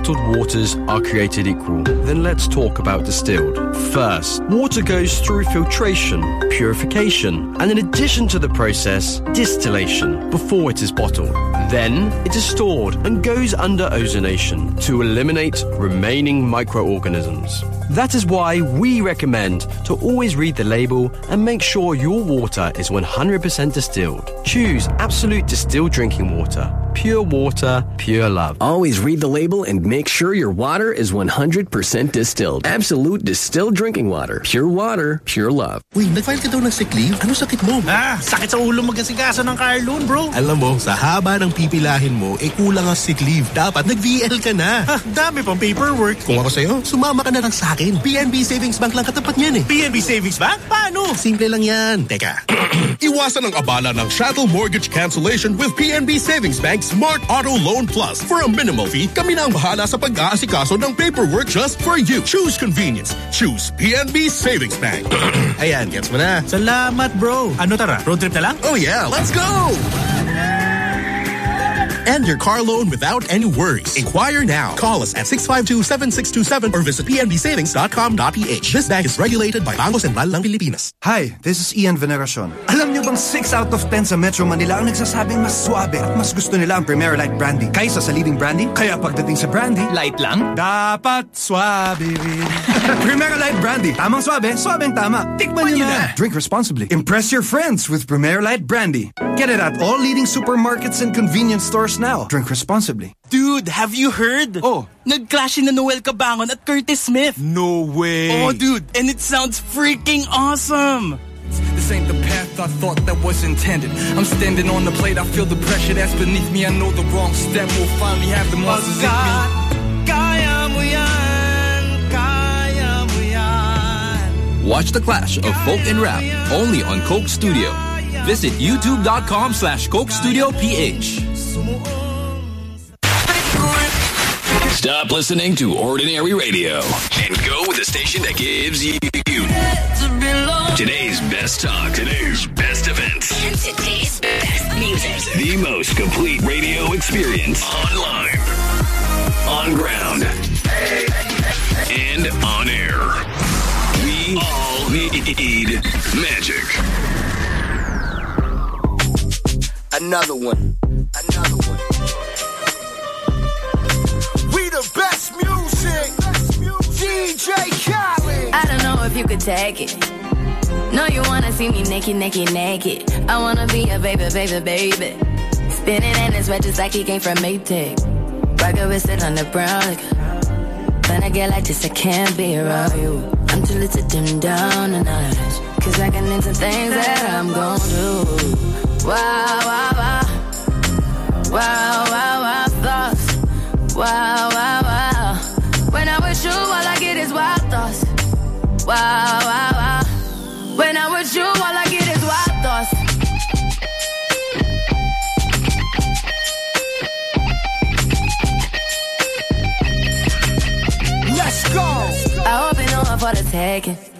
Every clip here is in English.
bottled waters are created equal, then let's talk about distilled. First, water goes through filtration, purification, and in addition to the process, distillation before it is bottled. Then, it is stored and goes under ozonation to eliminate remaining microorganisms. That is why we recommend to always read the label and make sure your water is 100% distilled. Choose Absolute Distilled Drinking Water. Pure water, pure love. Always read the label and make sure your water is 100% distilled. Absolute distilled drinking water. Pure water, pure love. Uy, nag-file ka daw ng sick leave? Ano sakit mo? Ah, sakit sa ulo magkasikaso ng car loan, bro. Alam mo, sa haba ng pipilahin mo, eh kulang ang sick leave. Dapat nag-VL ka na. Ha, dami pang paperwork. Kung ako sa'yo, sumama ka na lang sa akin. PNB Savings Bank lang katapat niyan eh. PNB Savings Bank? Paano? Simple lang yan. Teka. Iwasan ang abala ng chattel mortgage cancellation with PNB Savings Bank Smart Auto Loan Plus. For a minimal fee, kami na ang bahala sa pag-aasikaso ng paperwork just for you. Choose convenience. Choose PNB Savings Bank. Ayan, gets mo na. Salamat, bro. Ano tara? Road trip na lang? Oh yeah, let's go! End your car loan without any worries. Inquire now. Call us at 652-7627 or visit pnbsavings.com.ph. This bank is regulated by Bangko Sentral ng Pilipinas. Hi, this is Ian Veneracion. Alam niyo bang 6 out of 10 sa Metro Manila ang nagsasabing mas suabe at mas gusto nila ang Primera Light Brandy kaysa sa leading brandy? Kaya pagdating sa brandy, Light lang? dapat suabe rin. Primera Light Brandy. Tamang suabe, suabeng tama. Tikman niyo na. Drink responsibly. Impress your friends with Primera Light Brandy. Get it at all leading supermarkets and convenience stores now. Drink responsibly. Dude, have you heard? Oh. Nag-clash na Noel Cabangon at Curtismith. No way. Oh, dude, and it sounds freaking awesome. This ain't the path I thought that was intended. I'm standing on the plate, I feel the pressure that's beneath me. I know the wrong step will finally have the monsters in me. Kaya mo yan, kaya mo yan. Watch the clash of folk and rap only on Coke Studio. Visit youtube.com slash Coke Studio PH. Stop listening to Ordinary Radio and go with the station that gives you today's best talk, today's best events, And today's best music. the most complete radio experience online, on ground, and on air. We all need magic. Another one. Another one. We the best music. DJ Khaled. I don't know if you could take it. No, you wanna see me naked, naked, naked. I wanna be a baby, baby, baby. Spinning in his red just like he came from Maytag. Rocket with it on the brown. Like, when I get like this, I can't be around you. I'm too little to dim down the night. Cause I can into things that I'm gon' do. Wow, wow, wow. Wow, wow, wow, thoughts. Wow, wow, wow. When I'm with you, all I get is wild thoughts. Wow, wow, wow. When I'm with you, all I get is wild thoughts. Let's go. I hope you know I'm for the taking.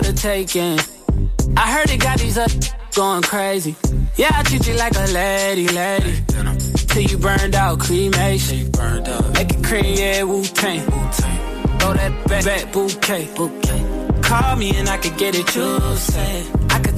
For the taking. I heard it got these up going crazy. Yeah, I treat you like a lady, lady. Till you burned out, cremation. Make it cream, yeah, Wu Tang. Throw that back, back bouquet. Call me and I could get it, you say.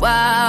Wow,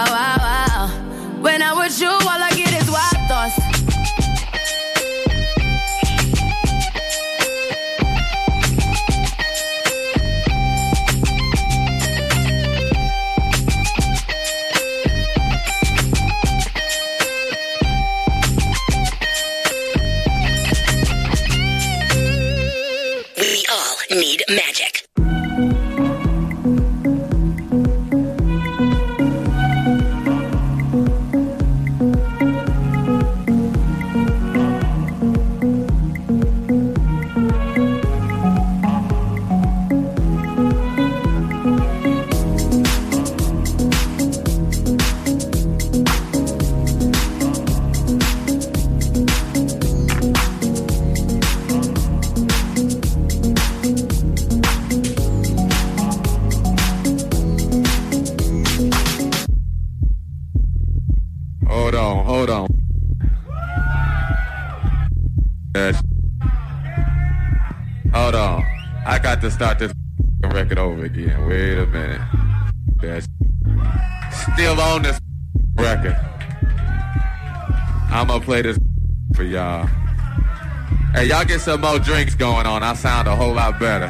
To start this record over again. Wait a minute. That's still on this record. I'm gonna play this for y'all. Hey, y'all get some more drinks going on. I sound a whole lot better.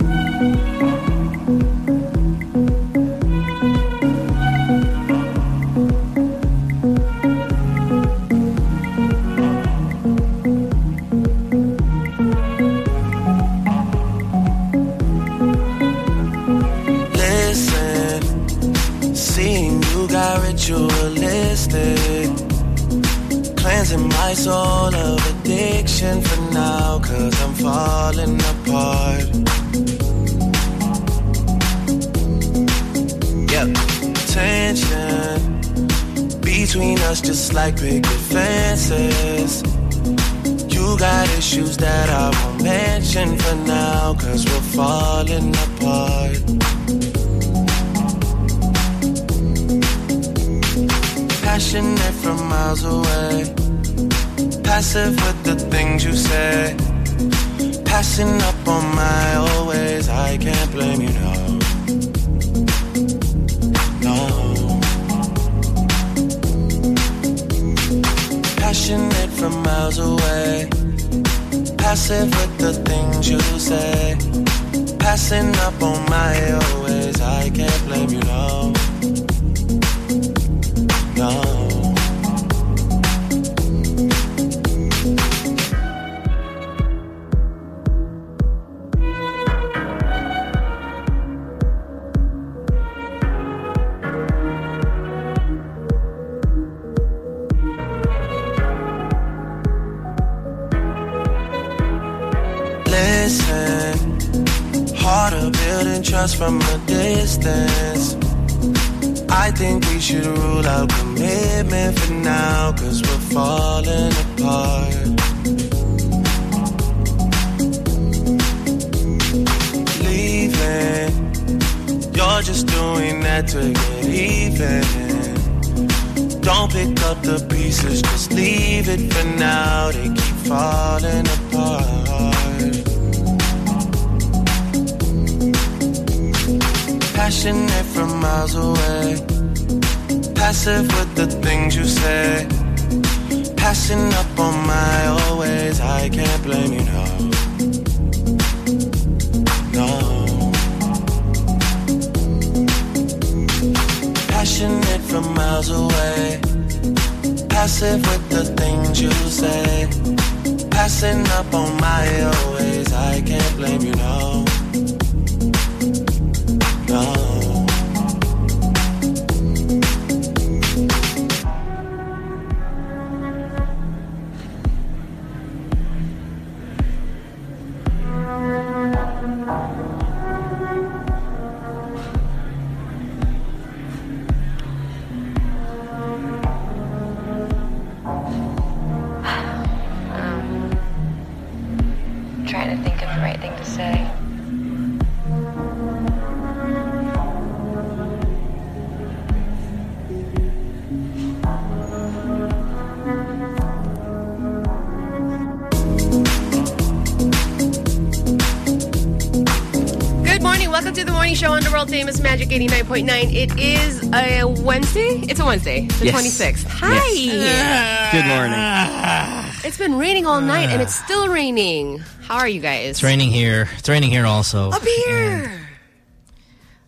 89.9. It is a Wednesday. It's a Wednesday, the Yes. 26th. Hi. Good morning. It's been raining all night and it's still raining. How are you guys? It's raining here. It's raining here also. Up here.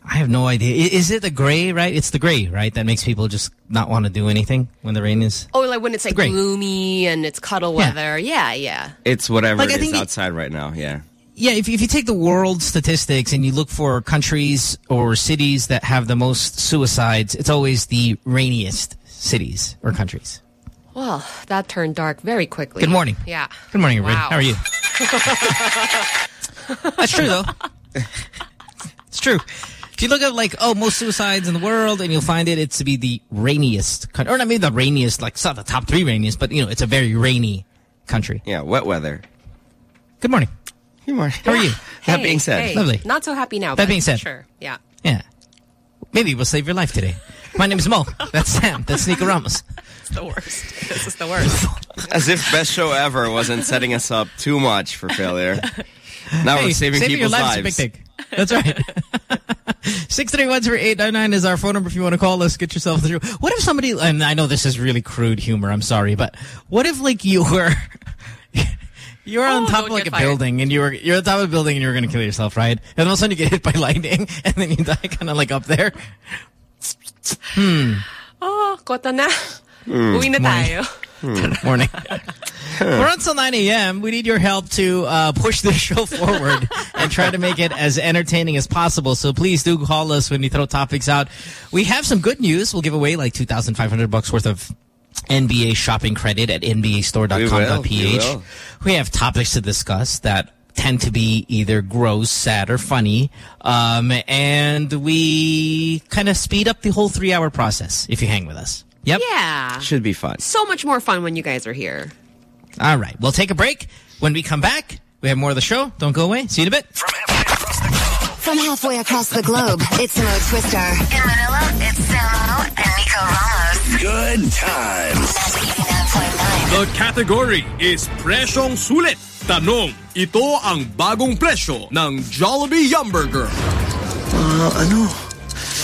I have no idea. Is it the gray, right? It's the gray, right? That makes people just not want to do anything when the rain is... Oh, like when it's like great. gloomy and it's cuddle Yeah. weather. Yeah, yeah. It's whatever Like, I it is think outside right now, yeah. Yeah, if, if you take the world statistics and you look for countries or cities that have the most suicides, it's always the rainiest cities or countries. Well, that turned dark very quickly. Good morning. Yeah. Good morning, everybody. Wow. How are you? That's true, though. it's true. If you look at, like, oh, most suicides in the world, and you'll find it, it's to be the rainiest country. Or not maybe the rainiest, like, it's not the top three rainiest, but, you know, it's a very rainy country. Yeah, wet weather. Good morning. Good morning. How are you? That being said. hey, Lovely. Not so happy now. That but being said. Sure. Yeah. Yeah. Maybe we'll save your life today. My name is Mo. That's Sam. That's Nico Ramos. It's the worst. This is the worst. As if best show ever wasn't setting us up too much for failure. Now Hey, we're saving saving your people's life lives. is a big thing. That's right. 631-0899 is our phone number if you want to call us. Get yourself through. What if somebody, and I know this is really crude humor, I'm sorry, but what if like you were... You were on Oh, top of like a fired. building and you were you're on top of a building and you were gonna kill yourself, right? And all of a sudden you get hit by lightning and then you die kind of like up there. Hmm. Oh, kota na. Hmm. Uwi na tayo. Morning. We're on till 9 a.m. We need your help to uh, push this show forward and try to make it as entertaining as possible. So please do call us when you throw topics out. We have some good news. We'll give away like 2,500 bucks worth of NBA shopping credit at We will, we nbastore.com.ph. We have topics to discuss that tend to be either gross, sad, or funny. Um, and we kind of speed up the whole three-hour process if you hang with us. Yep. Yeah. Should be fun. So much more fun when you guys are here. All right. We'll take a break. When we come back, we have more of the show. Don't go away. See you in a bit. From halfway across the globe, it's Mo Twister. In Manila, it's Samo and Nico Ramos. Good times. The category is Presyong Sulit. Tanong, ito ang bagong presyo ng Jollibee Yumburger. Uh, ano?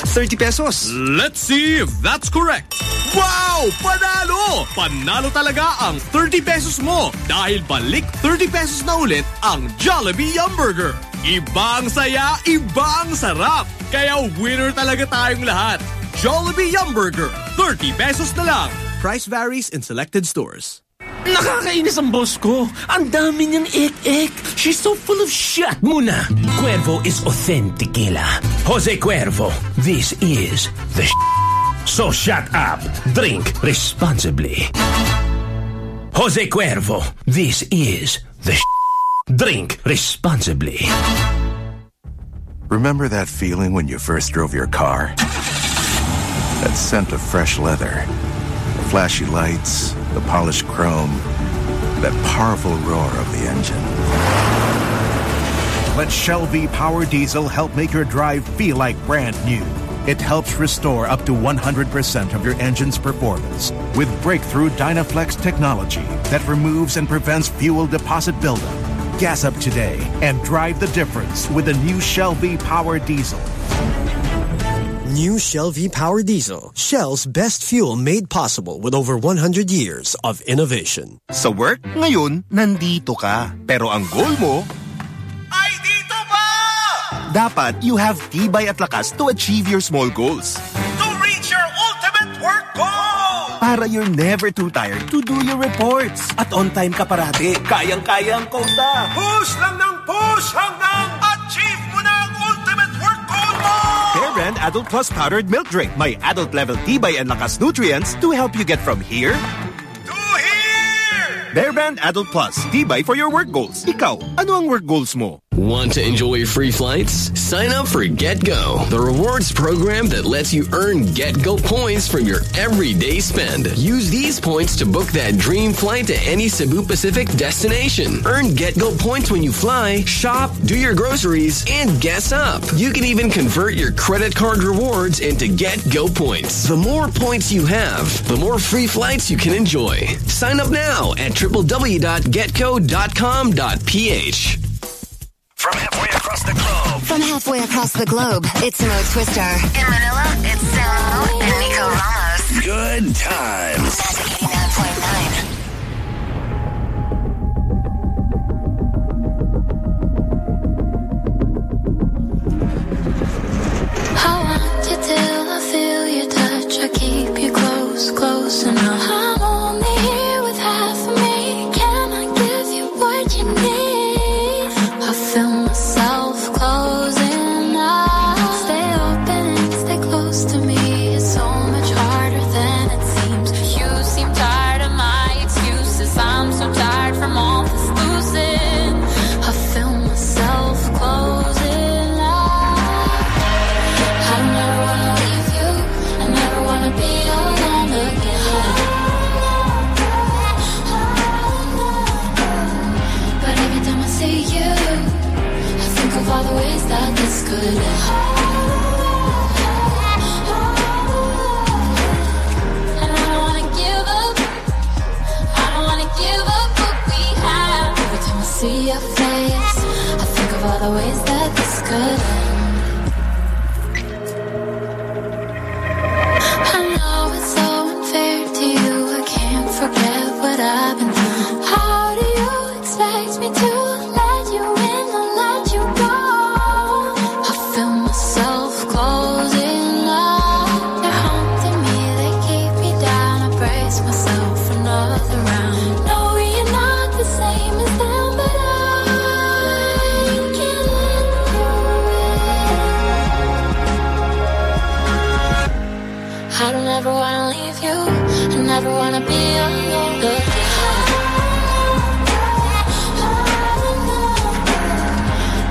30 pesos. Let's see if that's correct. Wow! Panalo! Panalo talaga ang 30 pesos mo dahil balik 30 pesos na ulit ang Jollibee Yumburger. Ibang saya, ibang sarap. Kaya winner talaga tayong lahat. Jollibee Yumburger, 30 pesos na lang. Price varies in selected stores. Nakakainis ang boss ko. Ang dami niyang ik-ik. She's so full of shit. Muna, Cuervo is authentic tequila. Jose Cuervo, this is the So shut up. Drink responsibly. Jose Cuervo, this is the Drink responsibly. Remember that feeling when you first drove your car? That scent of fresh leather, the flashy lights, the polished chrome, that powerful roar of the engine. Let Shell V Power Diesel help make your drive feel like brand new. It helps restore up to 100% of your engine's performance with breakthrough Dynaflex technology that removes and prevents fuel deposit buildup. Gas up today and drive the difference with the new Shell V Power Diesel. New Shell V Power Diesel, Shell's best fuel made possible with over 100 years of innovation. Sa work, ngayon, nandito ka. Pero ang goal mo, ay dito pa! Dapat you have tibay at lakas to achieve your small goals. To reach your ultimate work goal! Para you're never too tired to do your reports. At on time ka parati. Kayang-kaya ang kota. Push lang ng push hanggang Bear Brand Adult Plus Powdered Milk Drink. May adult level tibay and lakas nutrients to help you get from here To here! Bear Brand Adult Plus. Tibay for your work goals. Ikaw, ano ang work goals mo? Want to enjoy free flights? Sign up for GetGo, the rewards program that lets you earn GetGo points from your everyday spend. Use these points to book that dream flight to any Cebu Pacific destination. Earn GetGo points when you fly, shop, do your groceries, and guess up. You can even convert your credit card rewards into GetGo points. The more points you have, the more free flights you can enjoy. Sign up now at www.getgo.com.ph. From halfway across the globe. From halfway across the globe, it's Mo Twister. In Manila, it's Samo and Nico Ramos. Good times. Magic 89.9. I want you till I feel your touch. I keep you close, close enough. I'm only leave you. I never wanna be alone.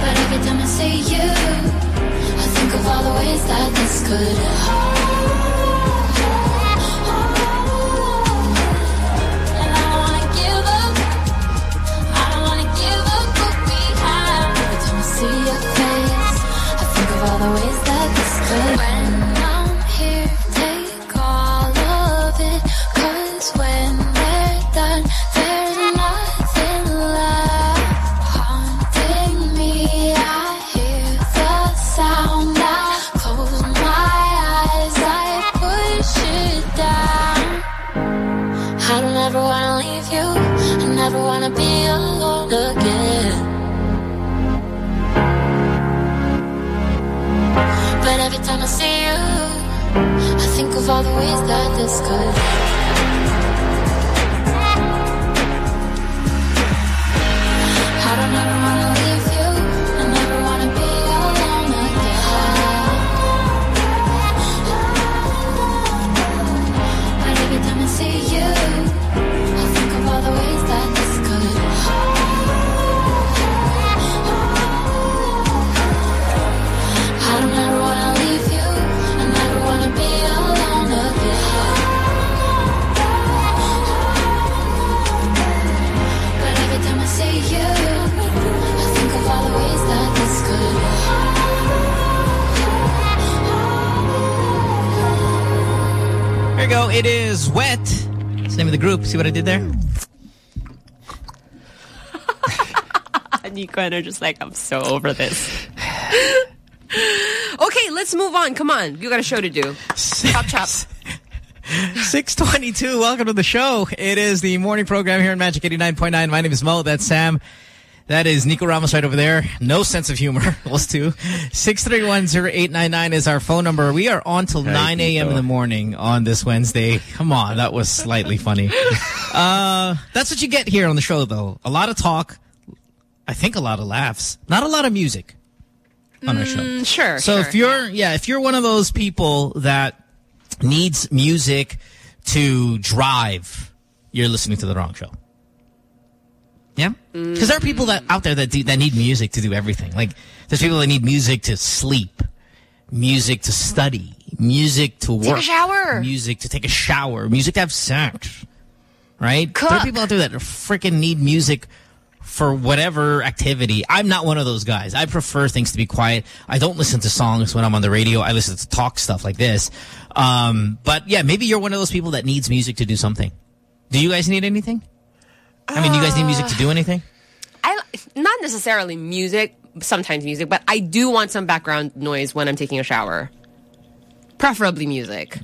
But every time I see you, I think of all the ways that this could. And I don't wanna give up. I don't wanna give up what we have. Every time I see your face, I think of all the ways that this could. All the ways that this could. Could. Here you go. It is Wet. It's the name of the group. See what I did there? Nico and are just like, I'm so over this. okay, let's move on. Come on. You got a show to do. Chop, chop. 622. Welcome to the show. It is the morning program here in Magic 89.9. My name is Mo. That's Sam. That is Nico Ramos right over there. No sense of humor. Those two. 6310899 is our phone number. We are on till Hey, 9 a.m. in the morning on this Wednesday. Come on. That was slightly funny. Uh, that's what you get here on the show, though. A lot of talk. I think a lot of laughs. Not a lot of music on our show. Mm, sure. So sure. if you're, yeah, if you're one of those people that needs music to drive, you're listening to the wrong show. Yeah, because there are people that out there that do, that need music to do everything. Like there's people that need music to sleep, music to study, music to work, Take a shower. music to take a shower, music to have sex. Right? There are people out there that freaking need music for whatever activity. I'm not one of those guys. I prefer things to be quiet. I don't listen to songs when I'm on the radio. I listen to talk stuff like this. Um, but yeah, maybe you're one of those people that needs music to do something. Do you guys need anything? I mean, do you guys need music to do anything? I not necessarily music, sometimes music, but I do want some background noise when I'm taking a shower. Preferably music.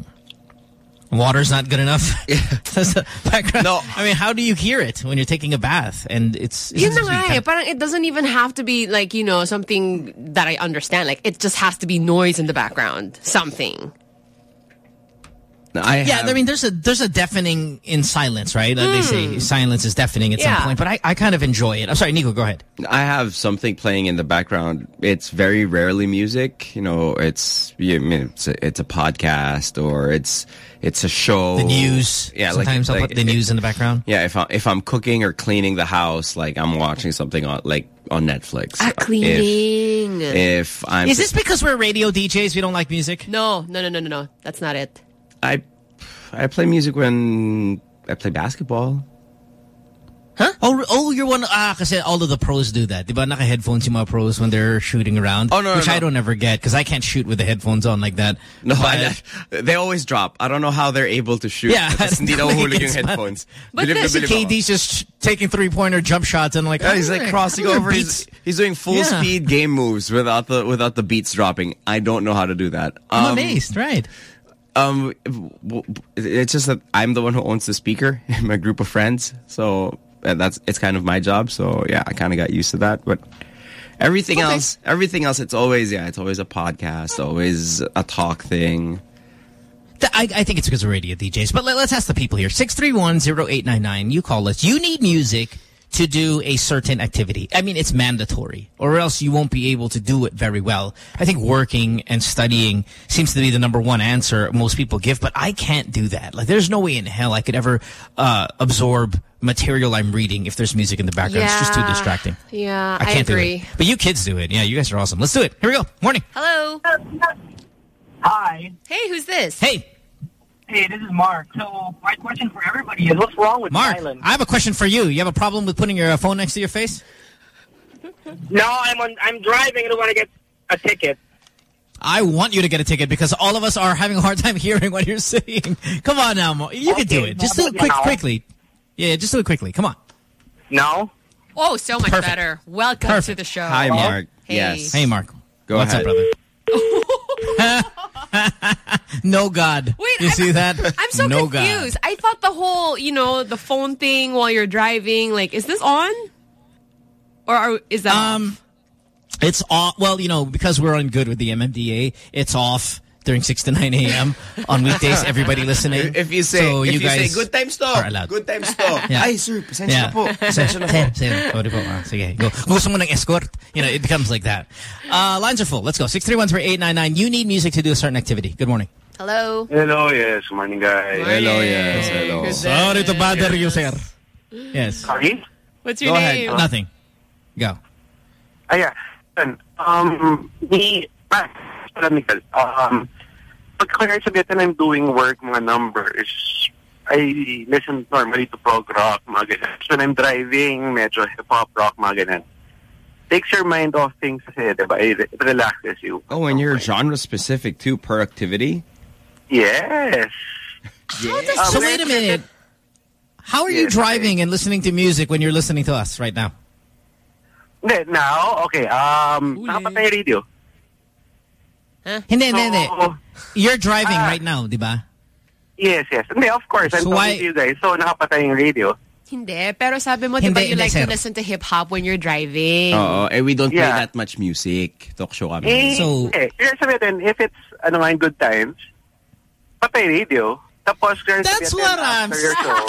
Water's not good enough. Background. No, I mean, how do you hear it when you're taking a bath? And it's, it's Yun na supposed to be nga eh. kind of- Parang it doesn't even have to be like, you know, something that I understand. Like, it just has to be noise in the background. Something. I yeah, have- I mean, there's a there's a deafening in silence, right? Uh, They say silence is deafening at Hmm. Yeah. some point, but I, I kind of enjoy it. I'm sorry, Nico, go ahead. I have something playing in the background. It's very rarely music. You know, it's you, I mean, it's a, it's a podcast or it's it's a show. The news. Yeah, Sometimes I'll put the news in the background. Yeah, if I if I'm cooking or cleaning the house, like I'm watching something on like on Netflix. Ah, cleaning. If, if I'm Is this because we're radio DJs? We don't like music? No, no, no, no, no, no. That's not it. I I play music when I play basketball. Huh? Oh, oh, you're one. Ah, kasi all of the pros do that. Diba naka-headphones yung mga pros when they're shooting around? Oh, no, no, Which I don't ever get because I can't shoot with the headphones on like that. No, But- I, they always drop. I don't know how they're able to shoot. Yeah, Tapos hindi nahuhulog yung headphones. But Bilib bilib. KD's just taking three-pointer jump shots and like, Yeah, he's like crossing over. He's, he's doing full Yeah. speed game moves without the without the beats dropping. I don't know how to do that. I'm Um, amazed, right? Um, it's just that I'm the one who owns the speaker in my group of friends, so uh, that's it's kind of my job. So yeah, I kind of got used to that. But everything Okay. else, everything else, it's always yeah, it's always a podcast, always a talk thing. I, I think it's because of radio DJs. But let, us ask the people here. 631-0899. You call us. You need music to do a certain activity. I mean, it's mandatory. Or else you won't be able to do it very well. I think working and studying seems to be the number one answer most people give. But I can't do that. Like, there's no way in hell I could ever uh, absorb material I'm reading if there's music in the background. It's just too distracting. Yeah, I I, can't agree. do it. But you kids do it. Yeah, you guys are awesome. Let's do it. Here we go. Morning. Hello. Hi. Hey, who's this? Hey. Hey, this is Mark. So my question for everybody is, what's wrong with Mark, silence? I have a question for you. You have a problem with putting your uh, phone next to your face? No, I'm on. I'm driving. I don't want to get a ticket. I want you to get a ticket because all of us are having a hard time hearing what you're saying. Come on now, Mo. You can do it. Just do it quick, now. quickly. Yeah, just do it quickly. Come on. No. Oh, so much Perfect. better. Welcome to the show. Hi, Mark. Hey. Yes. Hey, Mark. Go What's ahead. up, brother? no God. Wait, you I'm- see that? I'm so no confused. I thought the whole, you know, the phone thing while you're driving, like, is this on? Or are, is that Um, It's off. Well, you know, because we're on good with the MMDA, it's off during 6 to 9 a.m. on weekdays. Everybody listening. If you say, so if you you, guys say, good times to, are allowed. good times to. Yeah. Ay, sir, pasensya Yeah. na po. Pasensya na po. Sir, sir, sorry po. Ah, sige, go. Kung gusto mo ng escort, you know, it becomes like that. Uh, lines are full. Let's go. 631-3899. You need music to do a certain activity. Good morning. Hello. Hello, yes. Morning, guys. Hello, yes. Hello. Sorry to bother you, sir. Yes. Sorry? What's Go ahead. Nothing. Go. Ah, yeah. Yun. Um, ni, ah, pala, Nicole. Um, pag kaya sabihin I'm doing work, mga numbers, I listen normally to prog rock, mga ganyan. So when I'm driving, medyo hip-hop rock, mga ganyan. Takes your mind off things kasi, di ba? It it relaxes you. Oh, and you're genre specific too, per activity? Yes. Yeah. so wait a minute. How are you Yes, driving and listening to music when you're listening to us right now? Hindi, now, okay, um, nakapatay radio. Hindi, hindi, hindi. So, You're driving Ah. right now, di ba? Yes, yes. Hindi, of course. I'm So talking why- to you guys. So, nakapatay yung radio. Hindi, pero sabi mo, di ba you hindi, like sir. to listen to hip-hop when you're driving? Oo, and we don't play that much music. Talk show kami. Eh, So- eh, kaya sabihin, if it's, ano nga, good times, patay radio. Tapos, That's what I'm after your show.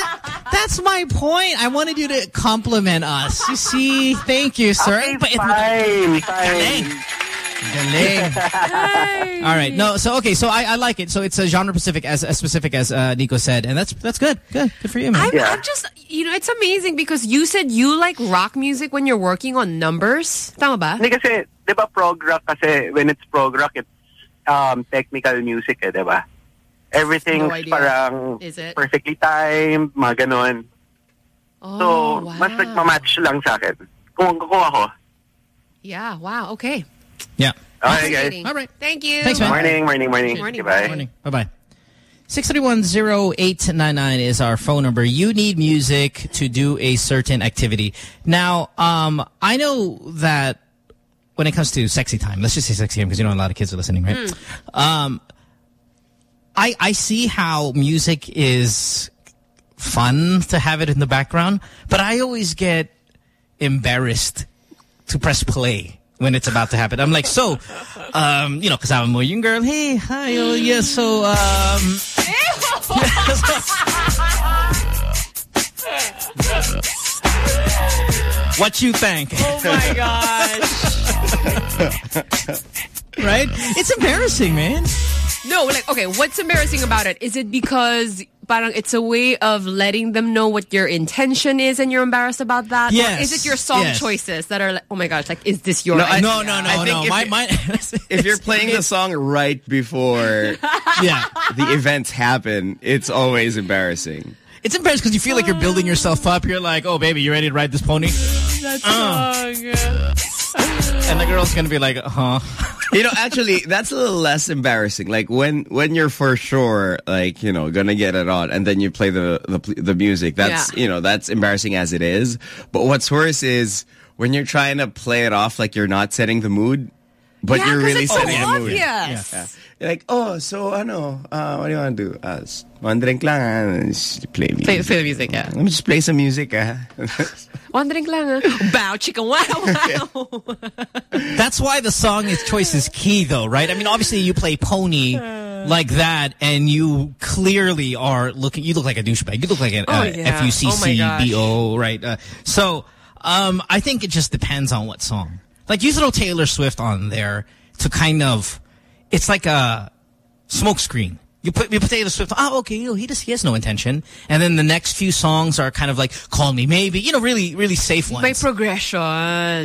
That's my point. I wanted you to compliment us. You see? Thank you, sir. Okay, fine, fine. Galing. All right. No. So okay. So I, I like it. So it's a genre specific as as specific as uh, Nico said, and that's that's good. Good. Good for you, man. I'm, I'm just, you know, it's amazing because you said you like rock music when you're working on numbers. Tama ba? Hindi kasi, ba prog rock kasi, when it's prog rock, it's um, technical music eh, di ba? Everything's No idea. parang Is it? perfectly timed, mga ganon. Oh, so, wow. mas nagmamatch lang sa akin. Kung, kung ako. Yeah, wow, okay. Yeah. Okay, guys. All right. Thank you. Thanks, man. Morning, morning, morning. Morning, Goodbye. Morning. Bye bye. Six three one zero eight nine nine is our phone number. You need music to do a certain activity. Now, um, I know that when it comes to sexy time, let's just say sexy time because you know a lot of kids are listening, right? Um, I I see how music is fun to have it in the background, but I always get embarrassed to press play when it's about to happen. I'm like, so, um, you know, because I'm a young girl. Hey, hi, oh, yeah, so, um... what you think? Oh my gosh. right? It's embarrassing, man. No, like, okay, what's embarrassing about it? Is it because parang it's a way of letting them know what your intention is and you're embarrassed about that? Or Yes, is it your song yes. choices that are like, oh my gosh, like, is this your No, I- idea? No, no, no, I think no. if My, it- my, If you're playing the song right before yeah. the events happen, it's always embarrassing. It's embarrassing because you feel like you're building yourself up. You're like, oh, baby, you ready to ride this pony? That Uh. And the girl's going to be like, huh? You know, actually, that's a little less embarrassing. Like when when you're for sure, like you know, gonna get it on, and then you play the the, the music. That's Yeah. you know, that's embarrassing as it is. But what's worse is when you're trying to play it off like you're not setting the mood, but Yeah, you're really setting the mood. obvious. Yeah. You're like, oh, so ano, uh, what do you want to do? Uh, s- one drink lang, ah, just play music. Play, play the music, yeah. Let me just play some music, ah. One drink lang, ah. Bow, chicken, wow, wow. That's why the song is choice is key, though, right? I mean, obviously you play Pony like that, and you clearly are looking. You look like a douchebag. You look like an Oh, uh, yeah. F U C Oh, my C gosh. B O, right? Uh, so, um, I think it just depends on what song. Like you throw Taylor Swift on there to kind of, it's like a smokescreen. You put you put Taylor Swift. Oh, okay. You know, he just he has no intention. And then the next few songs are kind of like "Call Me Maybe." You know, really really safe ones. May progression.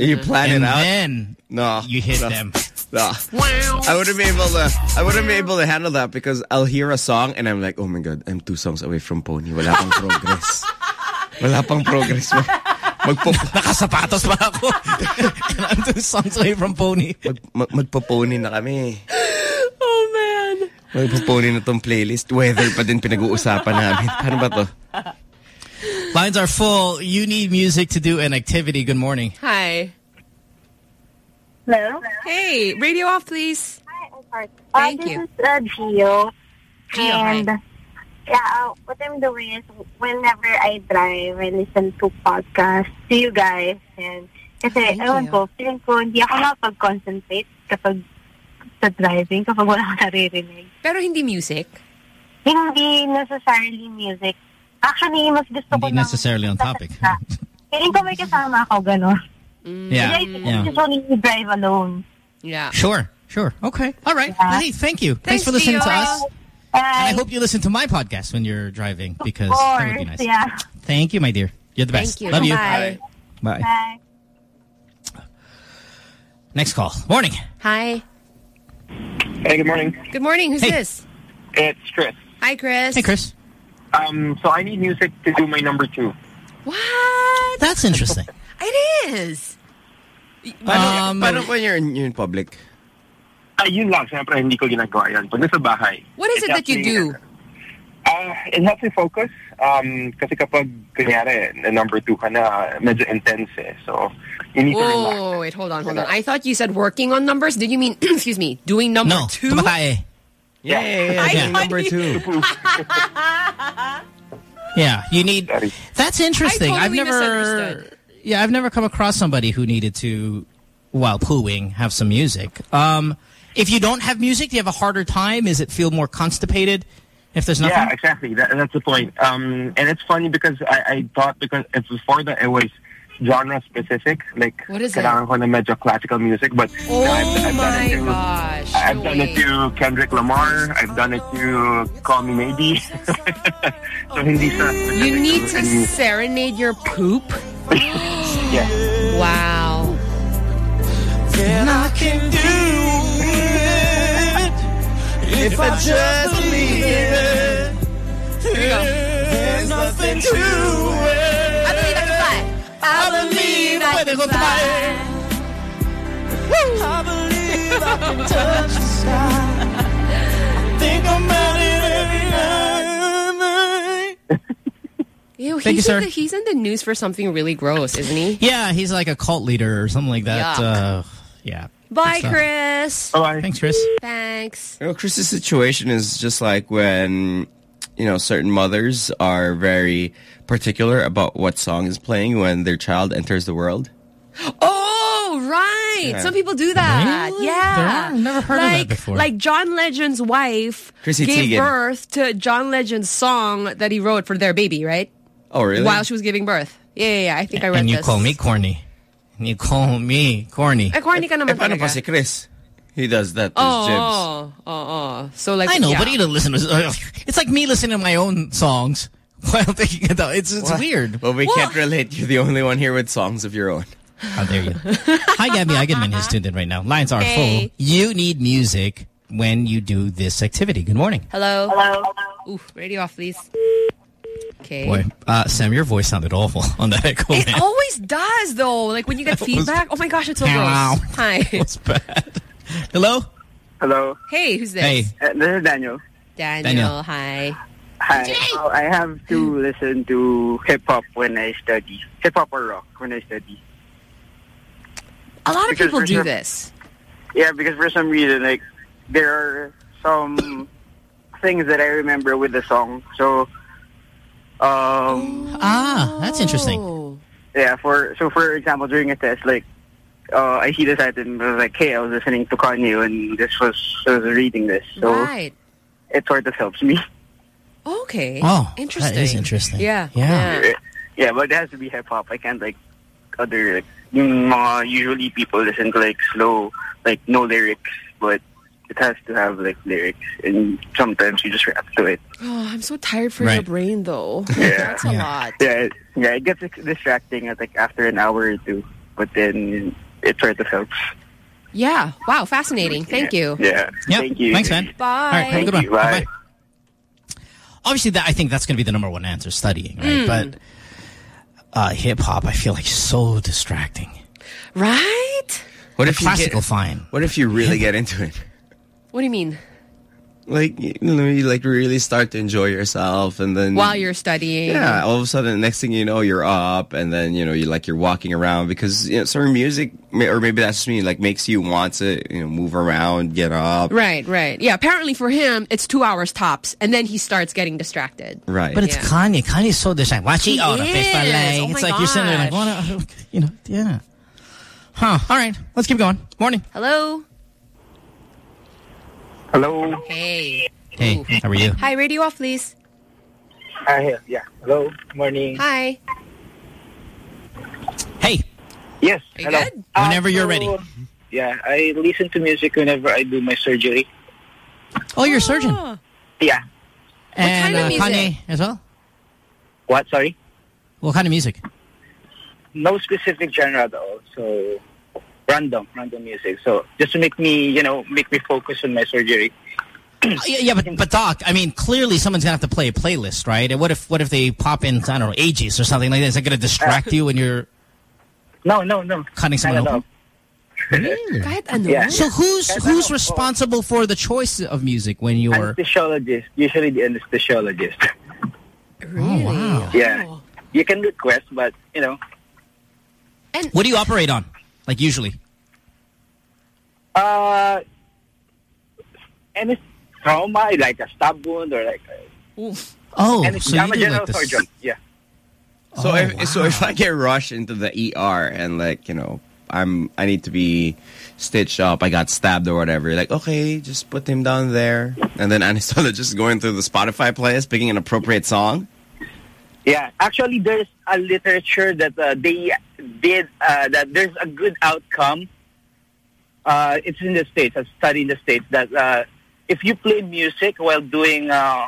You plan and it out. then no, you hit no. them. No. I wouldn't be able to. I wouldn't be able to handle that because I'll hear a song and I'm like, oh my god, I'm two songs away from Pony. Wala pang progress. Wala pang progress. Magpo Nakasapatos pa ako. I'm two songs away from Pony. Mag, mag, magpo-pony na kami. Oh, man. Magpo-pony na tong playlist. Weather pa din pinag-uusapan namin. Paano ba to? Lines are full. You need music to do an activity. Good morning. Hi. Hello? Hey, radio off, please. Thank Thank uh, you. This is uh, Gio. Gio, hi. and yeah, uh, what I'm doing is whenever I drive, I listen to podcasts to you guys. And kasi, Thank ewan you. ko, feeling ko hindi ako nakapag-concentrate kapag sa driving, kapag wala akong naririnig. Pero hindi music? Hindi necessarily music. Actually, mas gusto ko Hindi necessarily on topic. Feeling ko may kasama ako, gano'n. Mm. Yeah, Kaya yeah. usually drive alone. Yeah. Sure, sure. Okay. All right. Well, hey, thank you. Thanks, Thanks, for listening to Gio. us. And I hope you listen to my podcast when you're driving because that would be nice. yeah. Thank you, my dear. You're the best. Thank you. Love you. Bye. Bye. Bye. Next call. Morning. Hi. Hey, good morning. Good morning. Who's Hey. this? It's Chris. Hi, Chris. Hey, Chris. Um, so I need music to do my number two. What? That's interesting. It is. Paano, Um, paano when you're in, you're in public? Ah, yun lang. Siyempre, hindi ko ginagawa yan. Pag nasa bahay. What is it that you me- do? Uh, it helps me focus. Um, kasi kapag, kunyari, na number two ka na, medyo intense eh. So, you need to relax. Oh, wait, hold on, hold on. I thought you said working on numbers. Did you mean, excuse me, doing number No. two? Tumahae. Yeah, yeah, yeah. I yeah. Number two. Yeah, you need. That's interesting. I have never. Yeah, I've never come across somebody who needed to, while pooing, have some music. Um, if you don't have music, do you have a harder time? Is it feel more constipated if there's nothing? Yeah, exactly. That, that's the point. Um, and it's funny because I, I thought because it's before that it was genre specific. Like, What is it? kailangan ko na medyo classical music. But Oh you know, I've, I've done it to, gosh. I've done it to Kendrick Lamar. I've done it to Call Me Maybe. so hindi siya You need to serenade your poop? yeah. Wow. Then I can do it if I just believe it. Here we go. There's nothing to it. I believe I can fly. I believe I can fly. I believe I can touch the sky. Think about it every night. Ew, Thank you, he's, sir. in the, he's in the news for something really gross, isn't he? Yeah, he's like a cult leader or something like that. Uh, yeah. Bye, Chris. Bye. Thanks, Chris. Thanks. You know, Chris's situation is just like when, you know, certain mothers are very particular about what song is playing when their child enters the world. Oh, right. Yeah. Some people do that. Really? Yeah. There? I've never heard of that like, before. Like John Legend's wife Chrissy gave Teigen. birth to John Legend's song that he wrote for their baby, right? Oh, really? While she was giving birth. Yeah, yeah, yeah. I think I read And you this. call me corny. And you call me corny. Eh, corny ka Eh, naman paano pa talaga. si Chris? He does that to Oh, his jibs. oh, oh, oh. So like, I know, yeah. but you don't listen to. It's like me listening to my own songs while thinking it out. It's it's What? weird. Well, we Well- can't relate. You're the only one here with songs of your own. How dare you? Hi, Gabby Eigenman who's tuned in right now. Lines are Hey. full. You need music when you do this activity. Good morning. Hello. Hello. Ooh, radio off, please. Okay. Boy, uh, Sam, your voice sounded awful on that echo. It man. always does, though. Like when you get feedback. Oh my gosh, it's so Wow. gross. Hi. It's bad. Hello? Hello. Hey, who's this? Hey. Uh, this is Daniel. Daniel. Daniel. Hi. Hi. So I have to listen to hip hop when I study. Hip hop or rock when I study. A lot of Because people do some- this. Yeah, because for some reason, like there are some things that I remember with the song. So, um, Ah, that's interesting. Oh. yeah. For so, for example, during a test, like uh, I see this item, I was like, hey, I was listening to Kanye and this was I was reading this. So Right. it sort of helps me. Okay. Oh, that is interesting. interesting. Yeah. Yeah. Yeah, but it has to be hip hop. I can't like other like usually people listen to like slow, like no lyrics, but it has to have like lyrics, and sometimes you just rap to it. Oh, I'm so tired for your brain though. Yeah. That's a lot. Yeah, it- yeah, it gets distracting at like after an hour or two, but then it sort of helps. Yeah. Wow. Fascinating. Thank you. Yeah. Yep. Thank you. Thanks, man. Bye. All right, have a good Thank one. Bye. Bye-bye. Obviously, that I think that's going to be the number one answer, studying, right? Mm. But uh, hip hop, I feel like so distracting. Right? What The if you classical get, fine? What if you really get into it? What do you mean? Like you know, you like really start to enjoy yourself, and then While you're studying. Yeah, all of a sudden, next thing you know, you're up, and then you know, you like you're walking around because you know, certain music, or maybe that's just me, like makes you want to you know move around, get up. Right, right. Yeah, apparently for him, it's two hours tops, and then he starts getting distracted. Right. But it's Yeah. Kanye. Kanye's so distracting. Watch He it. Oh, the face is. ballet. Oh it's my like you're sitting there like, gosh. what? You know, yeah. Huh. All right. Let's keep going. Morning. Hello? Hello. Hey. Hey, how are you? Hi, radio off, please. Hi, yeah. Hello. Morning. Hi. Hey. Yes. Are you hello. good? Whenever you're so, ready. Yeah, I listen to music whenever I do my surgery. Oh, you're a surgeon. Yeah. And kind of uh, music? Kanye as well? What? Sorry. What kind of music? No specific genre though. So random, random music. So just to make me, you know, make me focus on my surgery. Uh, yeah, yeah, but but Doc, I mean, clearly someone's gonna have to play a playlist, right? And what if what if they pop in, I don't know, ages or something like that? Is that gonna distract you when you're No, no, no. cutting someone Not open? Really? Yeah. So who's Kahit who's ano, responsible for the choice of music when you're? Anesthesiologist. Usually the anesthesiologist. Really? Oh, wow. yeah. You can request, but you know, And What do you operate on? Like usually? uh, any trauma like a stab wound or like. A, Oh, and so I'm you a do general like this. surgeon. Yeah. So Oh, if so if I get rushed into the ER and like you know I'm I need to be stitched up, I got stabbed or whatever. You're like okay, just put him down there, and then anesthesiologist just going through the Spotify playlist, picking an appropriate song. Yeah, actually, there's a literature that uh, they did uh, that there's a good outcome. Uh, it's in the states, a study in the states that uh, if you play music while doing uh,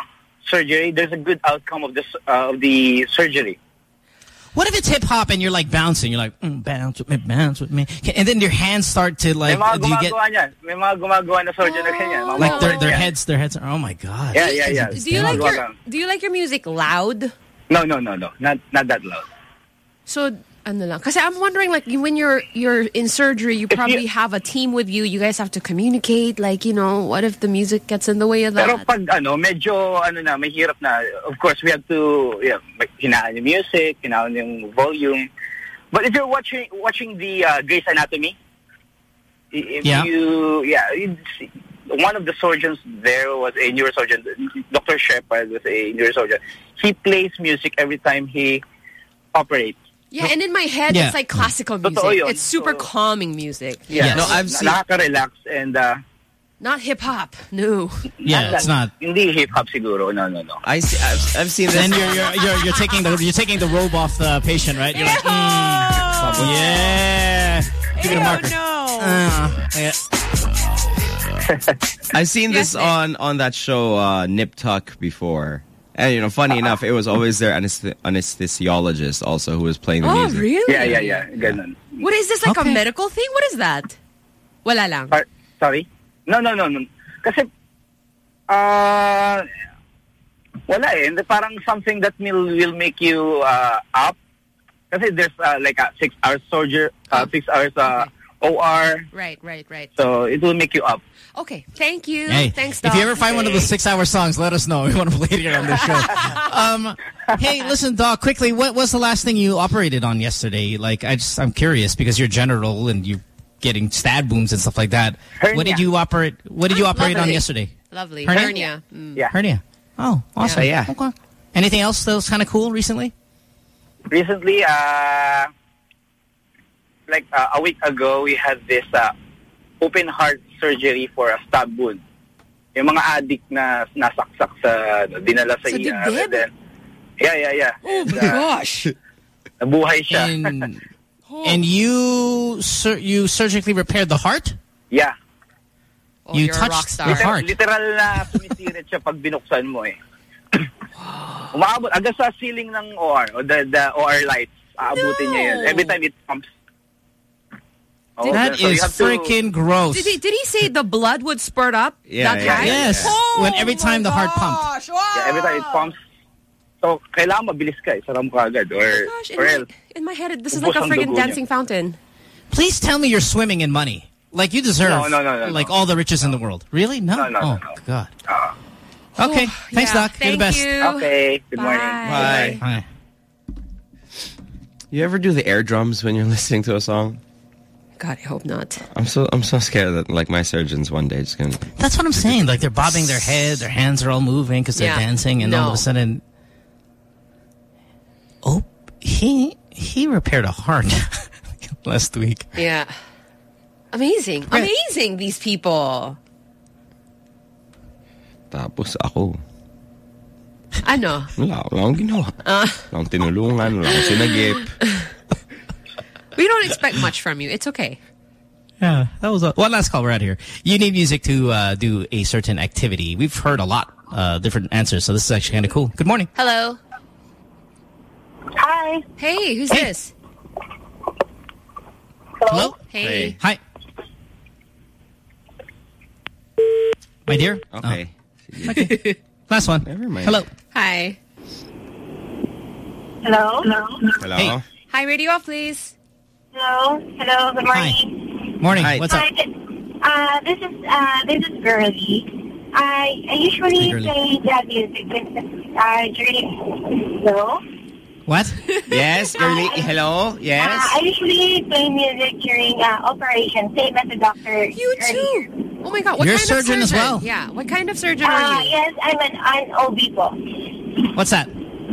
surgery, there's a good outcome of the uh, of the surgery. What if it's hip hop and you're like bouncing? You're like mm, bounce with me, bounce with me, and then your hands start to like. May mga do you get niyan. May mga gumagawa na surgeon na ganyan. Mga like their their ganyan. heads? Their heads are. Oh my god. Yeah, yeah, yeah. Do you like your. Do you like your music loud? No, no, no, no. Not not that loud. So ano lang? Kasi I'm wondering like when you're you're in surgery, you probably you- have a team with you. You guys have to communicate. Like you know, what if the music gets in the way of that? Pero pag ano, medyo ano na, may hirap na. Of course, we have to yeah, may- hinaan yung music, hinaan yung volume. But if you're watching watching the uh, Grey's Anatomy, if Yeah. you yeah, one of the surgeons there was a neurosurgeon. Dr. Shepherd was a neurosurgeon. He plays music every time he operates. Yeah, and in my head, Yeah. it's like classical music. It's super calming music. Yeah, No, I've seen- nakaka-relax and uh, Not hip hop. No. Yeah, it's not. Hindi hip hop siguro. No, no, no. I see, I've, I've seen this. Then you're, you're you're you're taking the you're taking the robe off the patient, right? You're like, mm, yeah. Give it a marker. Uh, yeah. I've seen this on on that show uh, Nip Tuck before. And you know, funny enough, it was always their anesthe- anesthesiologist also who was playing the Oh, music. really? Yeah, yeah, yeah. Ganun. What is this like Okay. a medical thing? What is that? Wala lang. Par- sorry? No, no, no, no. Kasi, uh, wala eh. Hindi, Parang something that will, will make you uh, up. Kasi there's uh, like a six hours surgery, uh, six hours uh, OR. Right, right, right. So it will make you up. Okay, thank you. Hey, Thanks, if you ever find one of those six-hour songs, let us know. We want to play it here on the show. um, hey, listen, Doc. Quickly, what was the last thing you operated on yesterday? Like, I just, I'm curious because you're general and you're getting stab wounds and stuff like that. What did you operate? What did you operate on yesterday? Lovely. Hernia? Hernia. Mm. Yeah. Hernia. Oh, awesome. Yeah. Okay. Anything else that was kind of cool recently? Recently, uh, like uh, a week ago, we had this uh, open heart surgery for a stab wound. yung mga addict na nasaksak sa, ano, dinala sa, Sa ER. dibdib? then- yeah, yeah, yeah. Oh And, my uh, gosh. Nabuhay siya. And, and you sur you surgically repaired the heart? yeah. you you're a rock touched the Literal, heart. literal na sumisirit siya pag binuksan mo eh. Umaabot, agad sa ceiling ng OR, o the, the OR lights, aabutin niya yun. Every time it pumps. Oh, That so you is have to- freaking gross. Did he, did he say the blood would spurt up Yeah, that yeah, high? Yes. Oh when every time the heart pumped. Gosh, wow. Yeah, every time it pumps. So, kailangan mabilis ka eh. Sara ka agad. Or, Gosh, in, or my, in my head, this is like a ang friggin' dugo niya. dancing fountain. Please tell me you're swimming in money. Like you deserve No, no, no, no, like no. all the riches in the world. Really? No? No, no, oh, no, no. God. Ah. Okay. Thanks, Yeah, Doc. You're the best. you. okay, good morning. Bye. Hi. You ever do the air drums when you're listening to a song? God, I hope not. I'm so I'm so scared that like my surgeon's one day just gonna. That's what I'm saying. Like they're bobbing their head, their hands are all moving because they're Yeah. dancing, and all of a sudden, oh, he he repaired a heart last week. Yeah. Amazing. Right. Amazing, these people. Tapos ako, Ano? wala, wala akong ginawa. Uh, Wala akong tinulungan, wala akong sinagip. we don't expect much from you. It's okay. Yeah, that was a, one last call. We're out here. You need music to uh, do a certain activity. We've heard a lot uh, different answers, so this is actually kind of cool. Good morning. Hello. Hi. Hey, who's Hey. this? Hello. Hey. Hi. My dear. Okay. Oh. Okay. Last one. Never mind. Hello. Hi. Hello? Hello? Hello? Hey. Hi, radio off, please. Hello? Hello? Good Hi. morning. Morning. Hi. What's up? Hi, th- uh, this is, uh, this is Girly. I, I usually Hey, Girly. play the music with, uh, during, hello? What? Yes, girly. Hello? Uh, Yes? I usually play music during, uh, operation, same as the doctor. You earlier. too. Oh my God. What You're a kind surgeon of as surgeon? well. Yeah. What kind of surgeon Uh, are you? yes, I'm an, an OB po. What's that?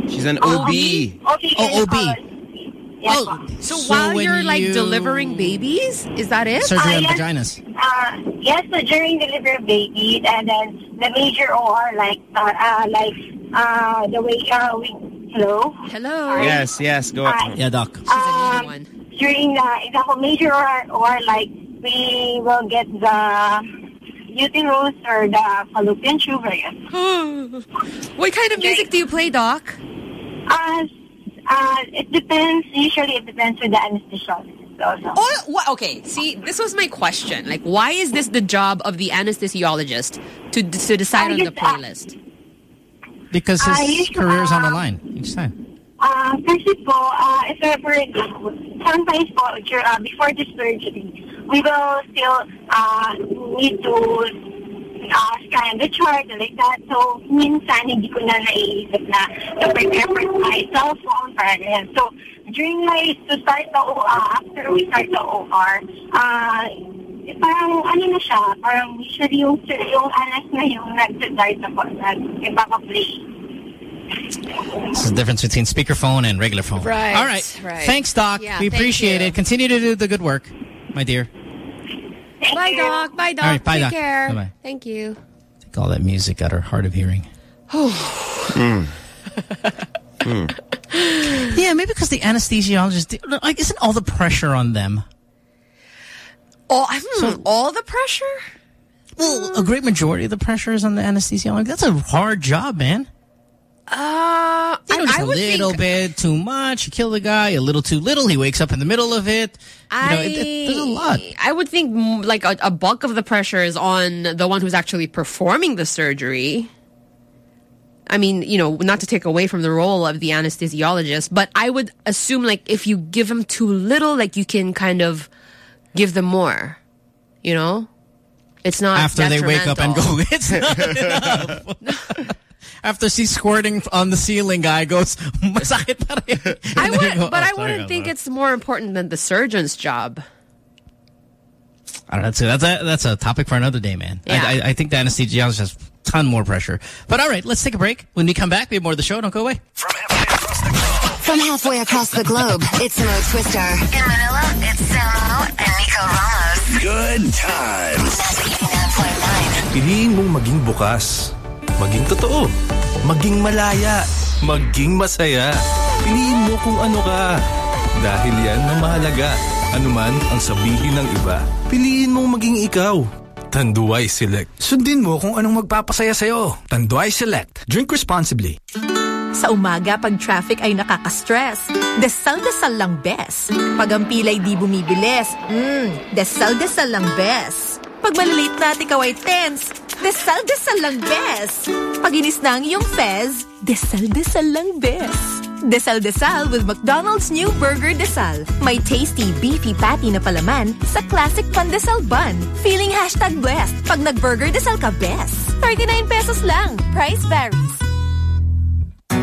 She's an Uh, OB. OB. Oh, OB. Yes, Oh. So, So while you're like you- delivering babies, is that it? Surgery Uh, on yes. vaginas. Uh, yes, so during delivery of babies, and then the major OR, like, uh, uh, like, uh, the way, uh, we, hello? Hello. Yes, yes, go on. Hi. Yeah, doc. She's a new Um, one. during the example major or, or like we will get the uterus or the fallopian tube I guess. what kind of music do you play, Doc? Uh, uh, it depends. Usually it depends with the anesthesiologist also. Oh, okay. See, this was my question. Like, why is this the job of the anesthesiologist to to decide I on the just, uh, playlist? Because Uh, his usually, career's on the uh, line each time. Uh, kasi po, uh, if ever, sometimes po, dur- uh, before the surgery, we will still uh, need to uh, scan the chart like that. So, minsan, hindi ko na naiisip na to prepare for my cell phone, para ganyan. So, during my, to start the OR, after we start the OR, uh, parang ano na siya, parang usually yung, yung anas na yung nag-start na po, nag-play. This is the difference between speakerphone and regular phone. Right, All right. right. Thanks, Doc. Yeah, we thank appreciate you. it. Continue to do the good work, my dear. Thank Bye, you. Doc. Bye, Doc. All right, bye, Take Doc. care. Bye-bye. Thank you. Take all that music out her hard of hearing. Mm. Yeah, maybe because the anesthesiologist, like, isn't all the pressure on them? Oh, hmm, all the pressure? Well, a great majority of the pressure is on the anesthesiologist. That's a hard job, man. Uh, You know, I, just I a would little think, bit too much. You kill the guy. A little too little. He wakes up in the middle of it. You know, I, it, it- there's a lot. I would think mm, like a, a bulk of the pressure is on the one who's actually performing the surgery. I mean, you know, not to take away from the role of the anesthesiologist, but I would assume like if you give them too little, like you can kind of give them more. You know, it's not After they wake up and go, it's not enough. After she's squirting on the ceiling, guy goes, masakit pa rin. I And then you would, go, but "Oh, I sorry, wouldn't think sorry." it's more important than the surgeon's job. I don't know. That's a, that's a, that's a topic for another day, man. Yeah. I, I, I think the anesthesiologist has a ton more pressure. But all right, let's take a break. When we come back, we have more of the show. Don't go away. From halfway across the globe, it's Mo Twister. In Manila, it's Samo and Nico Ramos. Good times. Magic 89.9. Piliin mong maging bukas, maging totoo, maging malaya, maging masaya. Piliin mo kung ano ka. Dahil yan ang mahalaga. Anuman ang sabihin ng iba. Piliin mong maging ikaw. Tanduay Select. Sundin mo kung anong magpapasaya sa'yo. Tanduay Select. Drink responsibly. Sa umaga, pag traffic ay nakaka-stress, desal-desal lang best. Pag ang pilay di bumibilis, mm, desal-desal lang best. Pag malilate na at ikaw ay tense, desal-desal lang best. Pag inis na ang iyong fez, desal-desal lang best. Desal-desal with McDonald's new Burger Desal. May tasty beefy patty na palaman sa classic pandesal bun. Feeling hashtag blessed pag nag-Burger Desal ka best. 39 pesos lang. Price varies.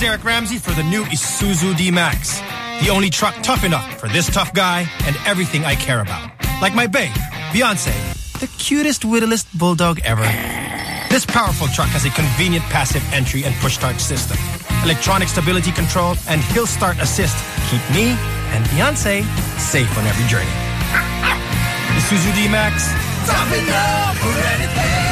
Derek Ramsey for the new Isuzu D-Max. The only truck tough enough for this tough guy and everything I care about. Like my babe, Beyonce, the cutest, whittlest bulldog ever. This powerful truck has a convenient passive entry and push start system. Electronic stability control and hill start assist keep me and Beyonce safe on every journey. Isuzu D-Max, tough enough for anything.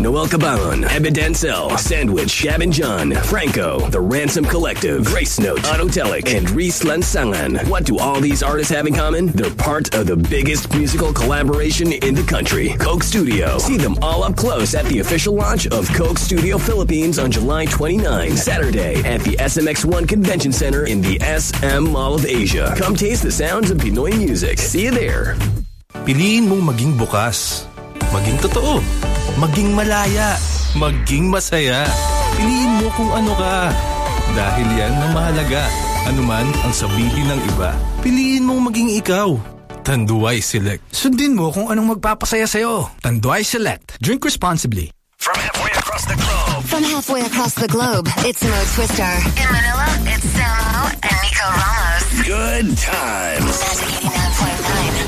Noel Cabangon, Evidencel, Sandwich, Gavin John, Franco, The Ransom Collective, Grace Note, Autotelic, and Reese Lansangan. What do all these artists have in common? They're part of the biggest musical collaboration in the country, Coke Studio. See them all up close at the official launch of Coke Studio Philippines on July 29, Saturday, at the SMX1 Convention Center in the SM Mall of Asia. Come taste the sounds of Pinoy music. See you there. Piliin mong maging bukas, maging totoo, maging malaya, maging masaya. Piliin mo kung ano ka. Dahil yan ang mahalaga. Anuman ang sabihin ng iba. Piliin mong maging ikaw. Tanduay Select. Sundin mo kung anong magpapasaya sa'yo. Tanduay Select. Drink responsibly. From halfway across the globe, it's Mo Twister. In Manila, it's Samo and Nico Ramos. Good times. Magic 89.9.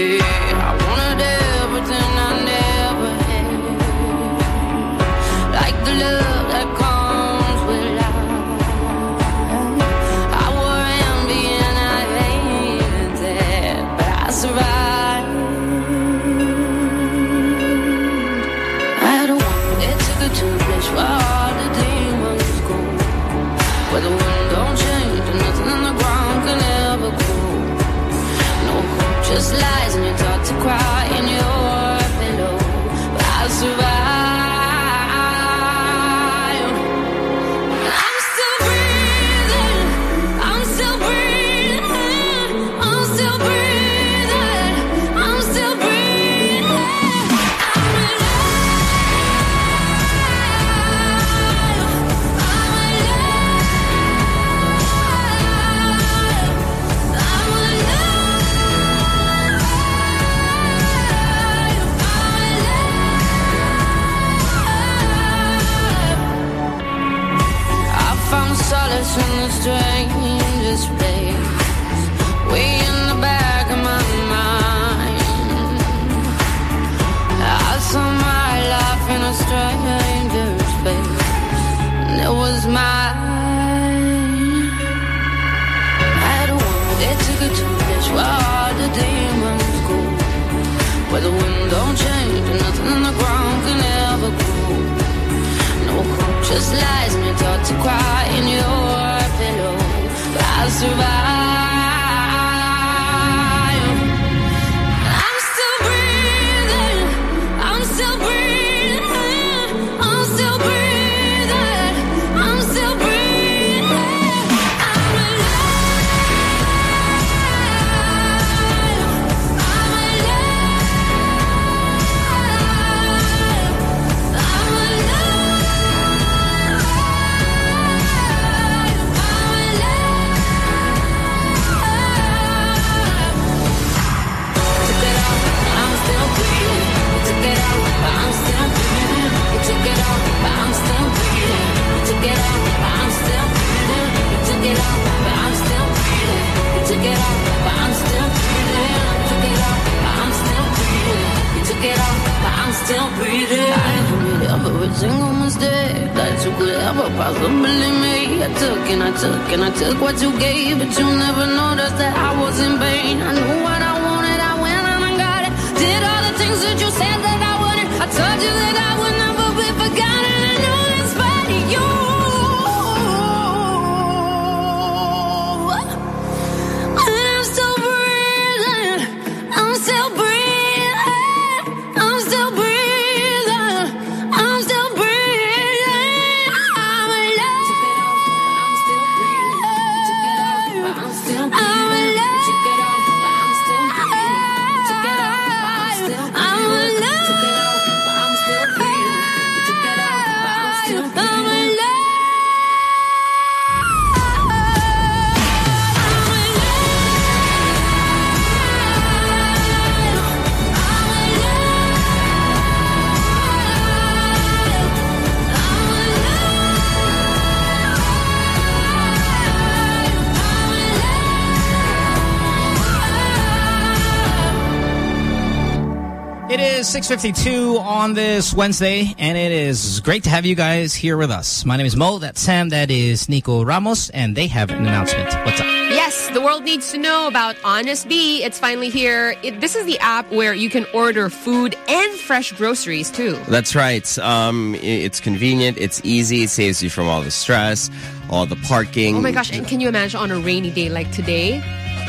6.52 on this Wednesday, and it is great to have you guys here with us. My name is Mo, that's Sam, that is Nico Ramos, and they have an announcement. What's up? Yes, the world needs to know about Honest Bee. It's finally here. It, this is the app where you can order food and fresh groceries too. That's right. Um, i- it's convenient. It's easy. It saves you from all the stress, all the parking. Oh my gosh, and can you imagine on a rainy day like today?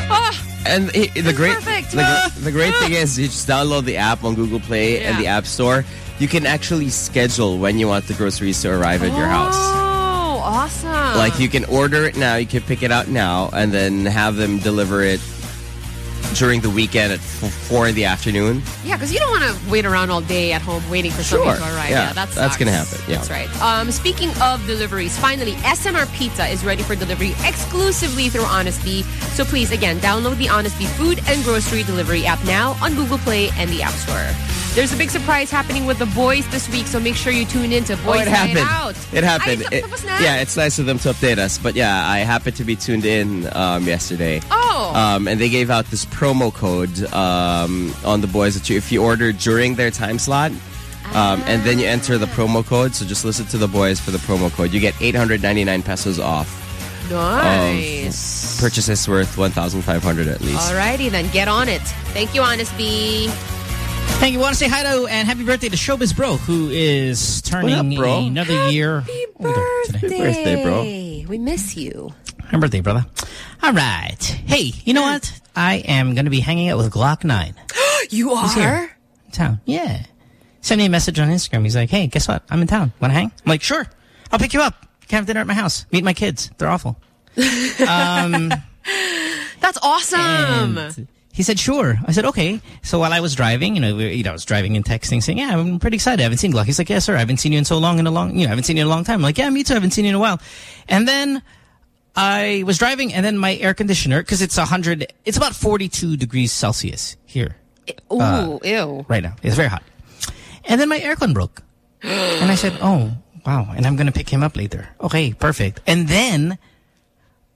Oh, And i- i- the great, perfect. The, the great thing is, you just download the app on Google Play and the App Store. You can actually schedule when you want the groceries to arrive at your house. Oh, awesome. Like you can order it now, you can pick it out now, and then have them deliver it during the weekend at four in the afternoon. Yeah, because you don't want to wait around all day at home waiting for something to arrive. Yeah, that's that's gonna happen. Yeah. That's right. Um, speaking of deliveries, finally, SNR Pizza is ready for delivery exclusively through Honest Bee. So please, again, download the Honest Bee food and grocery delivery app now on Google Play and the App Store. There's a big surprise happening with the boys this week, so make sure you tune in to Oh, Boys it Night happened. Out. It happened. It- yeah, it's nice of them to update us. But yeah, I happened to be tuned in um, yesterday. Oh. Um, and they gave out this promo code um, on the boys that you, if you order during their time slot, um, and then you enter the promo code. So just listen to the boys for the promo code. You get 899 pesos off. Nice. Of purchases worth 1,500 at least. Alrighty then, get on it. Thank you, Honest Bee. Thank you. want to say hi to and happy birthday to Showbiz Bro, who is turning bro? another year older today. Happy birthday, bro. Hey, we miss you. Happy birthday, brother. All right. Hey, you know what? I am going to be hanging out with Gloc-9 you He's here. are? in town. Yeah. Send me a message on Instagram. He's like, hey, guess what? I'm in town. Want to hang? I'm like, sure. I'll pick you up. You can have dinner at my house. Meet my kids. They're awful. Um, That's awesome. he said, sure. I said, okay. So while I was driving, you know, we, you know, I was driving and texting saying, yeah, I'm pretty excited. I haven't seen Gloc. He's like, yeah, sir. I haven't seen you in so long in a long, you know, I haven't seen you in a long time. I'm like, yeah, me too. I haven't seen you in a while. And then I was driving and then my air conditioner, cause it's a 100, it's about 42 degrees Celsius here. Ooh, Uh, ew. Right now. It's very hot. And then my aircon broke. and I said, oh, wow. And I'm going to pick him up later. Okay, perfect. And then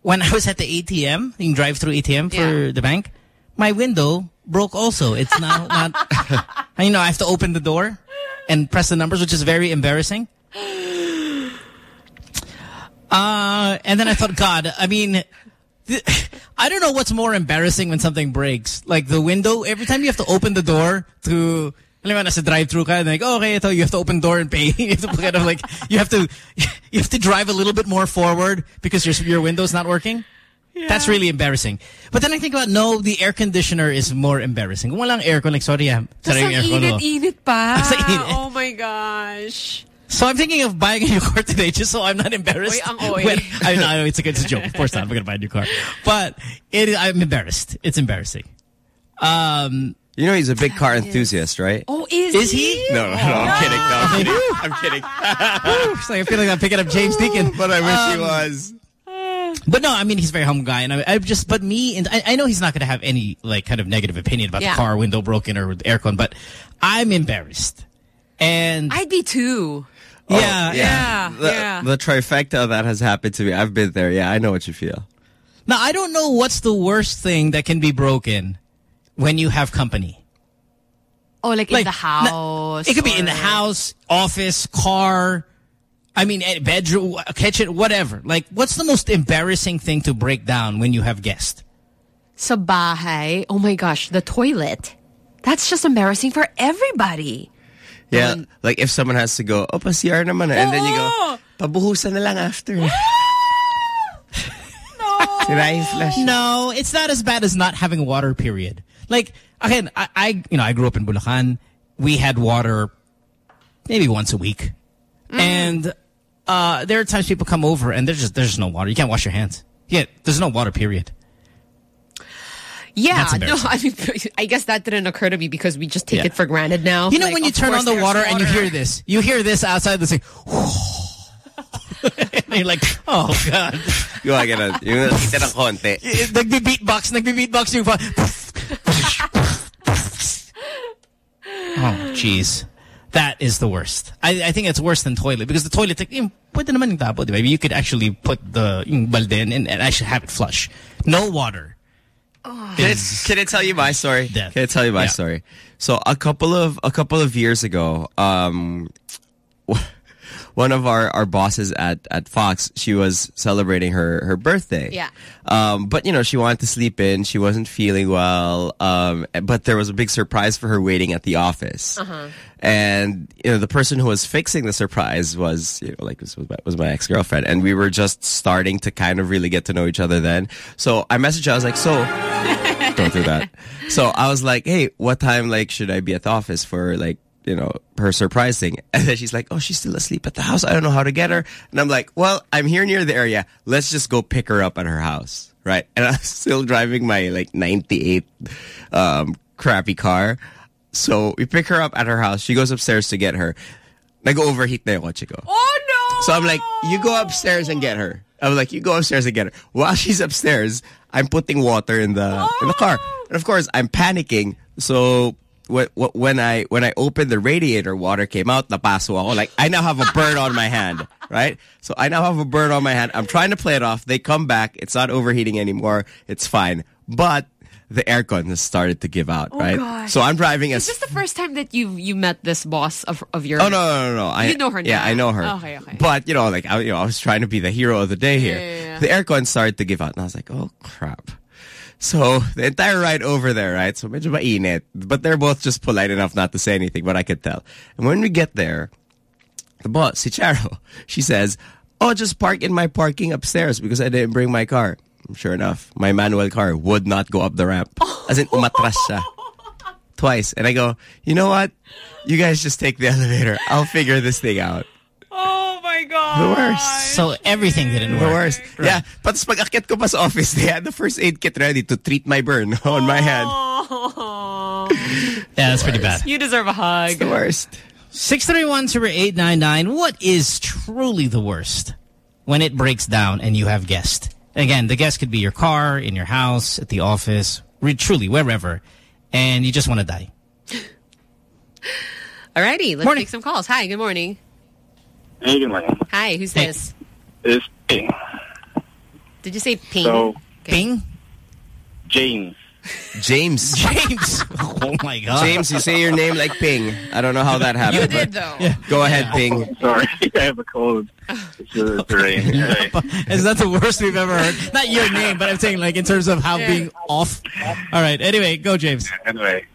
when I was at the ATM, in drive through ATM for the bank, my window broke also. It's now not, you know, I have to open the door and press the numbers, which is very embarrassing. Uh, and then I thought, God, I mean, I don't know what's more embarrassing when something breaks. Like the window, every time you have to open the door to, alam mo, nasa drive-thru ka, and like, oh, okay, ito, you have to open door and pay. you have to kind of like, you have to, you have to drive a little bit more forward because your, your window's not working. That's really embarrassing. But then I think about, no, the air conditioner is more embarrassing. Kung walang aircon, like, sorry, ah, ang yung aircon. oh. init-init pa. Init. Oh my gosh. So I'm thinking of buying a new car today just so I'm not embarrassed. Oy, ang oy. When, I know, I know it's a, it's a joke. Of course not. I'm going to buy a new car. But it, I'm embarrassed. It's embarrassing. Um, You know he's a big car enthusiast, right? Oh, is, Is he? No, no, I'm kidding. No, I'm kidding. I'm kidding. it's like I feel like I'm picking up James Deakin. But I wish he Um, was. But no, I mean he's a very humble guy, and I, I just but me and I, I know he's not going to have any like kind of negative opinion about Yeah. the car window broken or with aircon, but I'm embarrassed, and I'd be too. yeah, yeah, The, yeah. the trifecta of that has happened to me. I've been there. Yeah, I know what you feel. Now I don't know what's the worst thing that can be broken when you have company. Oh, like, Like, in the house. It could be in the house, office, car. I mean, eh, bedroom, kitchen, whatever. Like, what's the most embarrassing thing to break down when you have guests? Sa bahay. Oh my gosh, the toilet. That's just embarrassing for everybody. Yeah, like if someone has to go, oh, pa-CR naman. ah," And then you go, pabuhusan na lang after. Sira yung flash. No, it's not as bad as not having water, period. Like, again, I, I you know, I grew up in Bulacan. We had water maybe once a week. And uh, there are times people come over and there's just there's just no water. You can't wash your hands. Yeah, there's no water, period. Yeah, no. I mean, I guess that didn't occur to me because we just take Yeah. it for granted now. You know Like, when you turn on the there's water, and you hear this, you hear this outside the thing. and you're like, oh god. Yung mga ganun. Yung nakita ng konti. Nagbe-beatbox, nagbe-beatbox yung pa. Oh, jeez. That is the worst. I, I think it's worse than toilet because the toilet, like, yung, pwede naman yung tabo, ba? You could actually put the yung balde in and, and actually have it flush. No water. Can I, can I tell you my story? Can I tell you my Yeah. story? So a couple of a couple of years ago, um, one of our, our bosses at, at Fox, she was celebrating her, her birthday. Yeah. Um, but you know, she wanted to sleep in. She wasn't feeling well. Um, but there was a big surprise for her waiting at the office. Uh-huh. And you know, the person who was fixing the surprise was, you know, like this was my, was my ex girlfriend, and we were just starting to kind of really get to know each other then. So I messaged her. I was like, "So, don't do that." So I was like, "Hey, what time like should I be at the office for like?" You know, her surprise thing. And then she's like, oh, she's still asleep at the house. I don't know how to get her. And I'm like, well, I'm here near the area. Let's just go pick her up at her house. Right. And I'm still driving my like 98 um, crappy car. So we pick her up at her house. She goes upstairs to get her. I Nag-overheat na yung kotse ko. Oh no! So I'm like, you go upstairs and get her. I'm like, you go upstairs and get her. While she's upstairs, I'm putting water in the in the car. And of course, I'm panicking. So when I when I opened the radiator, water came out. Napaso ako. Like I now have a burn on my hand, right? So I now have a burn on my hand. I'm trying to play it off. They come back. It's not overheating anymore. It's fine. But the aircon has started to give out, Oh, right? gosh. So I'm driving Is this the first time that you you met this boss of of your? Oh no no no no! I You know her Yeah. I know her. Okay, okay. But you know, like I, you know, I was trying to be the hero of the day here. Yeah, yeah, yeah. The aircon started to give out, and I was like, oh crap. So the entire ride over there, right? So medyo mainit, but they're both just polite enough not to say anything, but I could tell. And when we get there, the boss, si Charo, she says, "Oh, just park in my parking upstairs because I didn't bring my car." Sure enough, my manual car would not go up the ramp. As in, umatras siya. Twice. And I go, you know what? You guys just take the elevator. I'll figure this thing out. My god! The worst. So everything didn't work. The work. worst. Yeah. But pag akit ko pa sa office, they had the first aid kit ready to treat my burn on my hand. Yeah, that's pretty bad. You deserve a hug. It's the worst. 631-0899. What is truly the worst when it breaks down and you have guests? Again, the guest could be your car, in your house, at the office, re truly, wherever. And you just want to die. Alrighty, let's take some calls. Hi, good morning. Hey, good morning. Hi, who's this? It's Ping. Did you say ping? So, Ping? James. James. James. Oh my God. James, you say your name like Ping. I don't know how that happened. You did but though. Go ahead, Ping. Sorry, I have a cold. It's the, the rain. Anyway. Is that the worst we've ever heard? Not your name, but I'm saying like in terms of how being off. All right. Anyway, go, James. Anyway,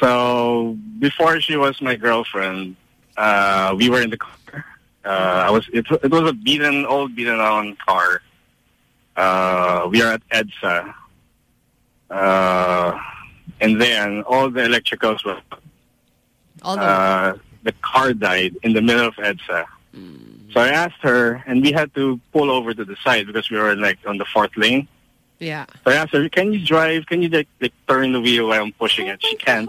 so before she was my girlfriend, uh, we were in the car. Uh, I was it, it was a beaten old beaten down car. uh, we are at EDSA. Uh, and then all the electricals were, All the uh, the car died in the middle of EDSA. So I asked her, and we had to pull over to the side because we were like on the fourth lane. Yeah. So I asked her, can you drive? Can you like, like turn the wheel while I'm pushing it? She can't.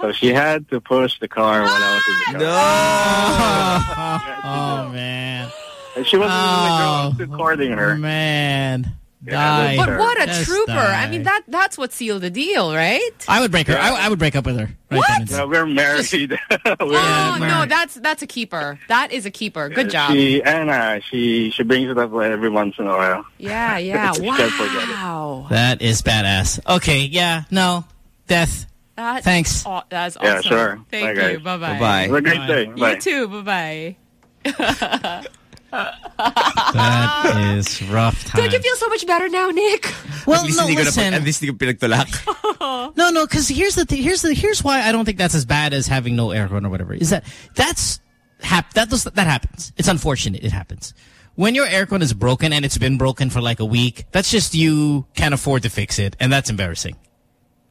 So she had to push the car when I was in the car. Oh, man. And she wasn't Oh, even the girl I was oh, recording her. Man. Yeah, But what a Just trooper! I mean, that that's what sealed the deal, right? I would break her. I, I would break up with her. Right What? then and there. Yeah, we're married. we're oh no, that's that's a keeper. That is a keeper. Good job. She Anna, uh, she she brings it up every once in a while. Yeah, yeah. She can't forget it. Wow. That is badass. Okay, yeah, no. Death. That, Thanks. aw- that's Yeah, awesome. sure. Thank Bye, you. guys. Bye bye. Bye-bye. Have a great day. You too. Bye bye. That is rough time. Don't you feel so much better now, Nick? Well, at least no, hindi ko na- listen. at least hindi ko pinagtulak. No, no, because here's the. Here's the here's why I don't think that's as bad as having no aircon or whatever. Is that that's hap that does that happens. It's unfortunate. It happens when your aircon is broken and it's been broken for like a week. That's just you can't afford to fix it, and that's embarrassing.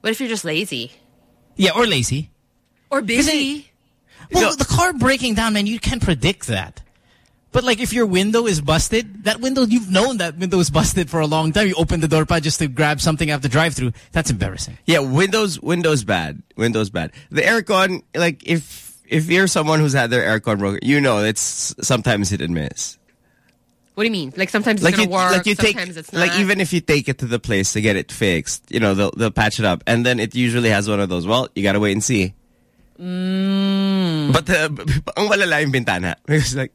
What if you're just lazy Yeah, or lazy. or busy? Well, the car breaking down, man, you can't predict that. But like if your window is busted, that window, you've known that window is busted for a long time. You open the door pa just to grab something after drive through. That's embarrassing. Yeah, Windows Windows bad. Windows bad. The aircon, like if if you're someone who's had their aircon broken, you know it's sometimes hit and miss. What do you mean? Like sometimes it's Like gonna you, work. like you take, it's not. like even if you take it to the place to get it fixed, you know they'll they'll patch it up, and then it usually has one of those. Well, you gotta wait and see. Mm. But the ang malala yung bintana because like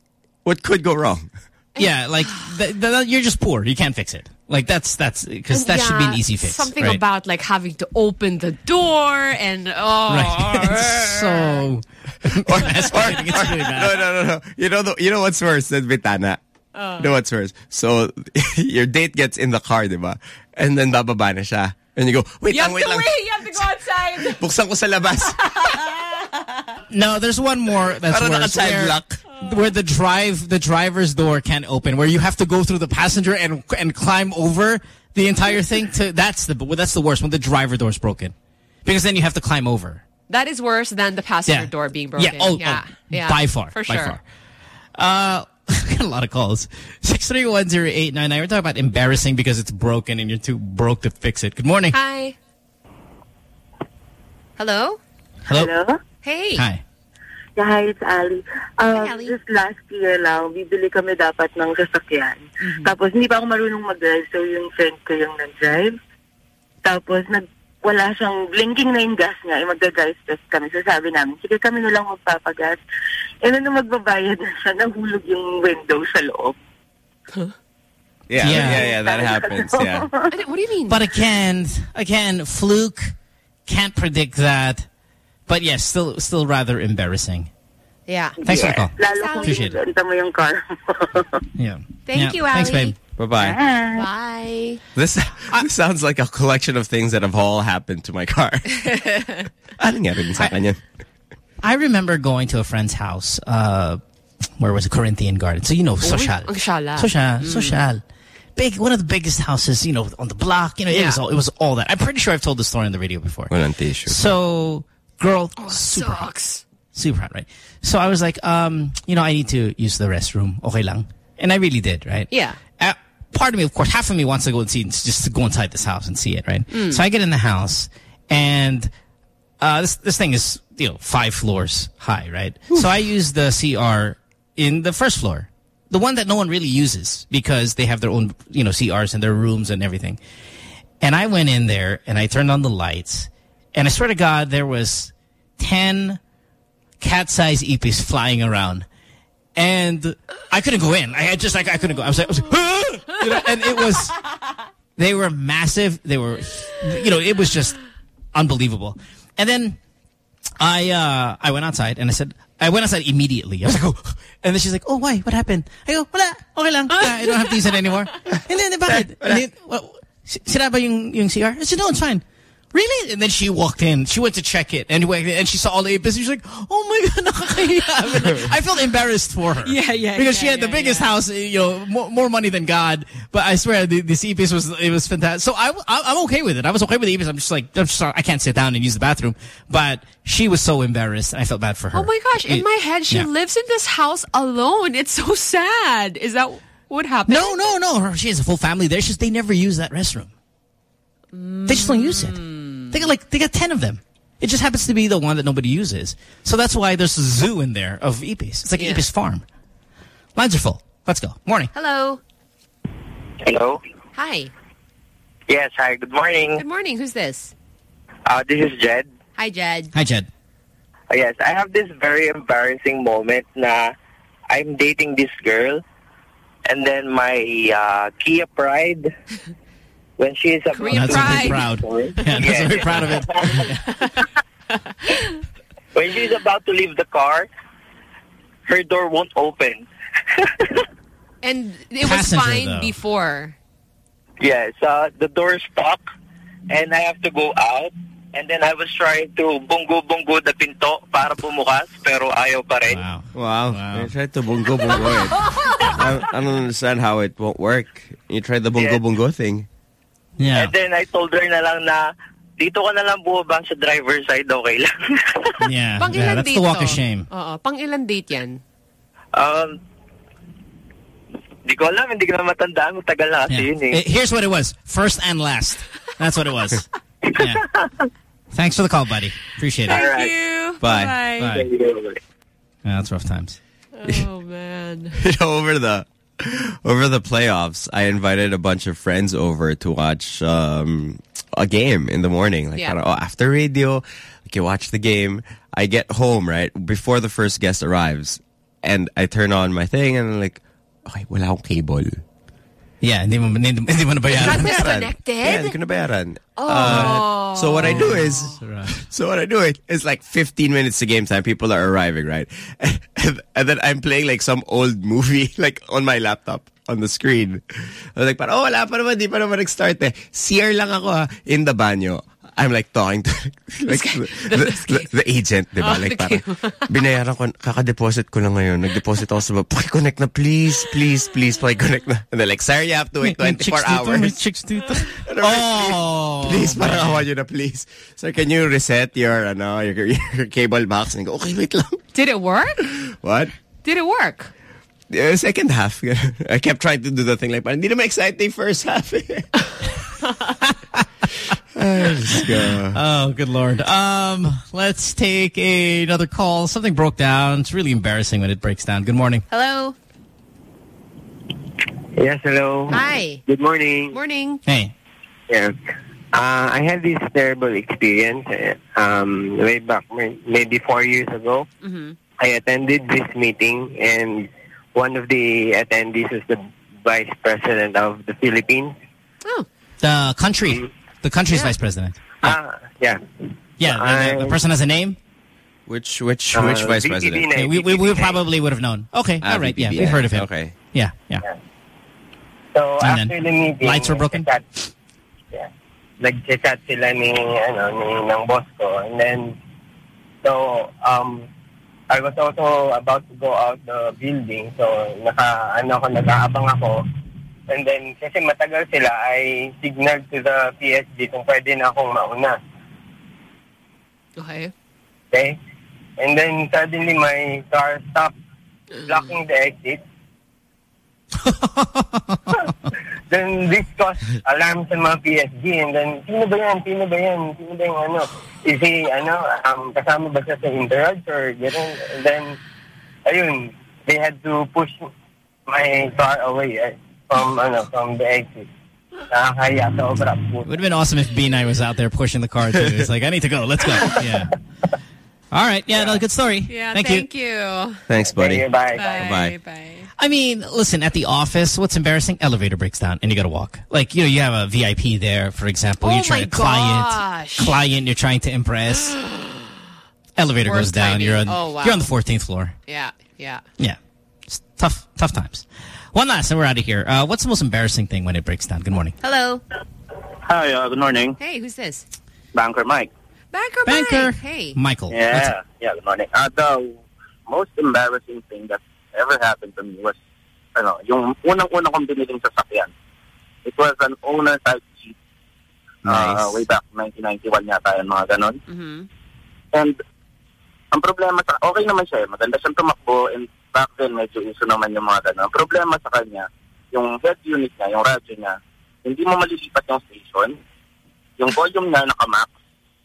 what could go wrong? Yeah, like th th you're just poor. You can't fix it. Like that's that's because that should be an easy fix. Something right? about like having to open the door and oh, Right. so or, or, no, no, no, no. You know, the, you know what's worse than bintana? Uh. You know what's worse? So, your date gets in the car, di ba? And then bababa na siya. And you go, wait you lang, have wait to lang. wait. You have to go outside. Buksan ko sa labas. No, there's one more that's Parang worse. naka-side Where, lock. Where the drive the driver's door can't open, where you have to go through the passenger and and climb over the entire thing. To that's the that's the worst when the driver door's broken, because then you have to climb over. That is worse than the passenger Yeah. door being broken. Yeah, oh, yeah. oh, yeah. by far, for by sure. far. Uh, got a lot of calls. Six three one zero eight nine nine. We're talking about embarrassing because it's broken and you're too broke to fix it. Good morning. Hi. Hello. Hello. Hello? Hey. Hi. Yeah, hi, it's Ali. Um, Just last year lang, bibili kami dapat ng sasakyan. Tapos hindi pa ako marunong mag-drive, so yung friend ko yung nag-drive. Tapos nag wala siyang blinking na yung gas niya, eh, magda-drive test kami. So sabi namin, sige kami na lang magpapagas. And then nung magbabayad na siya, nahulog yung window sa loob. Yeah, Yeah. yeah, yeah, that happens. Yeah. What do you mean? But again, again, fluke can't predict that. But yes, still, still rather embarrassing. Yeah. Thanks for the call. Lalo kung Appreciate it. mo yung car. Yeah. Thank Yeah. you, Thanks, babe. Bye bye. Bye. This this sounds like a collection of things that have all happened to my car. ano nga rin sa akin yan? I remember going to a friend's house. Uh, where was it? Corinthian Garden. So you know, social, Ang shala. social, Mm. social. Big, one of the biggest houses, you know, on the block. You know, it Yeah. was all, it was all that. I'm pretty sure I've told the story on the radio before. Walang tissue. So, girl, Oh, super hot. Super hot, right? So I was like, um, you know, I need to use the restroom. Okay lang. And I really did, right? Yeah. Uh, part of me, of course, half of me wants to go and see, just to go inside this house and see it, right? Mm. So I get in the house and uh, this this thing is you know five floors high, right? So I use the CR in the first floor, the one that no one really uses because they have their own you know CRs and their rooms and everything. And I went in there and I turned on the lights, and I swear to God, there was ten cat-sized epis flying around. And I couldn't go in. I had just like I couldn't go. I was like, I was like "Ah!" you know, and it was they were massive. They were, you know, it was just unbelievable. And then I uh, I went outside and I said I went outside immediately. I was like, oh. and then she's like, oh, why? What happened? I go, wala, okay lang. I don't have to use it anymore. And then, bakit? And then, well, si- sira ba yung, yung CR? I said, no, it's fine. Really? And then she walked in. She went to check it, and and she saw all the apis. She's like, "Oh my god, nakakahiya." I felt embarrassed for her. Yeah, yeah, Because she yeah, had the yeah, biggest house, you know, more, more money than God. But I swear, the, this epis was it was fantastic. So I, I I'm okay with it. I was okay with the epis. I'm just like, I'm just, I can't sit down and use the bathroom. But she was so embarrassed. I felt bad for her. Oh my gosh, in It- my head, she yeah. lives in this house alone. It's so sad. Is that what happened? No, no, no. Her- She has a full family there. It's just they never use that restroom. They just don't use it. They got like they got ten of them. It just happens to be the one that nobody uses. So that's why there's a zoo in there of Epis. It's like Yeah. Epis farm. Lines are full. Let's go. Morning. Hello. Hello. Hi. Yes. Hi. Good morning. Good morning. Who's this? Uh, this is Jed. Hi, Jed. Hi, Jed. Uh, yes, I have this very embarrassing moment na I'm dating this girl, and then my uh, Kia Pride, when she is about Korean to That's very proud. Yeah, that's very proud of it. when she's about to leave the car, her door won't open. And it was Passenger, fine though. before. Yes, uh, the door is stuck, and I have to go out. And then I was trying to bungo-bungo the pinto para bumukas, pero ayaw pa rin. Wow. I tried to bungo bungo it. I, I don't understand how it won't work. You tried the bungo bungo thing. Yeah. And then I told her na lang na, dito ka na lang bumaba sa driver's side, okay lang. Yeah. Pang yeah that's date the walk to? of shame. Oo. Pang ilan date yan? um, di ko alam, hindi ko na matandaan. Matagal na kasi yun eh. Eh, Here's what it was. First and last. That's what it was. yeah. Thanks for the call, buddy. Appreciate it. Thank you. Bye. Bye. Bye. Yeah, that's rough times. Oh, man. you know, over the over the playoffs, I invited a bunch of friends over to watch um, a game in the morning. Like, Yeah. parang, oh, after radio, like you watch the game. I get home right before the first guest arrives, and I turn on my thing, and I'm like, okay, wala akong cable. Yeah, hindi mo, hindi, hindi mo nabayaran. Got disconnected? Yeah, hindi ko nabayaran. Oh. Uh, so what I do is, so what I do is, it's like 15 minutes to game time. People are arriving, right? And, and then I'm playing like some old movie, like on my laptop on the screen. I was like, parang, oh, wala pa naman, di pa naman nag-start eh. CR lang ako ah, in the banyo. I'm like talking to like the, the, the, the agent, di ba? Oh, like the parang, binayaran ko, kaka-deposit ko lang ngayon. Nag-deposit ako sa baba. Paki-connect na, please, please, please, paki-connect na. And they're like, sir, you have to wait May 24 chicks dito, may hours. chicks dito. Like, Oh. Please, parang awa nyo na, please. Sir, can you reset your, ano, your, your cable box? And go, okay, wait lang. Did it work? What? Did it work? The uh, second half. I kept trying to do the thing like, hindi naman exciting first half. Eh. Ay, Diyos ko. Oh, good lord. Um, let's take a, another call. Something broke down. It's really embarrassing when it breaks down. Good morning. Hello. Yes, hello. Hi. Good morning. Morning. Hey. Yeah. Uh, I had this terrible experience uh, um, way back, maybe four years ago. Mm-hmm. I attended this meeting, and one of the attendees was the vice president of the Philippines. Oh. The country. The country's vice president. Ah, yeah. Yeah, the, the person has a name? Which, which, Uh, which vice VP president? Okay, we, we, we probably would have known. Okay, Ah, all right. Yeah, we've heard of him. Okay. Yeah, yeah. So And after then, the meeting, lights were broken? nagchat- Yeah. Nag-chat sila ni, ano, ni, ng boss ko. And then, so, um, I was also about to go out the building. So, naka, ano ako, nag-aabang ako. And then, kasi matagal sila, I signal to the PSG kung pwede na akong mauna. Okay. Okay? And then, suddenly, my car stopped, blocking the exit. then this caused alarm sa mga PSG and then sino ba yan? Sino ba yan? Sino ba yung ano? Is he ano um, kasama ba siya sa interage or gano'n? And then ayun, they had to push my car away eh, from ano from the exit. Nakakaya sa obra. It would have been awesome if Binay was out there pushing the car too. It's like, I need to go. Let's go. Yeah. All right. Yeah, no, good story. Yeah, thank, thank you. you. Thanks, buddy. Bye. Bye. Bye. Bye. I mean, listen, at the office, what's embarrassing? Elevator breaks down and you got to walk. Like, you know, you have a VIP there, for example. Oh you're trying my to client, gosh. client you're trying to impress. Elevator Worst goes down. timing. You're on, Oh, wow. you're on the 14th floor. Yeah, yeah. Yeah. It's tough, tough times. One last and we're out of here. Uh, what's the most embarrassing thing when it breaks down? Good morning. Hello. Hi, uh, good morning. Hey, who's this? Banker Mike. Banker, Banker. Mike. Hey. Michael. Yeah, yeah, good morning. Uh, the most embarrassing thing that ever happened to me was, ano, yung unang-unang kong biniling sasakyan. It was an owner type Jeep. Uh, way back 1991 yata yun, mga ganon. Mm-hmm. And ang problema sa, okay naman siya eh, maganda siyang tumakbo and back then medyo uso naman yung mga ganon. Ang problema sa kanya, yung head unit niya, yung radio niya, hindi mo malilipat yung station. Yung volume niya nakamax.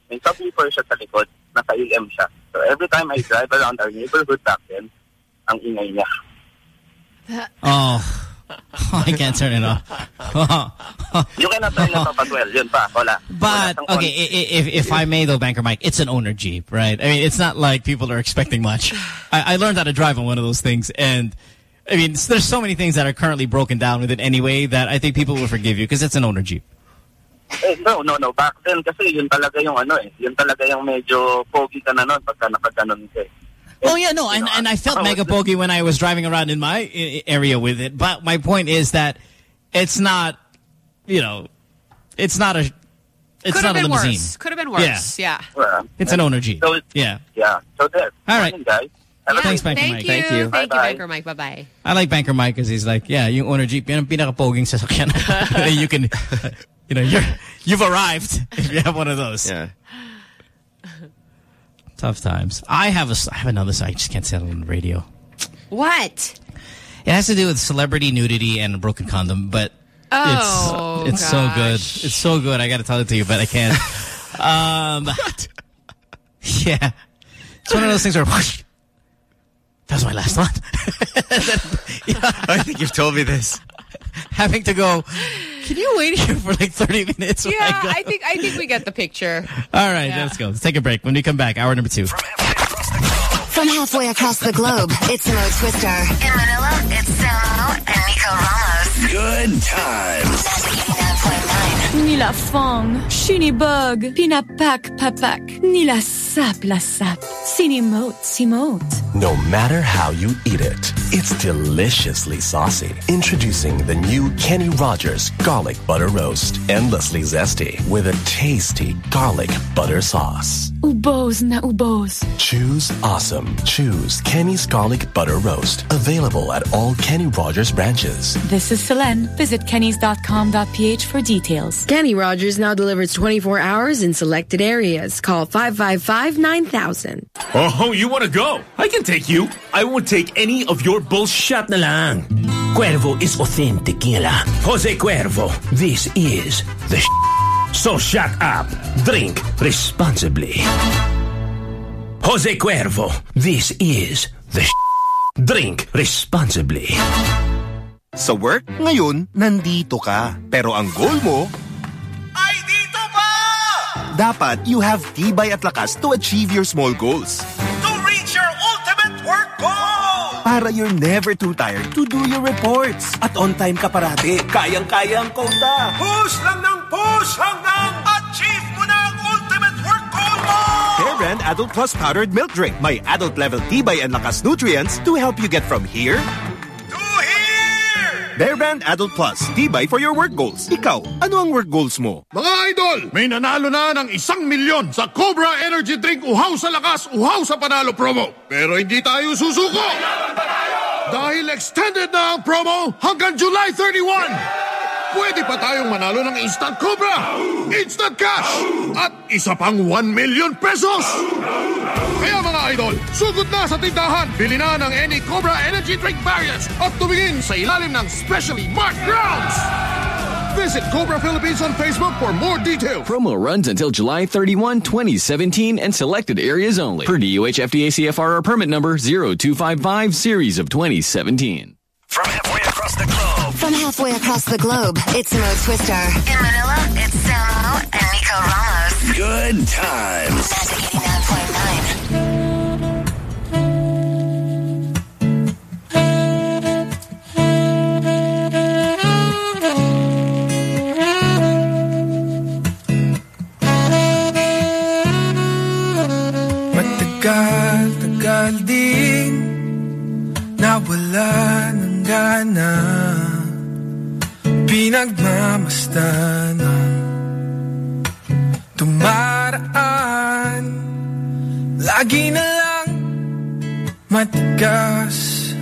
May subwoofer siya sa likod, nasa AM siya. So every time I drive around our neighborhood back then, ang ingay niya. Oh. I can't turn it off. You cannot turn it off as well. Yun pa, wala. But okay, i- i- if if I may though, Banker Mike, it's an owner Jeep, right? I mean, it's not like people are expecting much. I, I learned how to drive on one of those things, and I mean, there's so many things that are currently broken down with it anyway that I think people will forgive you because it's an owner Jeep. Eh, no, no, no. Back then kasi yun talaga yung ano eh. Yun talaga yung medyo pogi ka na nun pagka nakaganon ka eh. Oh yeah, no, and and I felt oh, mega bogey when I was driving around in my i- i- area with it. But my point is that it's not, you know, it's not a, it's Could have not a been limousine. worse. Could have been worse. Yeah. Well, It's an owner Jeep. So it's- Yeah. Yeah. So there. All right. Morning, guys. Have a Thanks, Banker Thank Mike. you. Thank you. Thank you, Bye-bye. Banker Mike. Bye-bye. I like Banker Mike because he's like, yeah, yung owner Jeep, yan ang pinaka-poging sasakyan. you can, you know, you're, you've arrived if you have one of those. Yeah. Tough times. I have a, I have another side. I just can't say it on the radio. What? It has to do with celebrity nudity and a broken condom, but Oh, it's it's so good. It's so good. I got to tell it to you, but I can't. um, Yeah, it's one of those things where that was my last one. yeah. I think you've told me this. Having to go. Can you wait here for like thirty minutes? Yeah, I? I think I think we get the picture. All right, let's go. Let's take a break. When we come back, hour number two. From halfway across the globe, it's Mo Twister. In Manila, it's Samo and Nico Ramos. Good times. Nila fong, shinibug, pinapak papak, nila sap la sap, sinimote simote. No matter how you eat it, it's deliciously saucy. Introducing the new Kenny Rogers Garlic Butter Roast. Endlessly zesty with a tasty garlic butter sauce. Ubos na ubos. Choose awesome. Choose Kenny's Garlic Butter Roast. Available at all Kenny Rogers branches. This is Selene. Visit kennys.com.ph for details. Kenny Rogers now delivers 24 hours in selected areas. Call 555-9000. Oh, you want to go? I can take you. I won't take any of your bullshit na lang. Cuervo is authentic tequila. Jose Cuervo, this is the sh- So shut up. Drink responsibly. Jose Cuervo, this is the sh- Drink responsibly. Sa work, ngayon, nandito ka. Pero ang goal mo, ay dito pa! Dapat you have tibay at lakas to achieve your small goals. To reach your ultimate work goal! Para you're never too tired to do your reports. At on time ka parati. Kayang-kaya ang kota. Push lang ng push hanggang achieve mo na ang ultimate work goal mo! Bear Brand Adult Plus Powdered Milk Drink. May adult level tibay and lakas nutrients to help you get from here To! Bear Brand Adult Plus. Tibay for your work goals. Ikaw, ano ang work goals mo? Mga idol, may nanalo na ng isang milyon sa Cobra Energy Drink Uhaw sa Lakas, Uhaw sa Panalo promo. Pero hindi tayo susuko! Dahil extended na ang promo hanggang July 31! Pwede pa tayong manalo ng Instant Cobra, Instant Cash, at isa pang 1 million pesos! Kaya mga idol, sugod na sa tindahan, bili na ng any Cobra Energy Drink variants at tumingin sa ilalim ng specially marked grounds! Visit Cobra Philippines on Facebook for more details. Promo runs until July 31, 2017 and selected areas only. Per DOH FDA CFR permit number 0255 series of 2017. From halfway across the globe. From halfway across the globe, it's Mo Twister. In Manila, it's Samo and Nico Ramos. Good times. Magic 89.9. Nawala ng gana. Pinagmamastan dumaraan Lagi na lang matigas.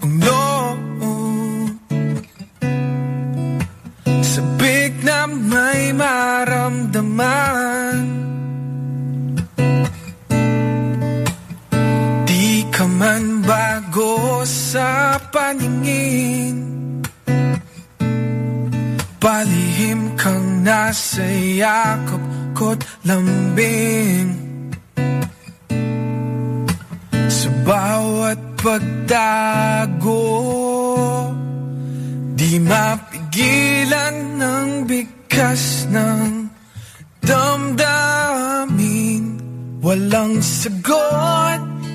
Ang loob. Sabik na may maramdaman man bago sa paningin. Palihim kang nasa yakap ko't lambing. Sa bawat pagtago Di mapigilan ng bigkas ng damdamin. Walang sagot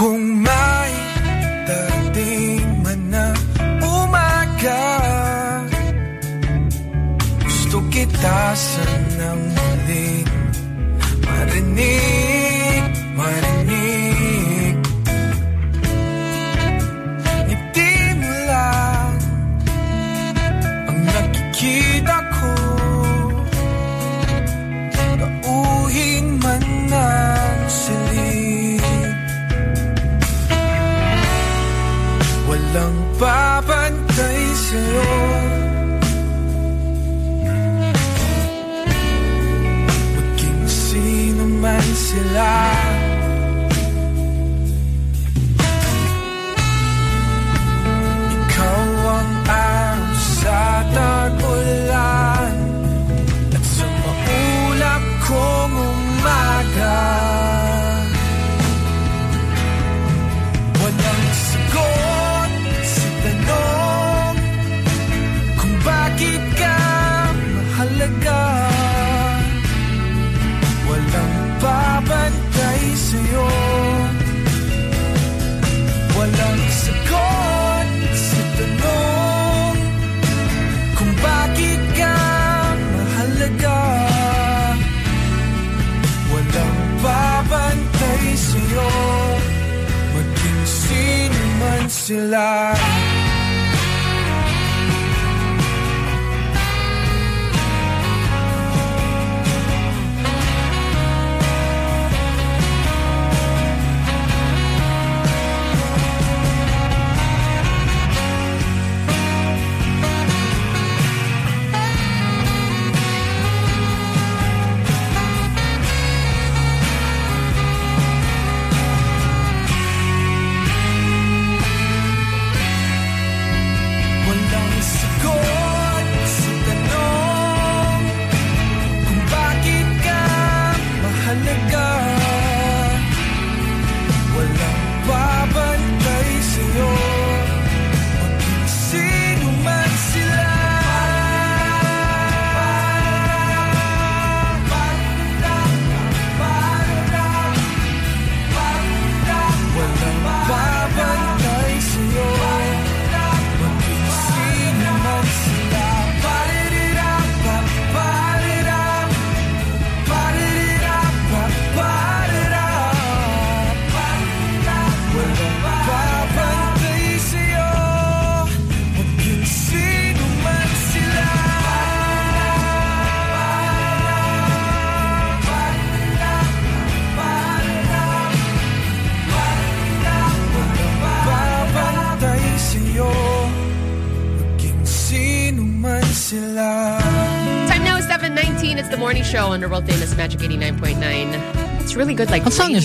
Kung may darating man na umaga Gusto kita sanang muling marinig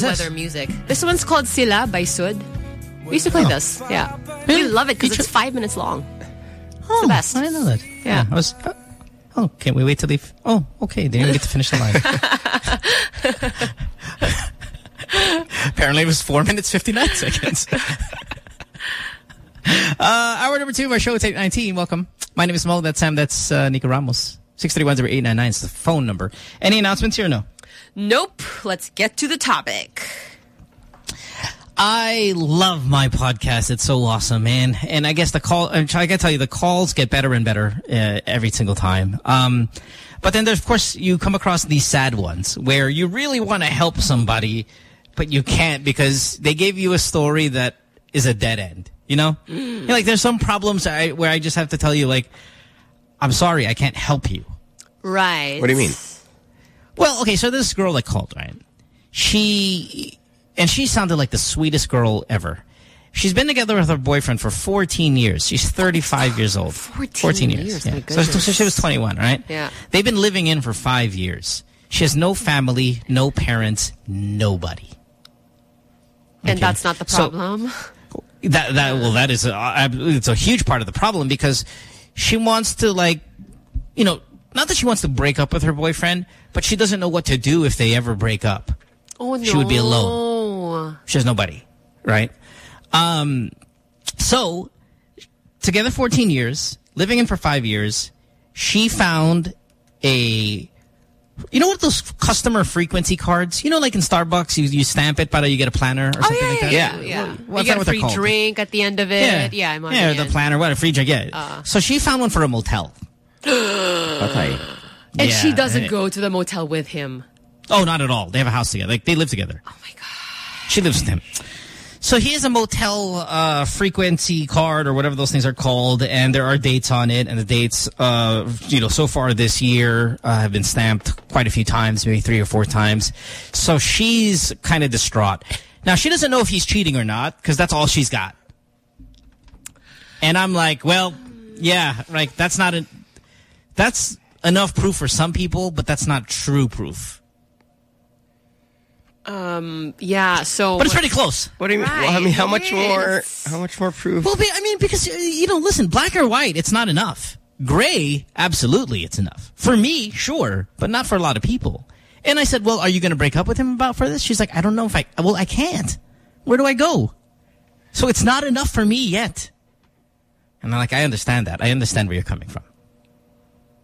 good, like What song rainy is this? weather music. This one's called Sila by Sud. We used to play Oh. this. Yeah. We love it because it's five minutes long. It's Oh, the best. I didn't know that. Yeah. I was. uh, oh, can't we wait till leave? Oh, okay. They didn't get to finish the line. Apparently, it was four minutes fifty nine seconds. uh, hour number two of our show, Take 19. Welcome. My name is Mo. That's Sam. That's uh, Nico Ramos. 631-0899 is the phone number. Any announcements here or no? Nope. Let's get to the topic. I love my podcast. It's so awesome, man. And I guess the call, I gotta tell you, the calls get better and better uh, every single time. Um, but then there's, of course, you come across these sad ones where you really want to help somebody, but you can't because they gave you a story that is a dead end. You know? You know, like there's some problems I, where I just have to tell you, like, I'm sorry, I can't help you. Right. What do you mean? Well, okay, so this girl that called, right? She, and she sounded like the sweetest girl ever. She's been together with her boyfriend for 14 years. She's 35 years old. 14, years. years, yeah. So, so she was 21, right? Yeah. They've been living in for five years. She has no family, no parents, nobody. And that's not the So- problem. That that well, that is a, it's a huge part of the problem because she wants to like, you know, not that she wants to break up with her boyfriend, but she doesn't know what to do if they ever break up. oh, no. She would be alone. She has nobody, right? Um, so together 14 years, living in for five years, she found a. You know what those customer frequency cards? You know, like in Starbucks, you you stamp it, but you get a planner or something like that. Oh, Yeah. yeah. What's you that get a free drink at the end of it. Yeah, I'm on yeah, the the planner, what a free drink. Yeah. Uh. so she found one for a motel. Okay. And she doesn't go to the motel with him. Oh, not at all. They have a house together. Like they live together. Oh my god. She lives with him. So he has a motel uh, frequency card or whatever those things are called, and there are dates on it, and the dates, uh, you know, so far this year uh, have been stamped quite a few times, maybe three or four times. So she's kind of distraught. Now she doesn't know if he's cheating or not because that's all she's got. And I'm like, well, yeah, like that's not a, that's enough proof for some people, but that's not true proof. Um, yeah, so... But it's pretty close. What do you mean? Well, I mean, how much more? How much more proof? Well, I mean, because, uh, you know, listen, black or white, it's not enough. Gray, absolutely it's enough. For me, sure, but not for a lot of people. And I said, well, are you going to break up with him about for this? She's like, I don't know if I, well, I can't. Where do I go? So it's not enough for me yet. And I'm like, I understand that. I understand where you're coming from.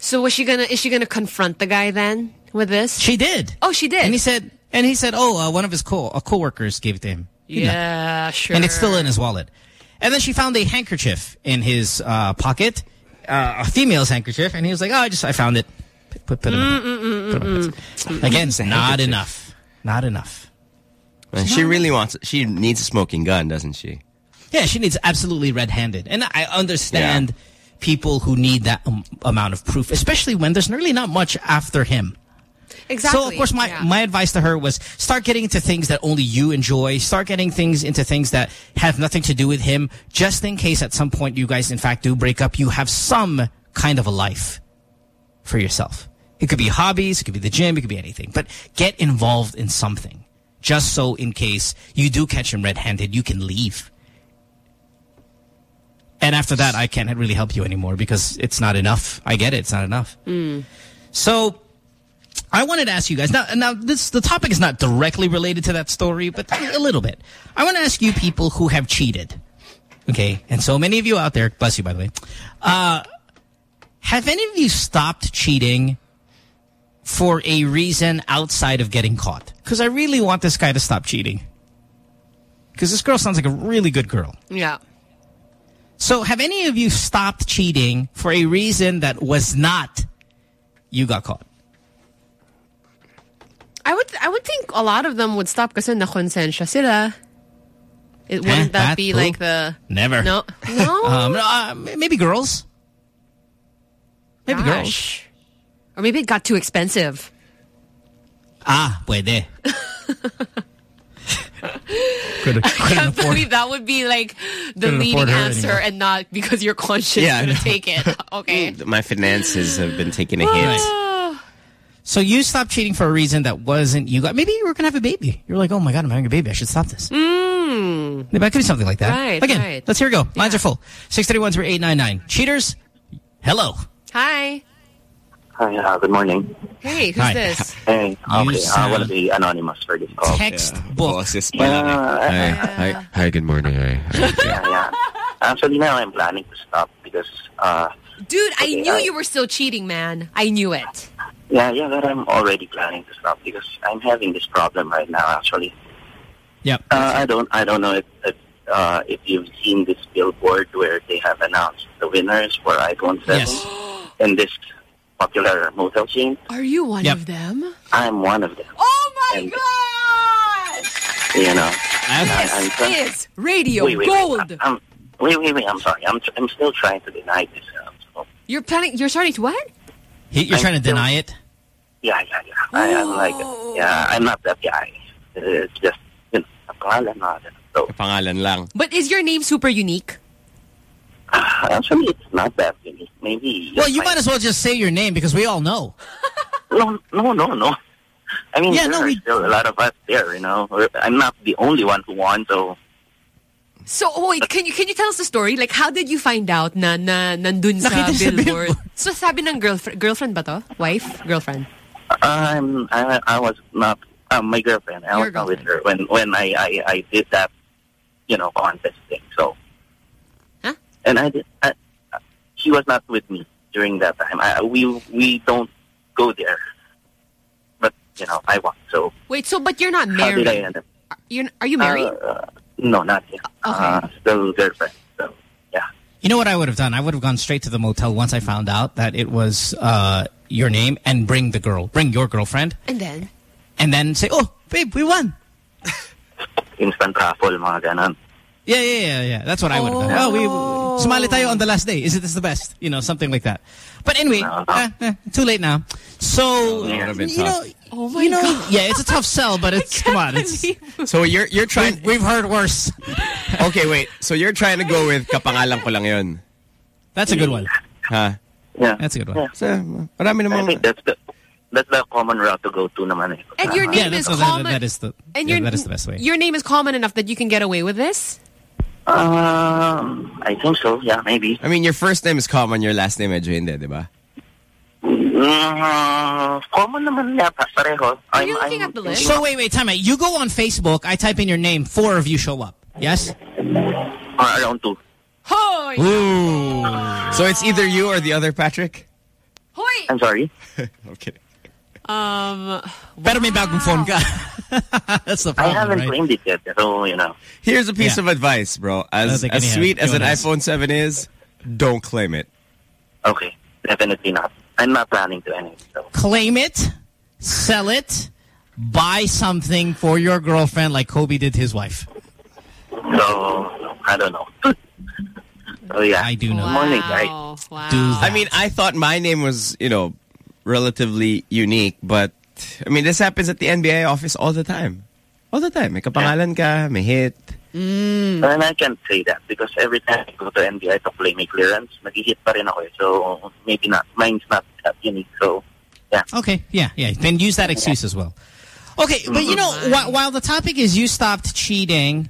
So was she gonna, is she gonna confront the guy then with this? She did. Oh, she did? And he said, and he said, oh, uh, one of his co uh, coworkers gave it to him. You know. Yeah, sure. And it's still in his wallet. And then she found a handkerchief in his uh, pocket, uh, a female's handkerchief, and he was like, oh, I just, I found it. Put, put it in. Put it. Again, not enough. Not enough. Man, she really wants. She needs a smoking gun, doesn't she? Yeah, she needs absolutely red-handed. And I understand people who need that um, amount of proof, especially when there's really not much after him. Exactly. So, of course, my, my advice to her was start getting into things that only you enjoy. Start getting things into things that have nothing to do with him, just in case at some point you guys, in fact, do break up. You have some kind of a life for yourself. It could be hobbies, it could be the gym, it could be anything. But get involved in something, just so in case you do catch him red-handed, you can leave. And after that, I can't really help you anymore because it's not enough. I get it. It's not enough. Mm. So I wanted to ask you guys now. Now this the topic is not directly related to that story, but a little bit. I want to ask you people who have cheated. Okay, and so many of you out there, bless you by the way. Uh, have any of you stopped cheating for a reason outside of getting caught? Because I really want this guy to stop cheating. Because this girl sounds like a really good girl. Yeah. So have any of you stopped cheating for a reason that was not you got caught? I would I would think a lot of them would stop because kasi nakonsensya sila. It, wouldn't that, that be too? like the... Never. No? No? Um, uh, maybe girls. Maybe girls. Or maybe it got too expensive. Ah, puede. couldn't, I couldn't can't afford believe that would be like the leading answer anymore. and not because your conscience Yeah, I yeah, know. take it. Okay. My finances have been taking a hit. So you stopped cheating for a reason that wasn't you got. Maybe you were going to have a baby. You're like, oh my God, I'm having a baby. I should stop this. Mm. Maybe it could be something like that. Right, Again, right. let's hear it go. Lines are full. 631-0899. Cheaters, hello. Hi. Hi, uh, good morning. Hey, who's Hi. this? Hey, okay, I want to be anonymous for this call. Textbook. Yeah, Hi, hi, hi, good morning. Hi. yeah, yeah. Actually, now I'm planning to stop because uh, Dude, I knew I- you were still cheating, man. I knew it. Yeah, yeah, but I'm already planning to stop because I'm having this problem right now. Actually, Yep. uh, I don't, I don't know if if, uh, if you've seen this billboard where they have announced the winners for iPhone Seven Yes. in this popular motel chain. Are you one Yep. of them? I'm one of them. Oh my And- god! You know, This I'm is radio wait, wait, gold. Wait, I'm, wait, wait, wait. I'm sorry. I'm, I'm still trying to deny this. Um, so, You're planning. You're starting to what? He, you're I'm trying to still- deny it? yeah, yeah, yeah. I am like, yeah, I'm not that guy. It's just, you know, a pangalan na. So, Pangalan lang. But is your name super unique? actually, it's not that unique. Maybe. Well, you might as well just say your name because we all know. No, no, no, no. I mean, Yeah, there no, are we- still a lot of us there, you know. I'm not the only one who won, so So oh, wait, can you can you tell us the story? Like how did you find out na na nandun sa Nakita sa billboard? So sabi ng girlfriend, girlfriend ba to? Wife, girlfriend. I'm I, I was not um, my girlfriend. I Your was not with her when when I, I I did that, you know, contest thing. So, Huh? And I did. I, she was not with me during that time. I, we we don't go there, but you know, I won. So Wait, so but you're not married. how did I married. end up? You're are you married? Uh, no, not yet. Uh, still girlfriend. So yeah. You know what I would have done? I would have gone straight to the motel once I found out that it was uh, your name and bring the girl, bring your girlfriend, and then and then say, "Oh, babe, we won." Instant raffle, mga ganon. Yeah, yeah, yeah, yeah. That's what I would have done. Oh, we sumali tayo on the last day. Is it this the best? You know, something like that. But anyway, eh, eh, too late now. So That would have been you know. Oh my you know, god. yeah, it's a tough sell, but it's come on, it's So you're you're trying. we've, we've heard worse. Okay, wait. So you're trying to go with kapangalan ko lang yun. That's a good one. Huh? Yeah. That's a good one. Yeah. So, marami I namang... think that's the that's the common route to go to naman eh. And your Yeah, name is that's, that, common. that is the and yeah, your, that is the best way. Your name is common enough that you can get away with this. Um, I think so. Yeah, maybe. I mean, your first name is common, your last name medyo hindi, di ba? Mm, common naman yata, pareho. Are you looking at the list? So wait, wait, time out. You go on Facebook. I type in your name. Four of you show up. Yes. Or around two. Hoy! Ooh. So it's either you or the other Patrick? Hoy! I'm sorry. okay. Um, Pero may bagong phone ka. That's the I problem, haven't right? claimed it yet, so you know. Here's a piece Yeah. of advice, bro. As, as any- sweet as an has. iPhone 7 is, don't claim it. Okay, definitely not. I'm not planning to anyway. So. Claim it, sell it, buy something for your girlfriend like Kobe did his wife. So I don't know. oh yeah. I do know. Good morning, guys. wow. Wow. Do. I mean, I thought my name was, you know, relatively unique, but I mean, this happens at the NBI office all the time. All the time. May kapangalan ka, may hit. And I can't say that because every time I go to NBI to play my clearance, nag-hit pa rin ako eh. So maybe not. Mine's not that unique. So yeah. Okay, yeah, yeah. Then use that excuse as well. Okay, but you know, while, while the topic is you stopped cheating,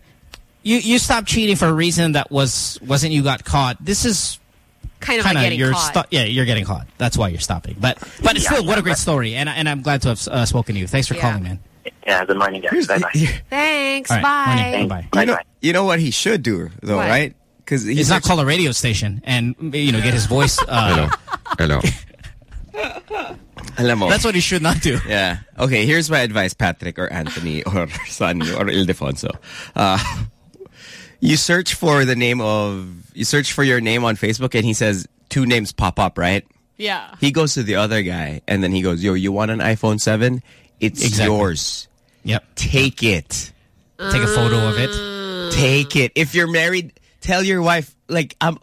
you you stopped cheating for a reason that was wasn't you got caught. This is kind of kind like of getting you're caught. yeah you're getting caught. That's why you're stopping. But but Yeah, still, what a great story, and I- and I'm glad to have uh, spoken to you. Thanks for Yeah. calling, man. Yeah, good morning, guys. Bye-bye. Thanks. All right, Bye. morning. Bye. You know, you know what he should do, though, What? right? Because He's not call a radio station and you know get his voice. Uh, Hello. Alam mo. That's what he should not do. Yeah. Okay, here's my advice, Patrick or Anthony or Son or Ildefonso. Uh, you search for the name of, you search for your name on Facebook and he says two names pop up, right? Yeah. He goes to the other guy and then he goes, yo, you want an iPhone 7? It's Exactly. yours. Yep. Take it. Take a photo of it. Take it. If you're married, tell your wife, like, um,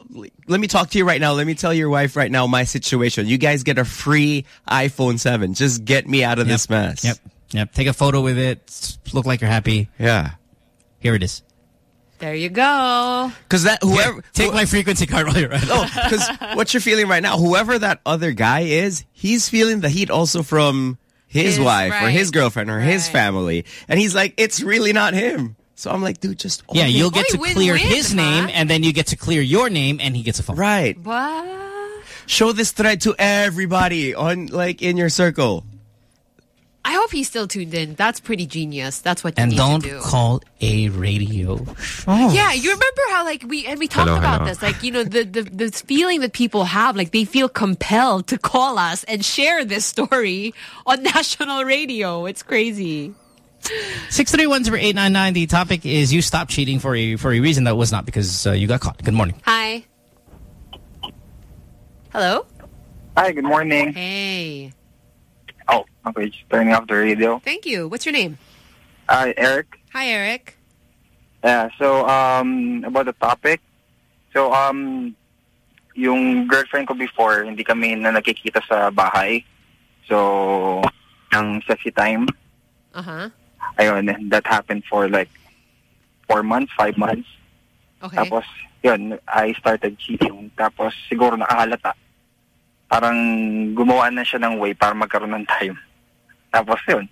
let me talk to you right now. Let me tell your wife right now my situation. You guys get a free iPhone 7. Just get me out of this mess. Yep. Yep. Take a photo with it. Look like you're happy. Yeah. Here it is. There you go. Because that, whoever, Take my frequency card while you're at it. Oh, because what you're feeling right now, whoever that other guy is, he's feeling the heat also from his, His- wife or his girlfriend or his family. And he's like, it's really not him. So I'm like, dude, just Yeah, own you'll get to win-win, clear his huh? name, and then you get to clear your name, and he gets a phone. Right. What? Show this thread to everybody on, like, in your circle. I hope he's still tuned in. That's pretty genius. That's what you And need don't to do. call a radio show. Yeah, you remember how like we and we talked Hello, about hello. this, like you know the, the the feeling that people have, like they feel compelled to call us and share this story on national radio. It's crazy. Six three one zero eight nine nine. The topic is you stopped cheating for a for a reason that was not because uh, you got caught. Good morning. Hi. Hello. Hi, good morning. Hey. Oh, okay, just turning off the radio. Thank you. What's your name? Hi, Eric. Hi, Eric. Yeah, so, um, about the topic. So, um, yung girlfriend ko before, hindi kami na nakikita sa bahay. So, ang sexy time, Uh huh. ayun, that happened for like four months, five months. Okay. Tapos, yun, I started cheating. Tapos, siguro nakahalata. Parang gumawa na siya ng way para magkaroon ng time. Tapos, yun.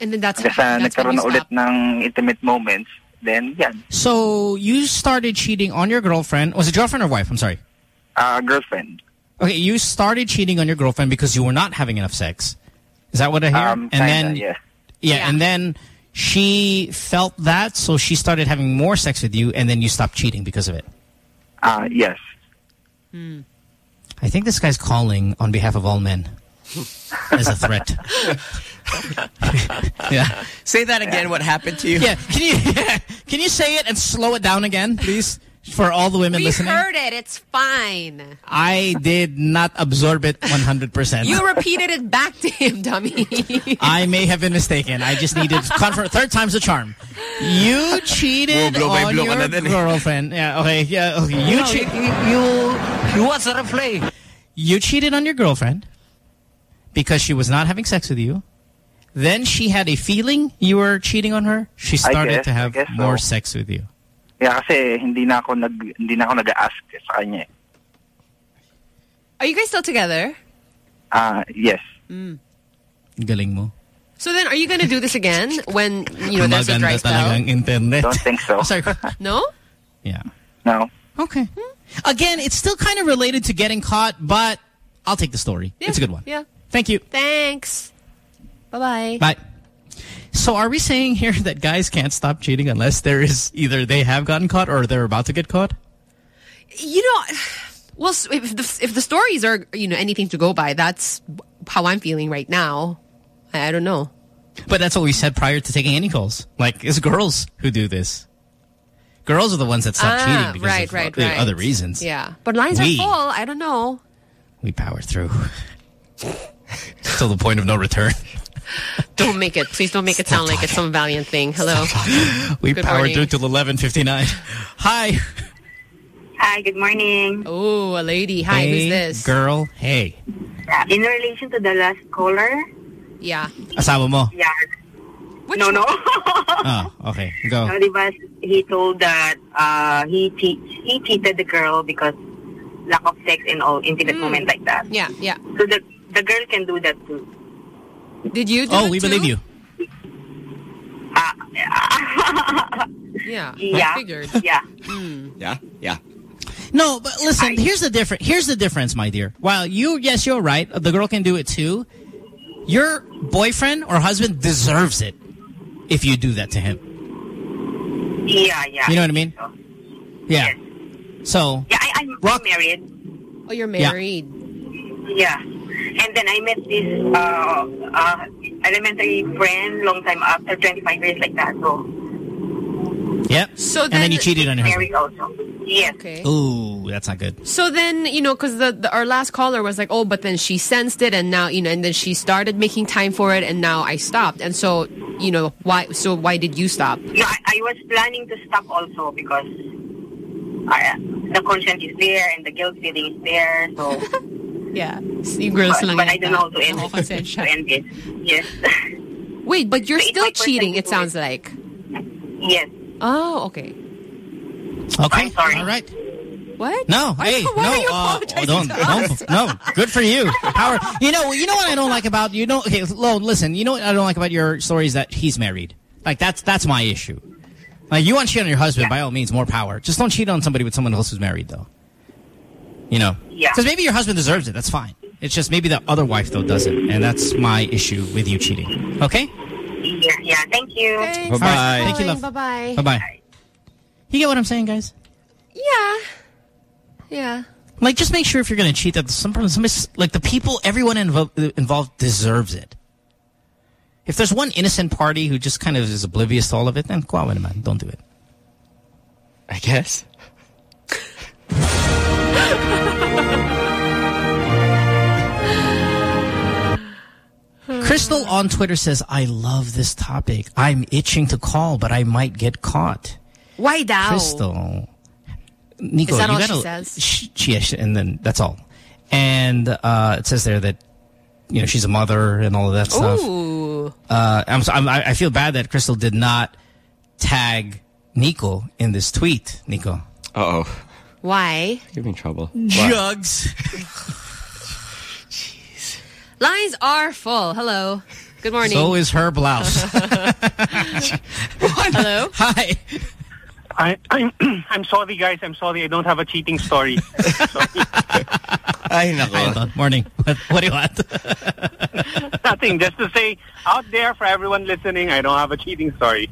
And then that's, Kasi sa that's when nagkaroon you na ulit ng intimate moments, then yan, So you started cheating on your girlfriend. Was it girlfriend or wife? I'm sorry. uh, girlfriend. Okay, you started cheating on your girlfriend because you were not having enough sex. Is that what I hear? Um, and kinda, then yeah. yeah, and then she felt that, so she started having more sex with you, and then you stopped cheating because of it. Uh, yes. I think this guy's calling on behalf of all men as a threat. yeah. Say that again. What happened to you? Yeah. Can you can you say it and slow it down again, please, for all the women We listening? heard it. It's fine. I did not absorb it 100%. You repeated it back to him, dummy. I may have been mistaken. I just needed comfort. Third time's a charm. You cheated Blow by on blow your na girlfriend. Yeah, okay. Yeah, okay. You, No, che- you, you, you watch the replay. You cheated on your girlfriend because she was not having sex with you. Then she had a feeling you were cheating on her. She started guess, to have guess so. more sex with you. Yeah, kasi hindi na ako nag hindi na ako nag-ask sa kanya. eh. Are you guys still together? Ah, yes. Mm. Galing mo. So then, are you going to do this again when you know there's a dry Maganda spell? talagang internet. Don't think so. Sorry. No. Yeah. No. Okay. Again, it's still kind of related to getting caught, but I'll take the story. It's a good one. Yeah. Thank you. Thanks. Bye bye. Bye. So are we saying here that guys can't stop cheating unless there is either they have gotten caught or they're about to get caught? You know, well, if the, if the stories are you know anything to go by, that's how I'm feeling right now. I, I don't know. But that's what we said prior to taking any calls. Like, it's girls who do this. Girls are the ones that stop ah, cheating because right, of right, right. other reasons. Yeah, but lines We- are full. I don't know. We power through. Till the point of no return. Don't make it. Please don't make it sound like it's some valiant thing. Hello. We Good power morning. through till 11.59. Hi. Hi, good morning. Oh, a lady. Hi, hey, who's this? girl. Hey. In relation to the last caller, Yeah. Asawa mo. yeah. no, no. Oh, okay. Go. No, diba, he told that uh, he che- he cheated the girl because lack of sex and all intimate moment like that. Yeah, yeah. So the the girl can do that too. Did you? Do Oh, it we too? believe you. Yeah. Yeah. I figured. Yeah. Hmm. Yeah, yeah. No, but listen, here's the difference. Here's the difference, my dear. While you, yes, you're right. The girl can do it too. Your boyfriend or husband deserves it if you do that to him. Yeah, yeah. You know what I mean? Yeah. So, Yeah, I, I'm I'm married. Oh, you're Yeah. married. Yeah. And then I met this uh, uh, elementary friend long time after 25 years like that. So, yep. So and then then- you cheated on your husband. married also. Yes. Okay. Ooh, that's not good. So then, you know, because the, the our last caller was like, oh, but then she sensed it, and now, you know, and then she started making time for it, and now I stopped. And so, you know, why? So why did you stop? Yeah, I, I was planning to stop also because I, the conscience is there and the guilt feeling is there. So, Yeah. You girls but, lang but I don't know how to end, Ako it, konsensya. to end it. Yes. Wait, but you're So still cheating. It to sounds like. yes. Oh, okay. Okay. sorry. All right. What? No, hey, Why no, are you uh, apologizing don't, to don't, no. Good for you. Power. You know, you know what I don't like about you know. Okay, Lo, listen. You know what I don't like about your story is that he's married. Like that's that's my issue. Like you want to cheat on your husband, by all means, more power. Just don't cheat on somebody with someone else who's married, though. You know. Yeah. Because maybe your husband deserves it. That's fine. It's just maybe the other wife, though, doesn't. And that's my issue with you cheating. Okay? Yeah, yeah. Thank you. Bye-bye. All right, Thank you, love. Bye-bye. Bye-bye. You get what I'm saying, guys? Yeah. Yeah. Like, just make sure if you're going to cheat that some, some, like the people, everyone invo involved deserves it. If there's one innocent party who just kind of is oblivious to all of it, then go out man. Don't do it. I guess. Crystal on Twitter says, I love this topic. I'm itching to call, but I might get caught. Why thou? Crystal. Nico, Is that you all gotta, she says? Sh- she, and then that's all. And uh, it says there that, you know, she's a mother and all of that stuff. Ooh. Uh, I'm, I'm, I I feel bad that Crystal did not tag Nico in this tweet, Nico. Uh-oh. Why? Give me trouble. Jugs. Lines are full. Hello. Good morning. So is her blouse. Hello. Hi. I, I'm I'm sorry, guys. I'm sorry. I don't have a cheating story. Ay, nako. Morning. What, what do you want? Nothing. Just to say, out there for everyone listening, I don't have a cheating story.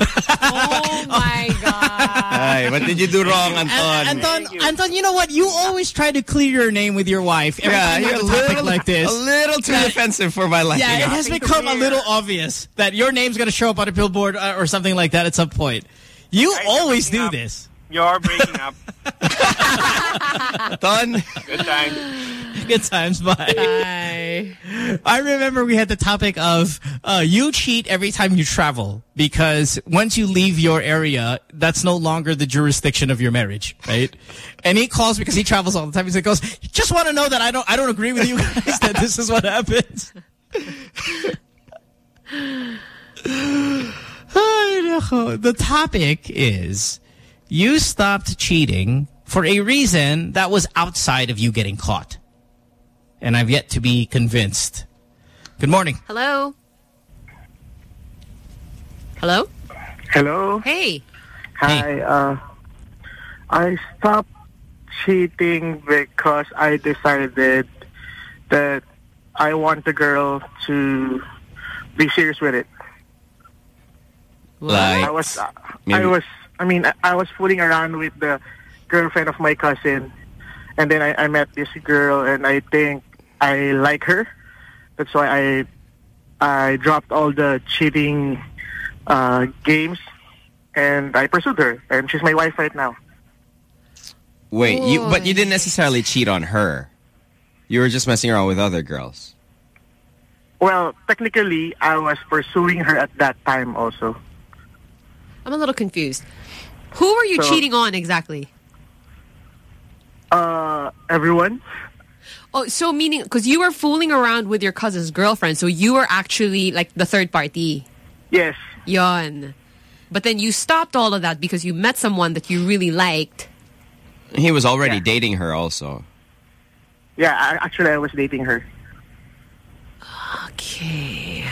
oh my god. Ay, what did you do wrong, Anton? Anton, Anton, you know what? You always try to clear your name with your wife. Every Yeah, you you're a a little- like this. a little too that- defensive for my liking. Yeah, it has Nothing become a little obvious that your name's going to show up on a billboard uh, or something like that at some point. You Guys, you're always do up. this. You're breaking up. Done. Good time. Good times, bye. Bye. I remember we had the topic of uh, you cheat every time you travel because once you leave your area, that's no longer the jurisdiction of your marriage, right? and he calls because he travels all the time. He goes, "Just want to know that I don't, I don't agree with you guys that this is what happens." The topic is you stopped cheating for a reason that was outside of you getting caught. And I've yet to be convinced. Good morning. Hello. Hello. Hello. Hey. Hi. Uh, I stopped cheating because I decided that I want the girl to be serious with it. Like, I was, uh, I was, I mean, I, I was fooling around with the girlfriend of my cousin, and then I, I met this girl, and I think I like her. That's why I, I dropped all the cheating uh, games, and I pursued her, and she's my wife right now. Wait, you but you didn't necessarily cheat on her. You were just messing around with other girls. Well, technically, I was pursuing her at that time also. I'm a little confused. Who were you So- cheating on exactly? Uh, everyone. Oh, so meaning because you were fooling around with your cousin's girlfriend, so you were actually like the third party. Yes. Yon. But then you stopped all of that because you met someone that you really liked. He was already dating her also. Yeah, I, actually, I was dating her. Okay.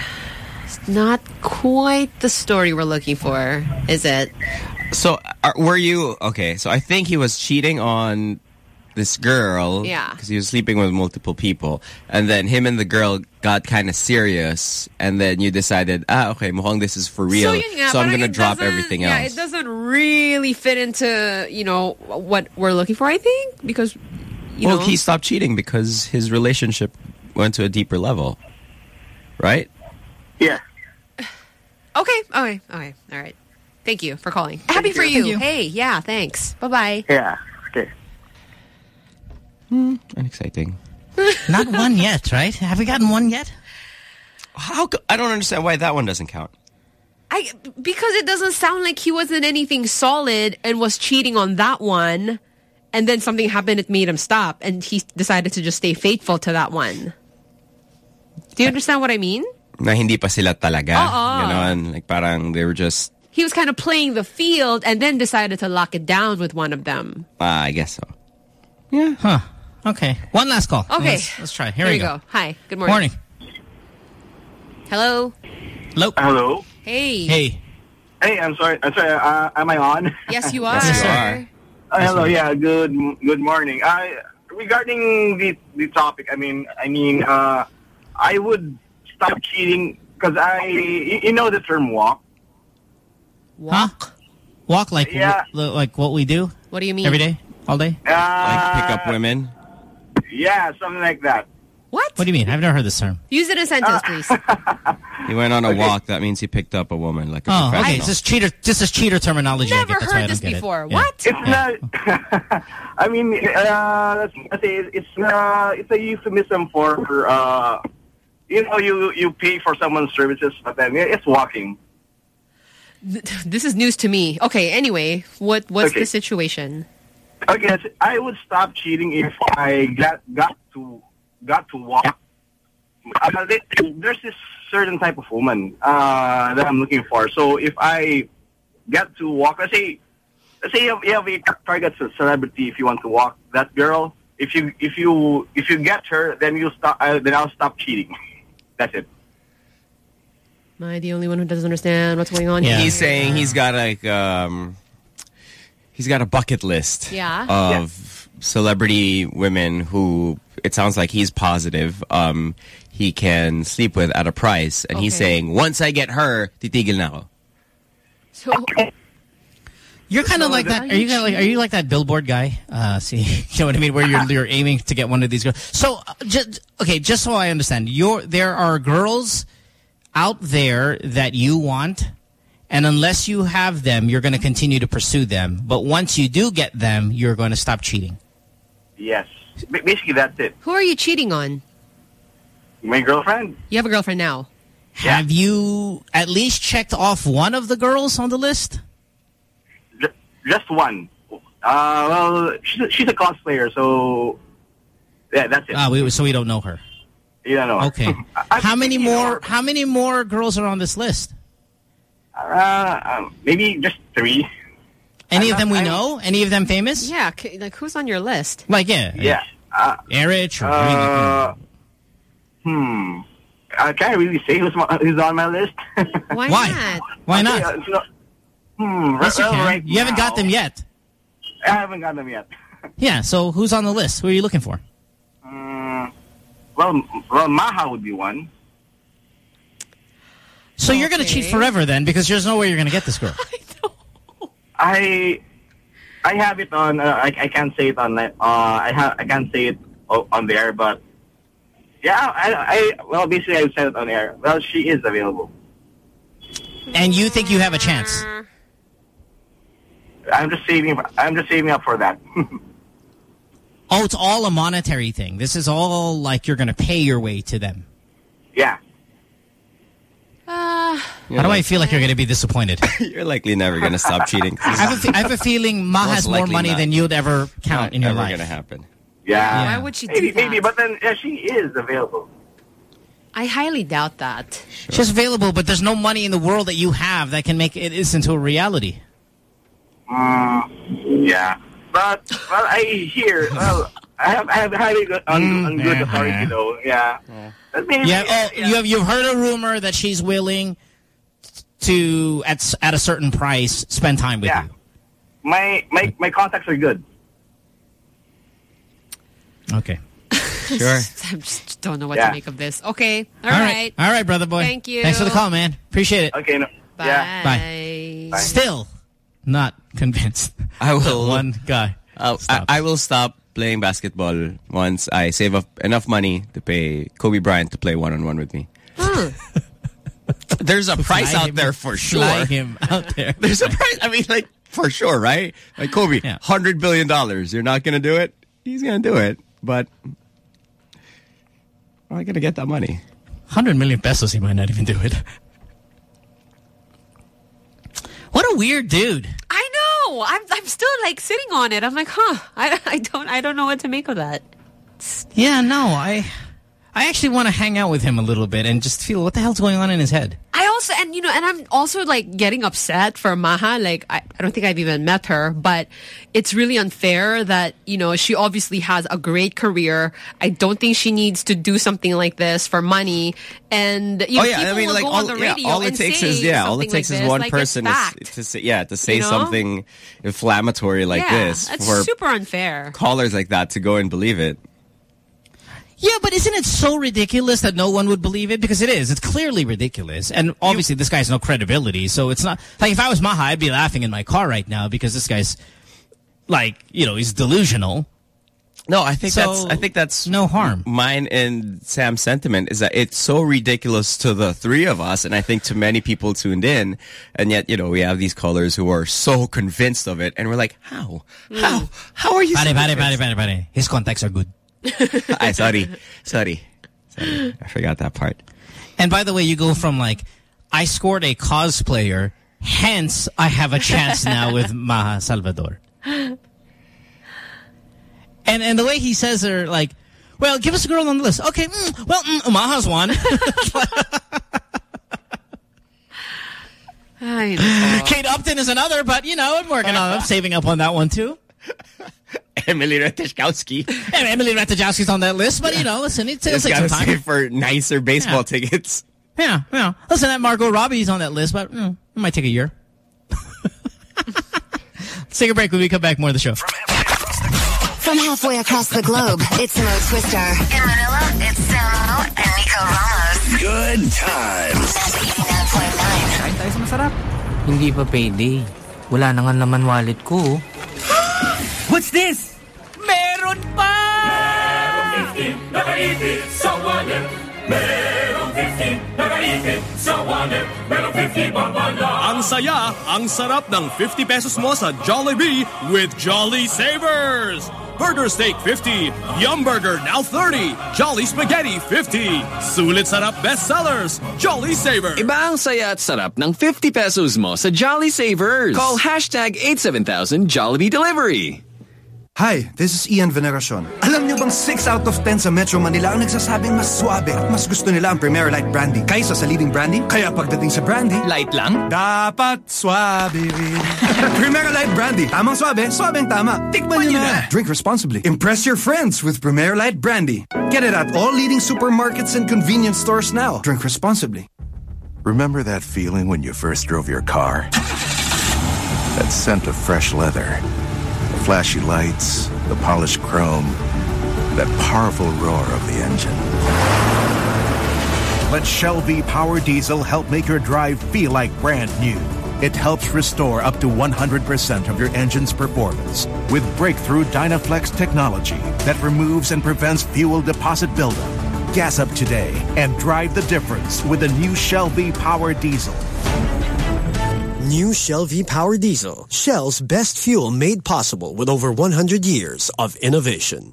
It's not quite the story we're looking for, is it? So are, were you okay? So I think he was cheating on this girl. Yeah. Because he was sleeping with multiple people, and then him and the girl got kind of serious, and then you decided, ah, okay, mukhang this is for real, So, yun nga, so I'm gonna drop doesn't- everything yeah, else. it doesn't really fit into, you know, what we're looking for, I think, because, you well, know. he stopped cheating because his relationship went to a deeper level, right? Yeah. Okay, okay, okay, all right. Thank you for calling. Happy for you. you. Hey, yeah, thanks. Bye-bye. Yeah. Okay. Hmm, Unexciting. Not one yet, right? Have we gotten one yet? How? I don't understand why that one doesn't count. I because it doesn't sound like he wasn't anything solid and was cheating on that one, and then something happened that made him stop, and he decided to just stay faithful to that one. Do you understand what I mean? Na hindi pa sila talaga. Oo. Ganon. Like parang they were just, He was kind of playing the field and then decided to lock it down with one of them. ah, I guess so. Yeah. Huh. Okay. One last call. Okay. Let's, let's try. Here There we you go. go. Hi. Good morning. Morning. Hello. Hello. Hello. Hey. Hey. Hey, I'm sorry. I'm sorry. Uh, am I on? Yes, you are. Uh, hello. Yeah. Good. Good morning. I regarding the the topic, I mean, I mean, uh, I would stop cheating because I, you you know the term walk. Walk? Walk like Yeah. w- like what we do? What do you mean? Every day? All day? Uh, Pick up women. Yeah, something like that. What? What do you mean? I've never heard this term. Use it in a sentence, please. He went on a walk. That means he picked up a woman like a Oh, okay. professional. It's just cheater. This is cheater terminology. I Never get. That's why I heard this get it. before. Yeah. What? It's not. I mean, uh, let's, let's say it's uh, it's a euphemism for uh, you know, you you pay for someone's services, but then it's walking. This is news to me. Okay, anyway, what what's Okay. the situation? Okay, I would stop cheating if I got got to got to walk. Uh, there- there's this certain type of woman uh, that I'm looking for. So if I get to walk, let's say, let's say you have, you have a target celebrity. If you want to walk that girl, if you if you if you get her, then you stop. Uh, then I'll stop cheating. That's it. Am I the only one who doesn't understand what's going on here? He's saying he's got like um, he's got a bucket list. Yeah. Of celebrity women who it sounds like he's positive. Um, he can sleep with at a price, and he's saying once I get her, titigil na ako. So, You're kind of like that. Are you kind of like? Are you like that billboard guy? Uh, see, you know what I mean? Where you're you're aiming to get one of these girls. So, uh, just okay, just so I understand, you're there are girls out there that you want, and unless you have them, you're going to continue to pursue them. But once you do get them, you're going to stop cheating. Yes. Ba- Basically, that's it. who are you cheating on? My girlfriend. You have a girlfriend now. Have you at least checked off one of the girls on the list? Just one. Uh, well, she's a, she's a cosplayer, so yeah, that's it. Ah, we, so we don't know her. You don't know. Okay. how many more? How many more girls are on this list? Uh, um, maybe just three. Any I'm of them not- we I'm- know? Any of them famous? Yeah, like who's on your list? Like yeah, Yeah. Uh, Erich or uh, hmm. I can't really say who's, my, who's on my list. Why, Why? not? Why Okay, uh, it's not- hmm. Yes, you right you haven't got them yet. I haven't got them yet. Yeah. So who's on the list? Who are you looking for? Mm, well, well, Maja would be one. So you're going to cheat forever then, because there's no way you're going to get this girl. I I have it on. Uh, I I can't say it on. Uh, I have I can't say it o- on there, but yeah. I I well basically I said it on air. Well, she is available. And you think you have a chance? I'm just saving. I'm just saving up for that. Oh, it's all a monetary thing. This is all like you're going to pay your way to them. yeah. Uh, How do I feel like you're going to be disappointed? You're likely never going to stop cheating. I have, a have a feeling Ma has more money not. than you'd ever count in your Never life. going to happen. Yeah. Why would she do Maybe, that? maybe, but then yeah, she is available. I highly doubt that. She's available, but there's no money in the world that you have that can make it is into a reality. Mm, yeah. But well, I hear. Well, I have I have highly good on, Mm, on good yeah, authority yeah. though. Yeah. But maybe, Yeah, oh, you have you've heard a rumor that she's willing to at at a certain price spend time with Yeah. My my my contacts are good. Okay. Sure. I just don't know what Yeah. to make of this. Okay, All right. All right, brother boy. Thank you. Thanks for the call, man. Appreciate it. Okay. No, Bye. Yeah. Bye. Still not convinced. I will. One guy. I'll- I, I will stop playing basketball once I save up enough money to pay Kobe Bryant to play one-on-one with me. Huh. Hmm. There's a price Fly out him- there for sure. Fly him out there. There's a price. I mean, like, for sure, right? Like, Kobe, Yeah. $100 billion. You're not going to do it? He's going to do it. But how am I going to get that money? 100 million pesos, he might not even do it. What a weird dude. I know. I'm I'm still like sitting on it. I'm like, huh. I, I don't I don't know what to make of that. Yeah, no, I I actually want to hang out with him a little bit and just feel what the hell's going on in his head. I also, and you know, and I'm also like getting upset for Maja. Like, I, I don't think I've even met her, but it's really unfair that, you know, she obviously has a great career. I don't think she needs to do something like this for money. And, you know, oh yeah, people I mean, will like go all, on the yeah, all it takes is yeah, all it takes like is one like, person is, to say yeah to say You know? something inflammatory like yeah, this That's super unfair. callers like that to go and believe it. Yeah, but isn't it so ridiculous that no one would believe it? Because it is. It's clearly ridiculous. And obviously this guy has no credibility. So it's not... Like, if I was Maja, I'd be laughing in my car right now because this guy's, like, you know, he's delusional. No, I think So, that's I think that's no harm. Mine and Sam's sentiment is that it's so ridiculous to the three of us, and I think to many people tuned in, and yet you know we have these callers who are so convinced of it, and we're like, how, hmm. how, how are you? Pare, so pare, pare, pare. His contacts are good. Ay, sorry, sorry, sorry, I forgot that part. And by the way, you go from like, I scored a cosplayer, hence I have a chance now with Maja Salvador. And and the way he says her, like, well, give us a girl on the list. Okay, mm, well, mm, Maja's one. Kate Upton is another, but, you know, I'm working on I'm saving up on that one, too. Emily Ratajkowski. And Emily Ratajkowski's on that list, but, you know, listen, it, it'll It's take some got time. save for nicer baseball Yeah. tickets. Yeah, yeah. Listen, that Margot Robbie's on that list, but mm, it might take a year. Let's take a break. When we come back, more of the show. From halfway across the globe, it's Mo Twister. In Manila, it's Samo and Nico Ramos. Good times. Kain tayo sa masarap. Hindi pa payday. Wala na nga naman wallet ko. What's this? Meron pa! Nakaipit sa wallet. Merong 50 nakaipit sa wallet. Merong 50 babala. Ang saya, ang sarap ng 50 pesos mo sa Jollibee with Jolly Savers. Burger Steak 50, Yum Burger now 30, Jolly Spaghetti 50. Sulit sarap bestsellers, Jolly Savers. Iba ang saya at sarap ng 50 pesos mo sa Jolly Savers. Call hashtag 87000 Jollibee Delivery. Hi, this is Ian Veneracion. Alam niyo bang 6 out of 10 sa Metro Manila ang nagsasabing mas suabe at mas gusto nila ang Primera Light Brandy kaysa sa leading brandy? Kaya pagdating sa brandy, light lang? Dapat suabe rin. Primera Light Brandy. Tamang suabe, suabeng tama. Tikman niyo na. Drink responsibly. Impress your friends with Primera Light Brandy. Get it at all leading supermarkets and convenience stores now. Drink responsibly. Remember that feeling when you first drove your car? That scent of fresh leather, the flashy lights, the polished chrome, that powerful roar of the engine. Let Shell V Power Diesel help make your drive feel like brand new. It helps restore up to 100% of your engine's performance with breakthrough Dynaflex technology that removes and prevents fuel deposit buildup. Gas up today and drive the difference with the new Shell V Power Diesel. New Shell V Power Diesel. Shell's best fuel made possible with over 100 years of innovation.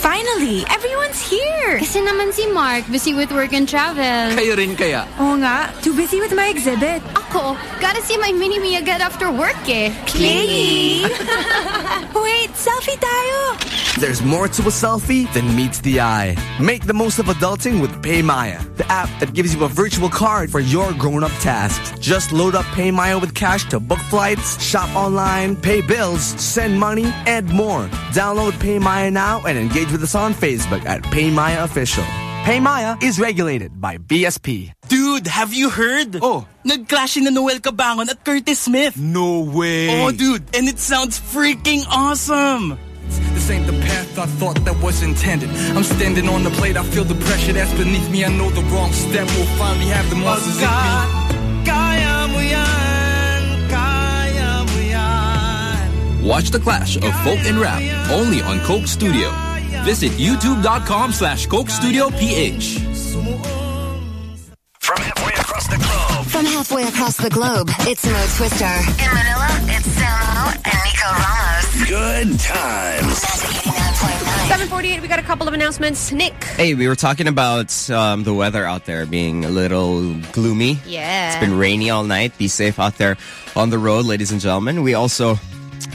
Finally, everyone's here. Kasi naman si Mark, busy with work and travel. Kayo rin kaya? Oo nga, too busy with my exhibit. Gotta see my mini me again after work eh. Clingy! Wait, selfie tayo! There's more to a selfie than meets the eye. Make the most of adulting with PayMaya, the app that gives you a virtual card for your grown-up tasks. Just load up PayMaya with cash to book flights, shop online, pay bills, send money, and more. Download PayMaya now and engage with us on Facebook at PayMaya Official. PayMaya is regulated by BSP. Dude, have you heard? Oh. Nag-clash in na Noel Cabangon at Curtismith. No way. Oh, dude. And it sounds freaking awesome. This ain't the path I thought that was intended. I'm standing on the plate, I feel the pressure that's beneath me. I know the wrong step will finally have the muscles in me. Oh, kaya mo yan, kaya mo yan. Watch the clash of folk and rap only on Coke Studio. Visit youtube.com slash Coke Studio PH. From halfway across the globe. From halfway across the globe, it's Mo Twister. In Manila, it's Samo and Nico Ramos. Good times. 748, we got a couple of announcements. Nick. Hey, we were talking about um, the weather out there being a little gloomy. Yeah. It's been rainy all night. Be safe out there on the road, ladies and gentlemen. We also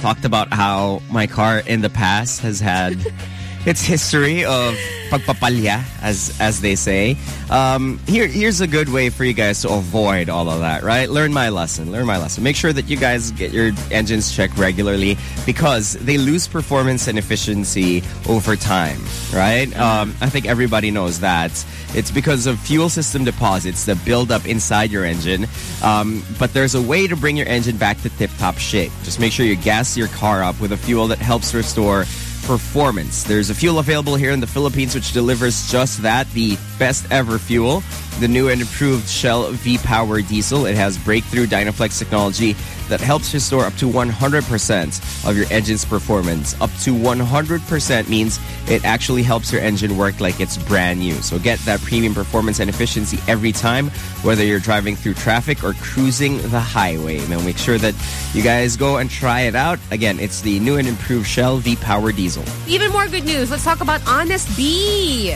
talked about how my car in the past has had its history of pagpapalya, as as they say. Um, here, here's a good way for you guys to avoid all of that, right? Learn my lesson. Learn my lesson. Make sure that you guys get your engines checked regularly because they lose performance and efficiency over time, right? Um, I think everybody knows that. It's because of fuel system deposits that build up inside your engine. Um, but there's a way to bring your engine back to tip-top shape. Just make sure you gas your car up with a fuel that helps restore performance. There's a fuel available here in the Philippines which delivers just that, the best ever fuel. The new and improved Shell V-Power Diesel. It has breakthrough Dynaflex technology that helps restore up to 100% of your engine's performance. Up to 100% means it actually helps your engine work like it's brand new. So get that premium performance and efficiency every time, whether you're driving through traffic or cruising the highway. Now make sure that you guys go and try it out. Again, it's the new and improved Shell V-Power Diesel. Even more good news. Let's talk about Honest Bee.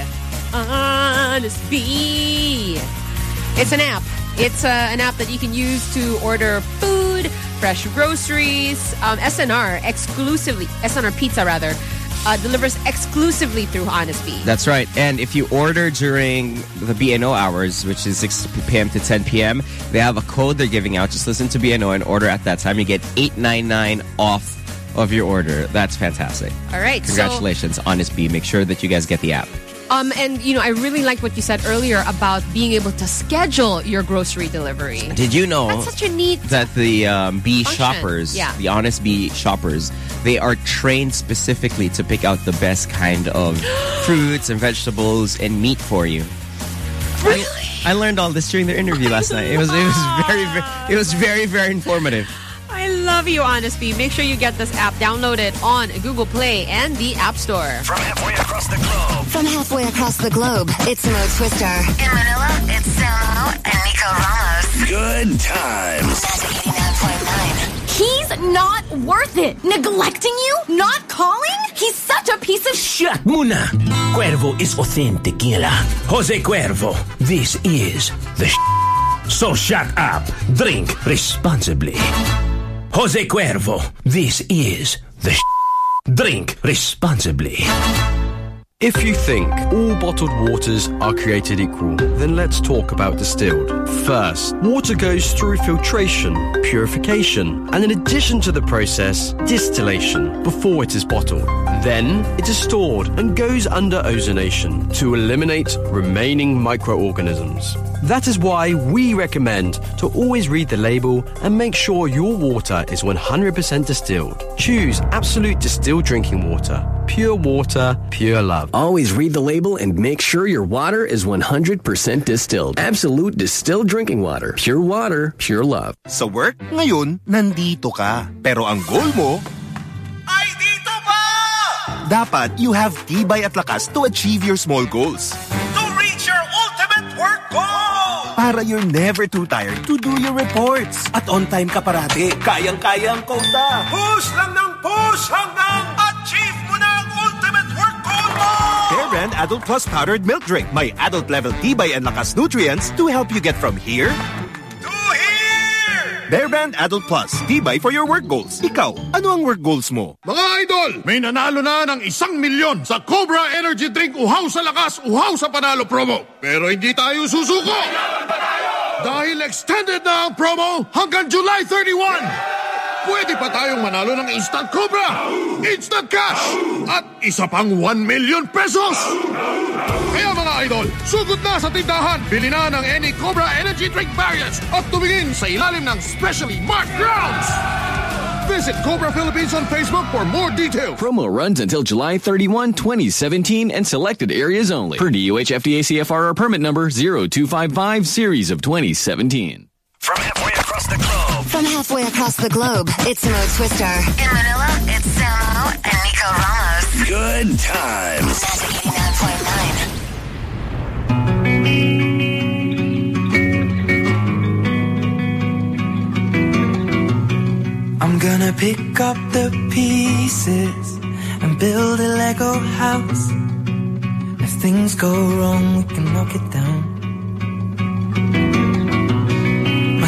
Honest Bee. It's an app. It's uh, an app that you can use to order food, fresh groceries. Um, S&R exclusively, S&R Pizza rather, uh, delivers exclusively through Honest Bee. That's right. And if you order during the BNO hours, which is 6 p.m. to 10 p.m., they have a code they're giving out. Just listen to BNO and order at that time. You get 8.99 off of your order. That's fantastic. All right. so- Congratulations, Honest Bee. Make sure that you guys get the app. Um, and you know, I really like what you said earlier about being able to schedule your grocery delivery. Did you know That's such a neat that the um, bee function. shoppers, Yeah. the honest bee shoppers, they are trained specifically to pick out the best kind of fruits and vegetables and meat for you. Really? I, I learned all this during their interview last night. It was it was very, very it was very very informative. I love you, Honest Bee. Make sure you get this app. Download it on Google Play and the App Store. From halfway across the globe. From halfway across the globe, it's Mo Twister. In Manila, it's Samo and Nico Ramos. Good times. He's not worth it. Neglecting you? Not calling? He's such a piece of Shut muna. Cuervo is authentic, Gila. Jose Cuervo, this is the sh- So shut up. Drink responsibly. Jose Cuervo, this is the sh- Drink responsibly. If you think all bottled waters are created equal, then let's talk about distilled. First, water goes through filtration, purification, and in addition to the process, distillation before it is bottled. Then, it is stored and goes under ozonation to eliminate remaining microorganisms. That is why we recommend to always read the label and make sure your water is 100% distilled. Choose Absolute Distilled Drinking Water. Pure water, pure love. Always read the label and make sure your water is 100% distilled. Absolute distilled drinking water. Pure water, pure love. Sa work, ngayon, nandito ka. Pero ang goal mo, ay dito pa! Dapat you have tibay at lakas to achieve your small goals. To reach your ultimate work goal! Para you're never too tired to do your reports. At on time ka parati. Kayang-kaya ang kota. Push lang ng push hanggang Brand Adult Plus Powdered Milk Drink. My adult level tibay and lakas nutrients to help you get from here to here! Bear Brand Adult Plus. Tibay for your work goals. Ikaw, ano ang work goals mo? Mga idol, may nanalo na ng isang milyon sa Cobra Energy Drink Uhaw sa Lakas, Uhaw sa Panalo promo. Pero hindi tayo susuko! Dahil extended na ang promo hanggang July 31! Pwede pa tayong manalo ng Instant Cobra, Instant Cash, at isa pang 1 million pesos! Kaya mga idol, sugod na sa tindahan, bili na ng any Cobra Energy Drink variants at tumingin sa ilalim ng specially marked grounds! Visit Cobra Philippines on Facebook for more details. Promo runs until July 31, 2017 and selected areas only. Per DOH FDA CFR permit number 0255 series of 2017. From halfway across the globe. From halfway across the globe, it's Mo Twister. In Manila, it's Samo and Nico Ramos. Good times. Magic 89.9. I'm gonna pick up the pieces and build a Lego house. If things go wrong, we can knock it down.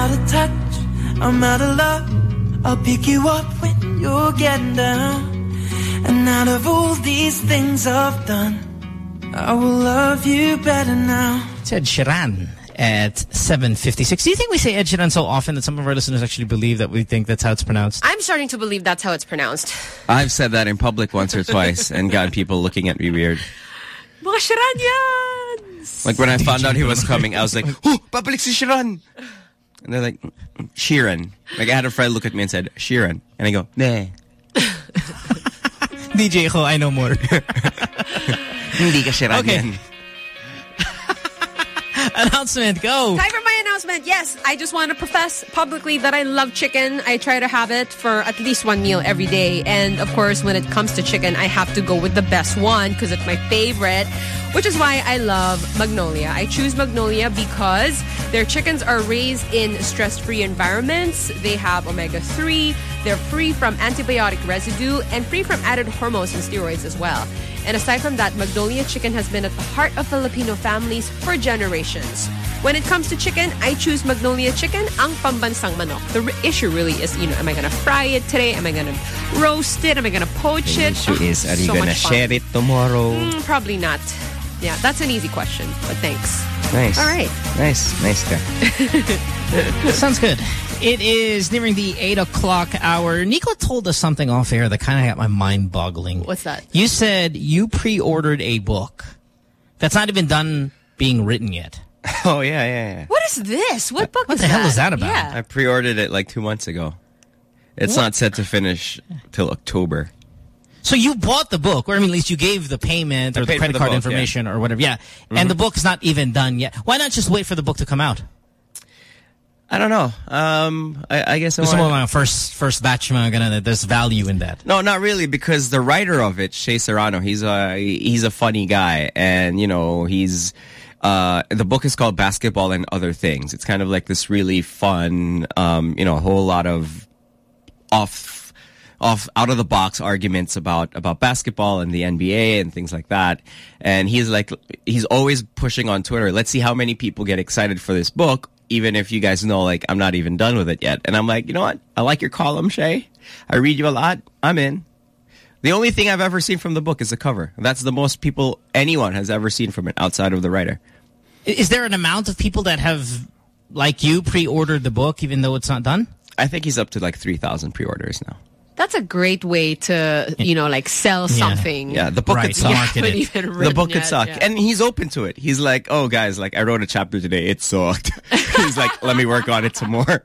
out of touch, I'm out of love. I'll pick you up when you're getting down. And out of all these things I've done, I will love you better now. It's Ed Sheeran at 7.56. Do you think we say Ed Sheeran so often that some of our listeners actually believe that we think that's how it's pronounced? I'm starting to believe that's how it's pronounced. I've said that in public once or twice and got people looking at me weird. Mga Sheeran yan! Like when I found out he was coming, I was like, oh, babalik si Sheeran. And they're like, Sheeran. Like I had a friend look at me and said, Sheeran. And I go, nah. DJ Ko, I know more. Hindi ka Sheeran Okay. yan. Announcement, go. Time for my announcement. Yes, I just want to profess publicly that I love chicken. I try to have it for at least one meal every day. And of course, when it comes to chicken, I have to go with the best one because it's my favorite, which is why I love Magnolia. I choose Magnolia because their chickens are raised in stress-free environments. They have omega-3. They're free from antibiotic residue and free from added hormones and steroids as well. And aside from that, Magnolia chicken has been at the heart of Filipino families for generations. When it comes to chicken, I choose Magnolia chicken, ang pambansang manok. The issue really is, you know, am I going to fry it today? Am I going to roast it? Am I going to poach it? issue Oh, is, are you so gonna share it tomorrow? Mm, probably not. Yeah, that's an easy question, but thanks. Nice. All right. Nice. Nice guy. Sounds good. It is nearing the 8 o'clock hour. Nico told us something off air that kind of got my mind boggling. What's that? You said you pre-ordered a book that's not even done being written yet. Oh, yeah, yeah, yeah. What is this? What book What is the hell is that about? Yeah. I pre-ordered it like two months ago. It's What? not set to finish till October. So you bought the book, or I mean, at least you gave the payment or the credit the card book, information or whatever. Yeah. Mhm. And the book's not even done yet. Why not just wait for the book to come out? I don't know. Um, I, I guess I wanna- mo first first batch ganun, that there's value in that. No, not really, because the writer of it, Shea Serrano, he's a he's a funny guy, and you know he's uh, the book is called Basketball and Other Things. It's kind of like this really fun, um, you know, a whole lot of off off out of the box arguments about about basketball and the NBA and things like that. And he's like he's always pushing on Twitter, let's see how many people get excited for this book even if you guys know like I'm not even done with it yet. And I'm like, "You know what? I like your column, Shay. I read you a lot. I'm in." The only thing I've ever seen from the book is the cover. That's the most people anyone has ever seen from it outside of the writer. Is there an amount of people that have, like you, pre-ordered the book even though it's not done? I think he's up to like 3,000 pre-orders now. That's a great way to, you know, like sell something. Yeah, the book Right, could suck. You haven't The book could yet, suck. yeah. And he's open to it. He's like, oh, guys, like, I wrote a chapter today. It sucked. he's like, let me work on it some more.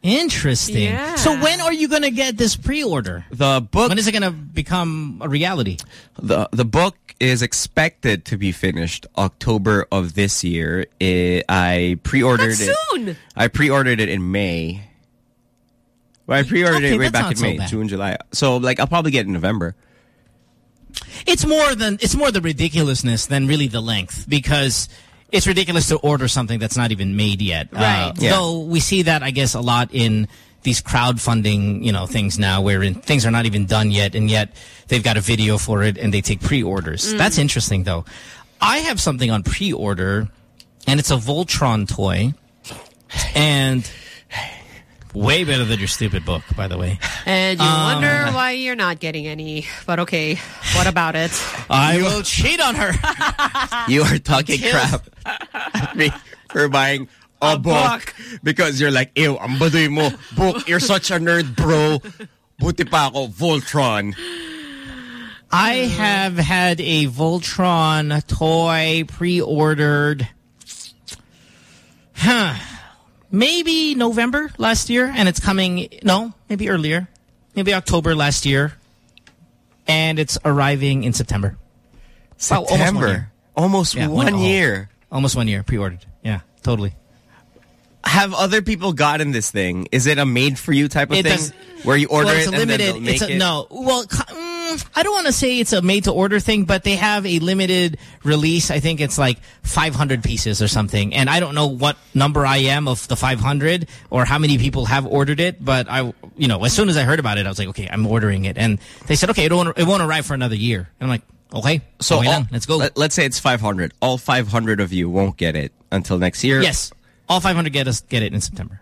Interesting. Yeah. So when are you going to get this pre-order? The book... When is it going to become a reality? The the book is expected to be finished October of this year. I I pre-ordered That's it. soon. I pre-ordered it in May. Well, I pre-ordered Okay, it way back in so May, bad. June, July. So like I'll probably get it in November. It's more than it's more the ridiculousness than really the length because it's ridiculous to order something that's not even made yet. Right. Uh, Yeah. Though we see that I guess a lot in these crowdfunding, you know, things now wherein things are not even done yet and yet they've got a video for it and they take pre-orders. Mm. That's interesting though. I have something on pre-order and it's a Voltron toy and way better than your stupid book, by the way. And you Uh, wonder why you're not getting any. But okay, what about it? I will cheat on her. You are talking Until- crap at me for buying a, book. because you're like, ew, ang baduy mo. Book, you're such a nerd, bro. Buti pa ako, Voltron. I have had a Voltron toy pre-ordered. Huh. Maybe November last year, and it's coming. No, maybe earlier. Maybe October last year, and it's arriving in September. Wow, almost one year. Almost Yeah, one oh, year. Almost one year pre-ordered. Yeah, totally. Have other people gotten this thing? Is it a made-for-you type of It thing? does- where you order well, it and then limited. they'll make it's a, it? No, well, I don't want to say it's a made-to-order thing, but they have a limited release. I think it's like 500 pieces or something, and I don't know what number I am of the 500 or how many people have ordered it. But I, you know, as soon as I heard about it, I was like, okay, I'm ordering it, and they said, okay, it won't, it won't arrive for another year. And I'm like, okay, So all- let's go. Let, us say it's 500. All 500 of you won't get it until next year. yes, all 500 get us get it in September.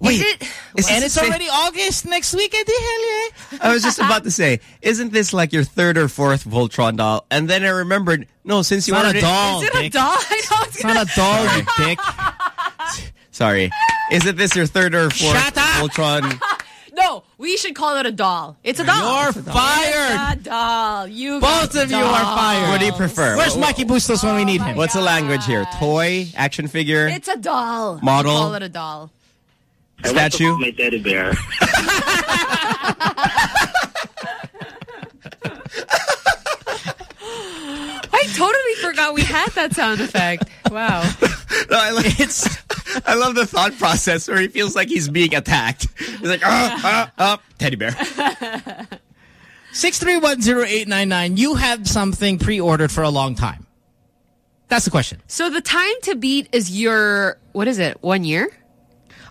Is it? and it's already August next week. Eh, I hell yeah. I was just about to say, isn't this like your third or fourth Voltron doll? And then I remembered, no, since you It's not ordered a doll. Is it a doll? I know it's It's not a doll, you dick. sorry, isn't this your third or fourth Shut up! Voltron? No, we should call it a doll. It's a doll. You're fired. It's a doll. You Both got of you are dolls. fired. What do you prefer? Where's What- Mikey Bustos when we need oh him? What's the language here? Toy, action figure, It's a doll. Model. We call it a doll. Statue? My teddy bear. I totally forgot we had that sound effect. Wow. No, I, like, it's, I love the thought process where he feels like he's being attacked. He's like, ah, ah, ah, teddy bear. 6310899. You had something pre-ordered for a long time. That's the question. So the time to beat is your what is it? One year?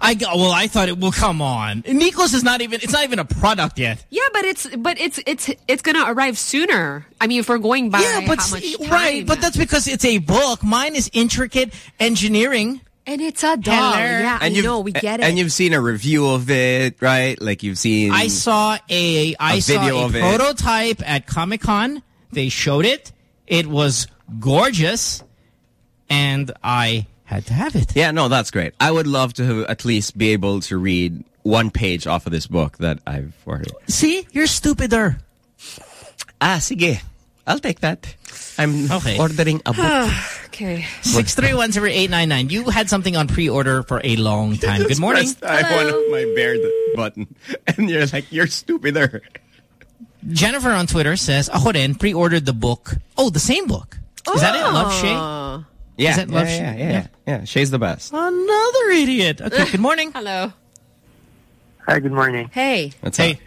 I go, well, I thought it. Well, come on. Nico's is not even. It's not even a product yet. Yeah, but it's but it's it's it's gonna arrive sooner. I mean, if we're going by yeah, but how much time, right. But that's because it's a book. Mine is intricate engineering. and it's a doll. Hello. Yeah, I you've- know. We get it. And you've seen a review of it, right? Like you've seen. I saw a I A saw a of it. prototype at Comic Con. They showed it. It was gorgeous, and I had to have it. Yeah, no, that's great. I would love to at least be able to read one page off of this book that I've ordered. See, you're stupider. Ah, sige. I'll take that. I'm Okay. ordering a book. okay. Six three one zero eight nine nine. You had something on pre-order for a long time. Good morning. I want my bear button. And you're like, you're stupider. Jennifer on Twitter says, "Ako rin pre-ordered the book. Oh, the same book. Is that it? Love Shay? Yeah, Is that yeah, Love yeah, yeah, yeah, yeah, yeah. Shay's the best. Another idiot. Okay. Good morning. Hello. Hi, good morning. Hey. What's Hey. up?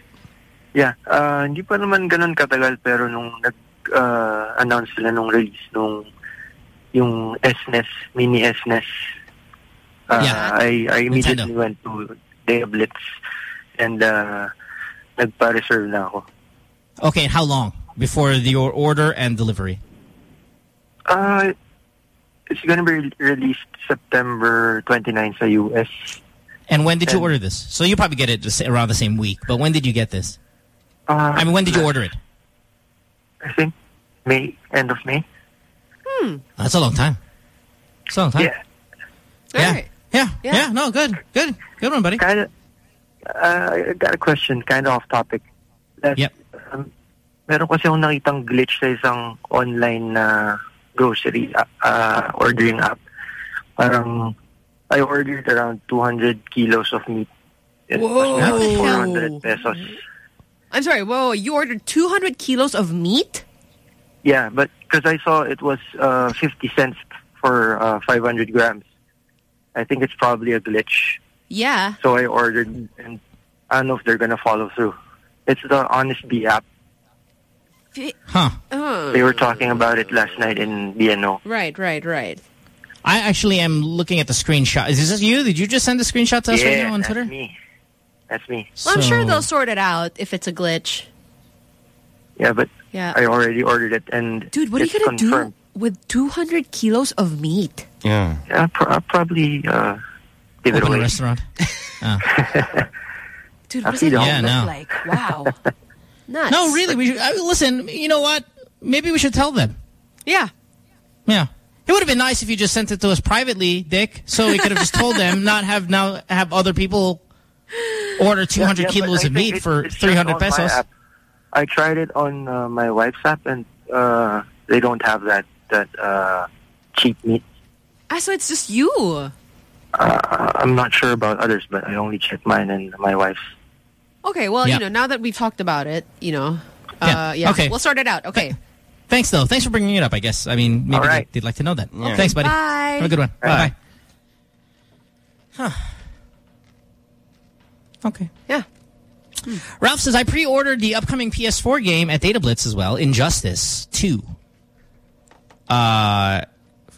Yeah, uh, hindi pa naman ganun katagal pero nung nag-announce sila nung release nung yung SNES, mini SNES, uh, Yeah. I, I immediately Nintendo. went to Data Blitz and uh, nagpa-reserve na ako. Okay. How long before the your order and delivery? Uh, it's gonna be re- released September 29 sa US. And when did you order this? So you probably get it the around the same week. But when did you get this? Uh, I mean, when did you order it? I think May, end of May. Hmm. That's a long time. It's a long time. Yeah. Yeah. Yeah. Yeah. No, good. Good. Good one, buddy. Kind of. Uh, I got a question, kind of off topic. That, Yep. Um, meron kasi akong nakitang glitch sa isang online na grocery uh, uh, ordering app. Parang I ordered around 200 kilos of meat. It Whoa. was 400 pesos. I'm sorry. Whoa, you ordered 200 kilos of meat? Yeah, but because I saw it was uh, 50 cents for uh, 500 grams. I think it's probably a glitch. Yeah. So I ordered, and I don't know if they're going to follow through. It's the Honest Bee app. Huh. Oh. They were talking about it last night in BNO. Right, right, right. I actually am looking at the screenshot. Is this you? Did you just send the screenshot to us right Yeah, now on that's Twitter? me. That's me. Well, I'm sure they'll sort it out if it's a glitch. Yeah, but Yeah. I already ordered it, and Dude, what are you going to do with 200 kilos of meat? Yeah. Yeah, pro- I'll probably uh, give it Open a restaurant. Oh. Dude, I'll what does feed it the look no. like? Wow. Nuts. No, really. We should, I, listen, you know what? Maybe we should tell them. Yeah. Yeah. It would have been nice if you just sent it to us privately, Dick, so we could have just told them, not have now have other people order 200 Yeah, yeah, kilos of meat it's- for it's 300 pesos. I tried it on uh, my wife's app, and uh, they don't have that that uh, cheap meat. Ah, so it's just you. Uh, I'm not sure about others, but I only checked mine and my wife's. Okay, well, Yeah. you know, now that we've talked about it, you know, Yeah. uh, yeah, Okay. we'll sort it out. Okay. Thanks, though. Thanks for bringing it up, I guess. I mean, maybe All right. they'd, they'd like to know that. Yeah. Thanks, buddy. Bye. Have a good one. Bye-bye. Huh. Okay. Yeah. Ralph says, I pre-ordered the upcoming PS4 game at Data Blitz as well, Injustice 2. Uh,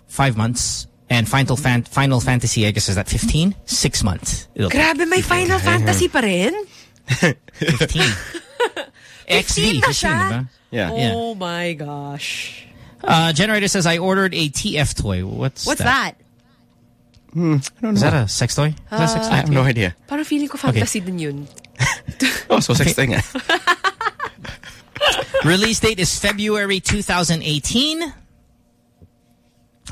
five months. And Final, fan Final Fantasy, I guess, is that 15? Six months. It'll Grabe, may Final Fantasy pa rin? 15. XD, 15, na diba? Yeah. Oh my gosh. Uh, Generator says, I ordered a TF toy. What's, What's that? Hmm, I don't know. Is that a sex toy? Is that a sex Uh, toy? I have no idea. Parang feeling ko fantasy din yun. Oh, so sex thing. Release date is February 2018.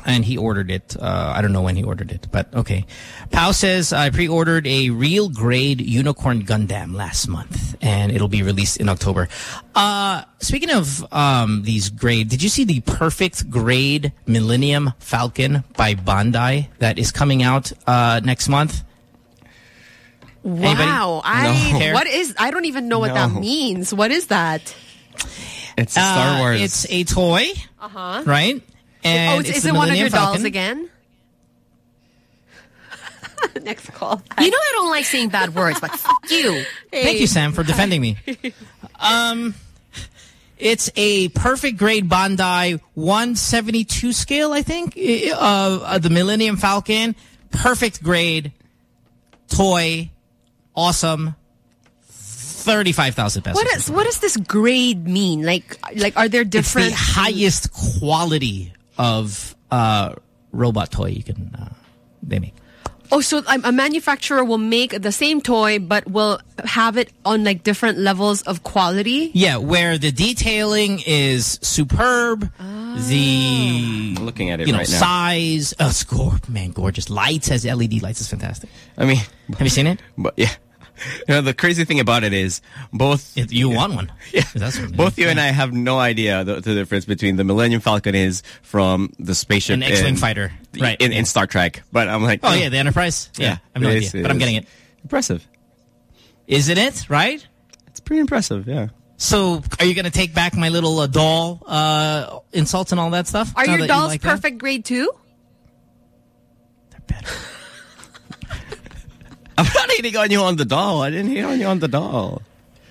And he ordered it. Uh, I don't know when he ordered it, but okay. Pau says, I pre-ordered a real grade Unicorn Gundam last month, and it'll be released in October. Uh, speaking of um, these grade, did you see the perfect grade Millennium Falcon by Bandai that is coming out uh, next month? Anybody? Wow. I No. what is I don't even know what that means. What is that? It's Star Uh, Wars. It's a toy, Uh-huh. right? And oh, it's, it's is it one of your dolls again? Next call. You know I don't like saying bad words, but f you. Thank you, Sam, for defending me. Um, it's a perfect grade Bandai 172 scale, I think, of uh, the Millennium Falcon. Perfect grade toy, awesome. Thirty-five thousand pesos. What is what does this grade mean? Like like are there different... It's the highest quality of uh, robot toy you can uh, they make. Oh, so a, a manufacturer will make the same toy but will have it on like different levels of quality? Yeah, where the detailing is superb, the looking at it you know right now. size, oh, it's gore, man, gorgeous. Lights has LED lights is fantastic. I mean, have you seen it? But yeah. You know, the crazy thing about it is both you want one. Yeah, That's what- both you and I have no idea the, the difference between the Millennium Falcon is from the spaceship An X-wing in- fighter. Right. in, in Star Trek. But I'm like, Oh yeah, the Enterprise. Yeah, Yeah, I have no it idea, is- but I'm getting it. impressive. Isn't it right? It's pretty impressive. Yeah. So, are you going to take back my little uh, doll uh, insults and all that stuff? Are your that you dolls like that? perfect grade too? I'm not hating on you on the doll. I didn't hate on you on the doll.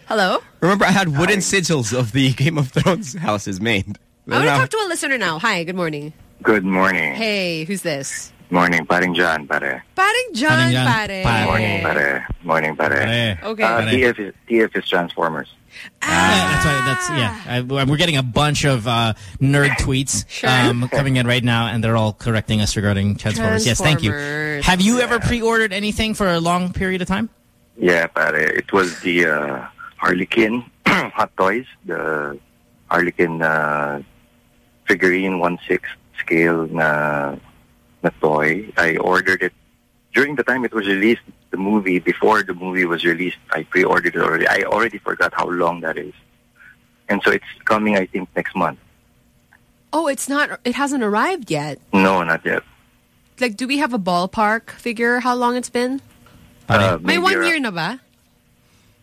Hello? Remember, I had wooden sigils of the Game of Thrones houses made. I want to talk to a listener now. Hi, good morning. Good morning. Hey, who's this? Morning, paring John, pare. Paring John, pare. Morning, pare. Morning, pare. Okay. Uh, Pare. TF, is, TF is Transformers. Yeah, that's why. That's yeah. I, we're getting a bunch of uh, nerd tweets um, coming in right now, and they're all correcting us regarding Transformers. Yes, thank you. Have you ever pre-ordered anything for a long period of time? Yeah, pare. It was the uh, Harlequin Hot Toys, the Harlequin uh, figurine 1/6 scale na na toy. I ordered it during the time it was released. The movie before the movie was released, I pre-ordered it already. I already forgot how long that is, and so it's coming. I think next month. Oh, it's not. It hasn't arrived yet. No, not yet. Like, do we have a ballpark figure? How long it's been? Uh, May maybe one around- year na ba?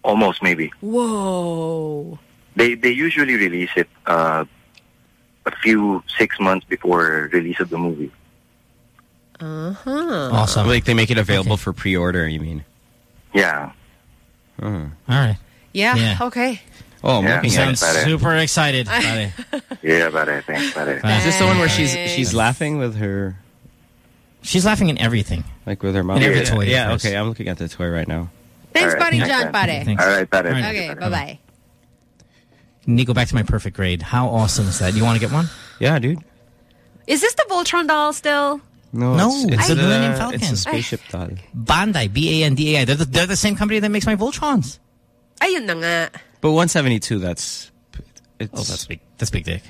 Almost, maybe. Whoa. They they usually release it uh, a few six months before release of the movie. Uh huh. Awesome. Like they make it available for pre-order, you mean? Yeah. Uh-huh. All right. Yeah. Yeah. Okay. Oh, I'm Yeah. looking at it. Sounds super excited. Pare. Yeah, pare, thanks, pare. Is this the one where she's she's laughing with her She's laughing in everything. like with her mom? In every yeah, toy of Yeah, okay, I'm looking at the toy right now. Thanks, All right. buddy Thanks, John, man. pare. Thanks. All right, Buddy. All right. Okay, bye-bye. Nico, back to my perfect grade. How awesome is that? You want to get one? Yeah, dude. Is this the Voltron doll still? No, No, it's, it's it's the the Millennium Falcon. It's a spaceship doll. Bandai, B-A-N-D-A-I. They're the, they're the same company that makes my Voltrons. Ayun na nga. But 172, that's it's Oh, that's big. That's big dick.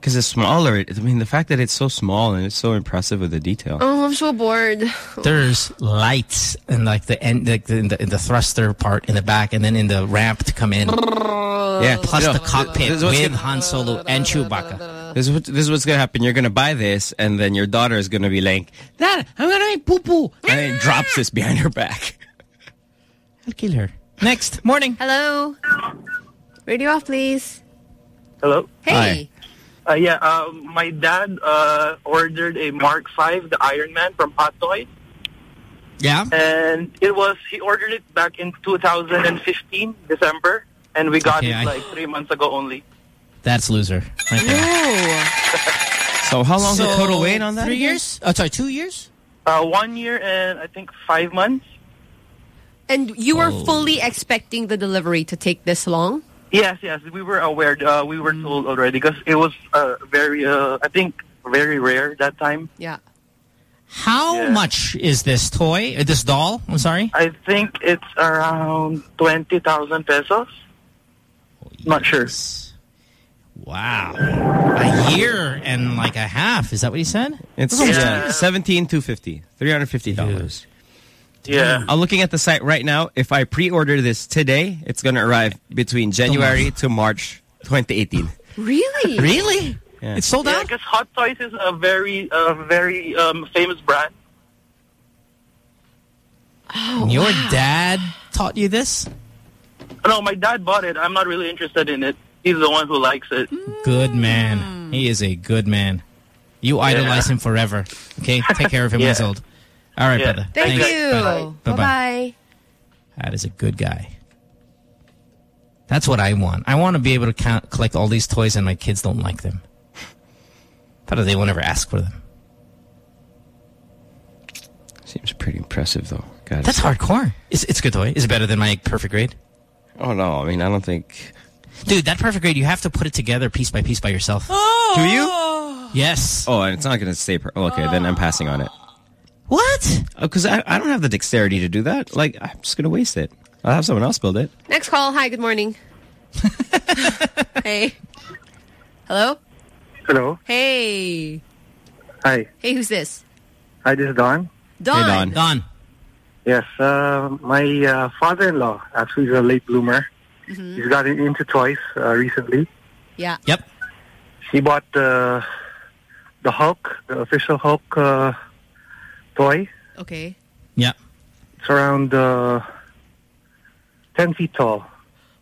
because it's smaller. It- I mean, the fact that it's so small and it's so impressive with the detail. Oh, I'm so bored. There's lights and like the end, like the, in the in the thruster part in the back, and then in the ramp to come in. Yeah, Plus you know, the cockpit this is what's with gonna- Han Solo and Chewbacca. This is, what, this is what's gonna happen. You're gonna buy this, and then your daughter is gonna be like, "Dad, I'm gonna make poo poo," and then drops this behind her back. I'll kill her. Next morning. Hello. Radio off, please. Hello. Hey. Uh, yeah, uh, my dad uh, ordered a Mark V, the Iron Man from Hot Toys, Yeah. and it was he ordered it back in 2015 December, and we got Okay, it I- like three months ago only. That's loser. Right there. So how long So, the total wait on that? Three again? years? Oh, sorry, two years? Uh, one year and I think five months. And you were Oh. fully expecting the delivery to take this long? Yes, yes, we were aware. Uh, we were told already because it was uh, very, uh, I think, very rare that time. Yeah. How Yeah. much is this toy? Uh, this doll? I'm sorry. I think it's around twenty thousand pesos. Not sure. Wow. A year and like a half. Is that what you said? It's That's almost yeah, two years. seventeen two fifty, three hundred fifty dollars. Yeah. I'm looking at the site right now. If I pre-order this today, it's gonna arrive between January to March 2018. Really? Really? Yeah. It's sold Yeah, out? because Hot Toys is a very, uh, very um, famous brand. Oh, Your wow. dad taught you this? No, my dad bought it. I'm not really interested in it. He's the one who likes it. Good man. Mm. He is a good man. You idolize him forever. Okay? Take care of him when he's old. All right, Yeah. brother. Thank Thanks. you. Bye. Bye-bye. Bye-bye. That is a good guy. That's what I want. I want to be able to count, collect all these toys and my kids don't like them. But they won't ever ask for them. Seems pretty impressive, though. God, That's hardcore. It's, it's a good toy. Is it better than my perfect grade? Oh no, I mean I don't think. Dude, that perfect grade, you have to put it together piece by piece by yourself. Do you? Yes. Oh, and it's not gonna stay. Per oh, okay, then I'm passing on it. What? Because I I don't have the dexterity to do that. Like I'm just gonna waste it. I'll have someone else build it. Next call. Hi, good morning. hey. Hello? Hello. Hey. Hi. Hey, who's this? Hi, this is Don. Don. Don. Yes, uh, my uh, father-in-law actually is a late bloomer. Mhm. He's gotten into toys uh, recently. Yeah. Yep. He bought the the Hulk, the official Hulk uh, toy. Okay. Yeah. It's around uh, ten feet tall.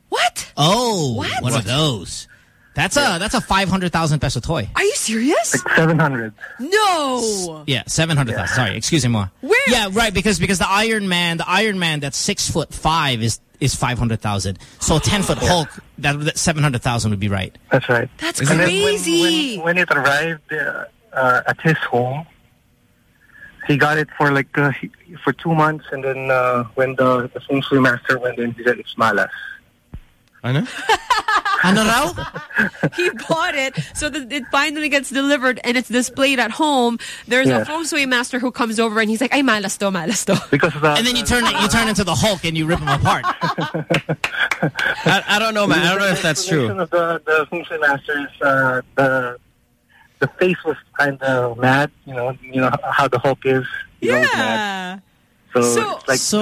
What? Oh, What? one of those. That's a that's a five hundred thousand peso toy. Are you serious? Like seven hundred. No. Yeah, seven hundred thousand. Sorry, excuse me, more. Where? Yeah, right. Because because the Iron Man, the Iron Man that's six foot five is is five hundred thousand. So a ten foot Hulk, that, that seven hundred thousand would be right. That's right. That's And then when- crazy. When, when, it arrived uh, uh, at his home, he got it for like uh, for two months, and then uh, when the the feng shui master went in, he said it's malas. I know. Ano raw? he bought it so that it finally gets delivered and it's displayed at home. There's a Yes. feng shui master who comes over and he's like, ay, malas to, malas to. Because of that, And then you turn it, you turn into the Hulk and you rip him apart. I, I don't know, man. I don't know if that's true. Of the the feng shui master is uh, the the face was kind of mad. You know, you know how the Hulk is. He's always mad. So, So, like so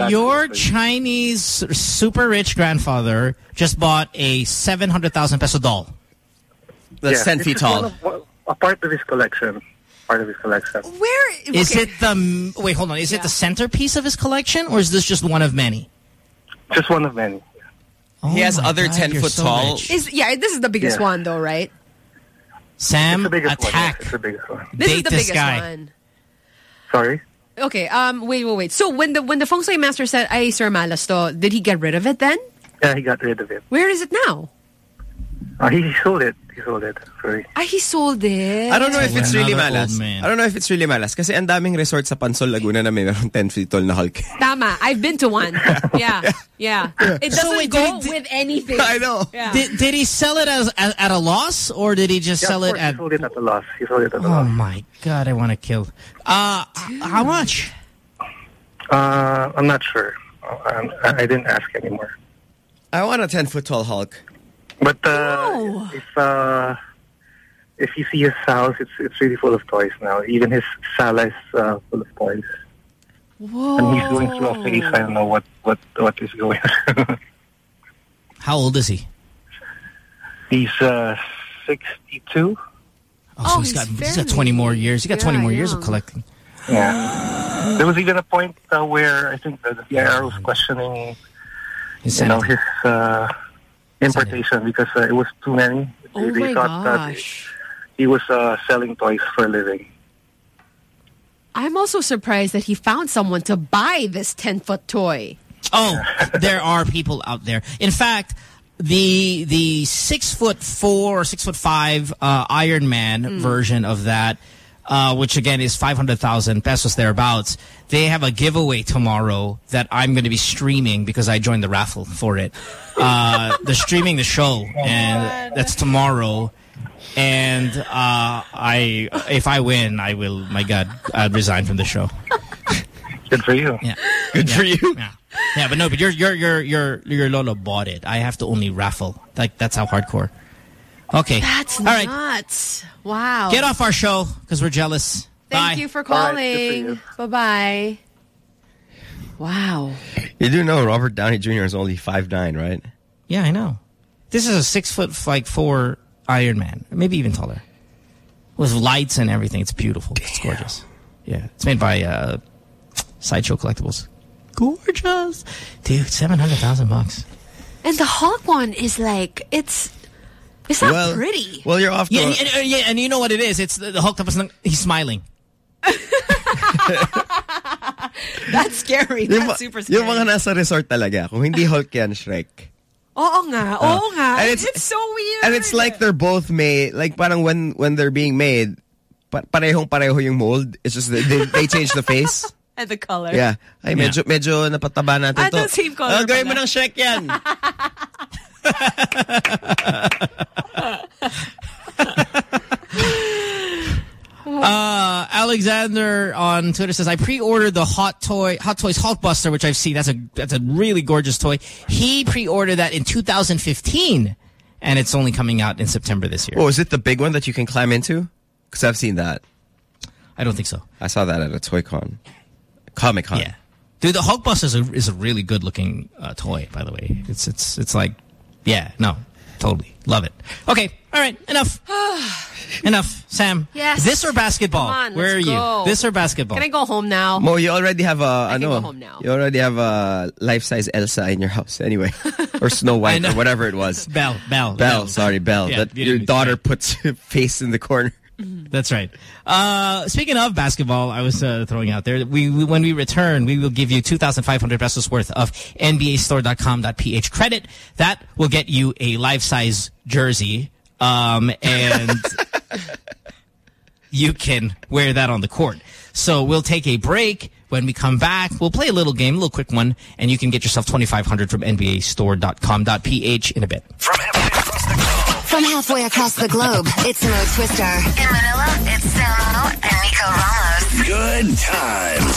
uh, your the- Chinese super rich grandfather just bought a 700,000 peso doll. Yeah, this is one of- one- a part of his collection. Part of his collection. Where Is it the, wait, hold on. Is it the centerpiece of his collection or is this just one of many? Just one of many. he has Oh other God, 10 foot so tall. rich. Is yeah, this is the biggest Yeah. one though, right? Sam, It's the biggest one. attack. yes, It's the biggest one. This is the biggest guy. one. Sorry. Okay, um, wait, wait, wait. So when the when the feng shui master said, "Ay, Sir Malas to," did he get rid of it then? Yeah, he got rid of it. Where is it now? Uh, he sold it. He sold it. Sorry. Ah, he sold it. I don't know if it's really Another malas. I don't know if it's really malas. Kasi ang daming resort sa Pansol, Laguna na may merong 10 feet tall na Hulk. Tama. I've been to one. Yeah, yeah. It So doesn't wait, go did he- with anything. I know. Yeah. Did, did he sell it as, at, at a loss or did he just Yeah, sell of it course, at... He sold it at a loss. He sold it at a Oh loss. Oh my God, I want to kill. Uh, h- how much? Uh, I'm not sure. Uh, I, I didn't ask anymore. I want a 10 foot tall Hulk. But uh, if uh, if you see his house, it's it's really full of toys now. Even his sala is uh, full of toys. Whoa. And he's going through a phase. I don't know what what what is going. on. How old is he? he's uh, 62. Oh, so he's got, he's got 20 more years. He got 20 more years of collecting. Yeah. There was even a point uh, where I think the, the PIR was questioning, His you know, his uh, importation because uh, it was too many. Oh they my thought that gosh. he was uh, selling toys for a living. I'm also surprised that he found someone to buy this 10 foot toy. Oh, there are people out there. In fact, the the six foot four, or six foot five uh, Iron Man version of that, uh, which again is five hundred thousand pesos thereabouts. They have a giveaway tomorrow that I'm going to be streaming because I joined the raffle for it. Uh, they're streaming the show, and that's tomorrow. And uh, I, if I win, I will. My God, I'd resign from the show. Good for you. Yeah. Good for you. Yeah. Yeah, but no, but your your your your your Lolo bought it. I have to only raffle. Like that's how hardcore. Okay. That's All right. nuts. Wow. Get off our show because we're jealous. Thank Bye. you for All right, good calling. Bye-bye. Wow. You do know Robert Downey Jr. is only 5'9", right? Yeah, I know. This is a six foot like four Iron Man, maybe even taller, with lights and everything. It's beautiful. It's gorgeous. Yeah, it's made by uh, Sideshow Collectibles. Gorgeous, dude. Seven hundred thousand bucks. And the Hulk one is like, it's, it's not Well- pretty. Well, you're off Yeah, and, and- and- and you know what it is? It's the, the Hulk tapos he's smiling. That's scary. That's ma- super scary. yung mga nasa resort talaga, kung hindi Hulk yan, Shrek. Oo nga. Oo nga. And It's, it's- so weird. And it's like they're both made, like parang when when they're being made, pa parehong pareho yung mold. It's just that they, they change the face. And the color. Yeah. Ay, medyo, medyo napataba natin Ah, to. the same color Ah, gawin mo ng Shrek yan. Uh, Alexander on Twitter says, I pre-ordered the Hot Toy, Hot Toys Hulkbuster, which I've seen. That's a, that's a really gorgeous toy. He pre-ordered that in 2015 and it's only coming out in September this year. Oh, is it the big one that you can climb into? Because I've seen that. I don't think so. I saw that at a Toy Con. Comic Con. Yeah. Dude, the Hulkbuster is a, is a really good looking uh, toy, by the way. It's, it's, it's like, yeah, no, totally. Love it. Okay. All right. Enough. enough. Sam. Yes. This or basketball? Come on, Where let's are go. you? This or basketball? Can I go home now? Mo, you already have a, I can ano, go home now. you already have a life-size Elsa in your house anyway. or Snow White or whatever it was. Belle, Belle. Belle, sorry, Belle. Yeah, that Beauty your daughter puts face in the corner. That's right. Uh, speaking of basketball, I was uh, throwing out there. We, we when we return, we will give you 2,500 pesos worth of NBAstore.com.ph credit. That will get you a life-size jersey, um, and you can wear that on the court. So we'll take a break. When we come back, we'll play a little game, a little quick one, and you can get yourself 2,500 from NBAstore.com.ph in a bit. From halfway across the globe, it's Mo Twister. In Manila, it's Samo and Nico Ramos. Good times.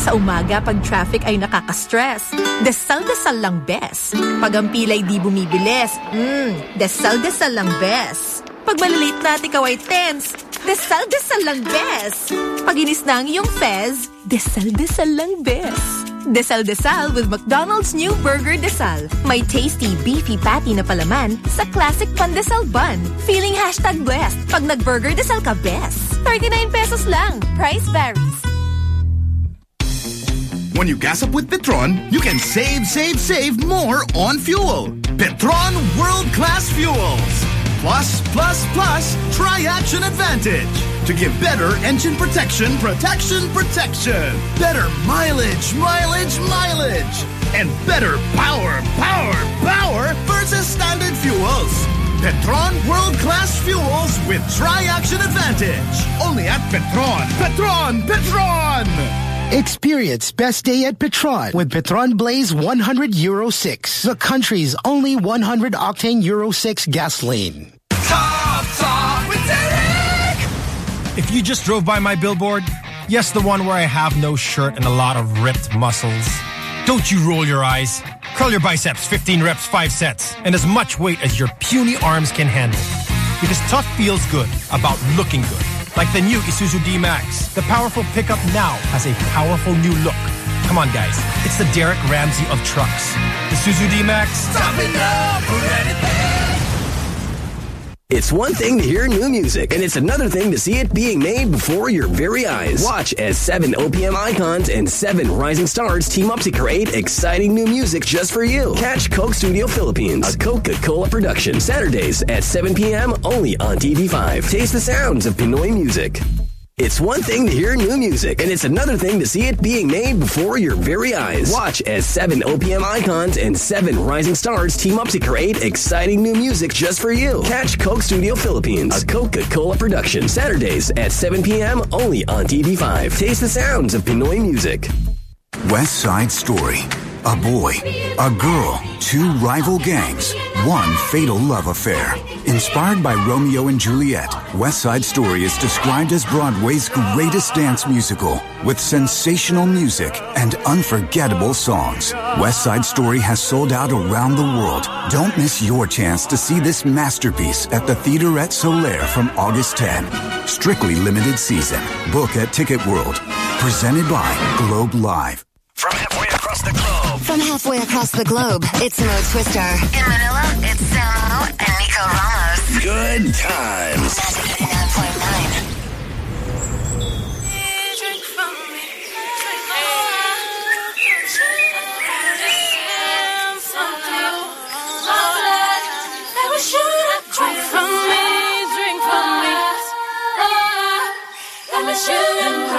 Sa umaga, pag traffic ay nakaka-stress. Desal-desal lang bes. Pag ang pilay di bumibilis, mm, desal-desal lang bes. Pag malilate na at ikaw ay tense, desal-desal lang bes. Pag inis na ang iyong fez, desal-desal lang bes. Desal-desal with McDonald's new Burger Desal. May tasty beefy patty na palaman sa classic pandesal bun. Feeling hashtag blessed pag nag-Burger Desal ka bes. 39 pesos lang. Price varies. When you gas up with Petron, you can save, save, save more on fuel. Petron World Class Fuels. Plus, plus, plus, Tri-Action Advantage. To give better engine protection, protection, protection. Better mileage, mileage, mileage. And better power, power, power versus standard fuels. Petron World Class Fuels with Tri-Action Advantage. Only at Petron. Petron, Petron! Experience best day at Petron with Petron Blaze 100 Euro 6, the country's only 100 octane Euro 6 gasoline. Top Talk with Derek! If you just drove by my billboard, yes, the one where I have no shirt and a lot of ripped muscles, don't you roll your eyes. Curl your biceps, 15 reps, 5 sets, and as much weight as your puny arms can handle. Because tough feels good about looking good. Like the new Isuzu D-Max. The powerful pickup now has a powerful new look. Come on, guys. It's the Derek Ramsey of trucks. The Isuzu D-Max. Stopping up for anything! It's one thing to hear new music, and it's another thing to see it being made before your very eyes. Watch as seven OPM icons and seven rising stars team up to create exciting new music just for you. Catch Coke Studio Philippines, a Coca-Cola production, Saturdays at 7 p.m. only on TV5. Taste the sounds of Pinoy music. It's one thing to hear new music, and it's another thing to see it being made before your very eyes. Watch as seven OPM icons and seven rising stars team up to create exciting new music just for you. Catch Coke Studio Philippines, a Coca-Cola production, Saturdays at 7 p.m. only on TV5. Taste the sounds of Pinoy music. West Side Story. A boy, a girl, two rival gangs, one fatal love affair. Inspired by Romeo and Juliet, West Side Story is described as Broadway's greatest dance musical with sensational music and unforgettable songs. West Side Story has sold out around the world. Don't miss your chance to see this masterpiece at the Theater at Solaire from August 10. Strictly limited season. Book at Ticket World. Presented by Globe Live. From halfway across the globe. From halfway across the globe, it's Mo Twister. In Manila, it's Samo and Nico Ramos. Good times. Magic 89.9. Drink from me, drink from me. Let me shoot and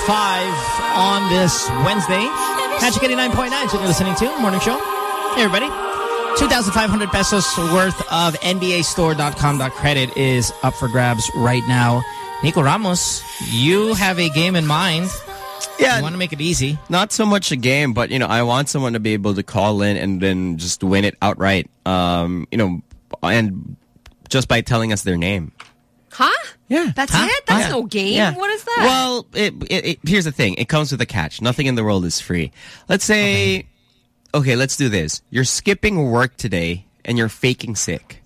on this Wednesday. Magic 89.9 so you're listening to. Morning show. Hey, everybody. 2,500 pesos worth of NBAstore.com credit is up for grabs right now. Nico Ramos, you have a game in mind. Yeah. You want to make it easy. Not so much a game, but, you know, I want someone to be able to call in and then just win it outright. Um, you know, and just by telling us their name. Huh? Yeah. That's Huh? it? That's Yeah. no game? Yeah. What is that? Well, it, it, it, here's the thing. It comes with a catch. Nothing in the world is free. Let's say, okay. let's do this. You're skipping work today and you're faking sick,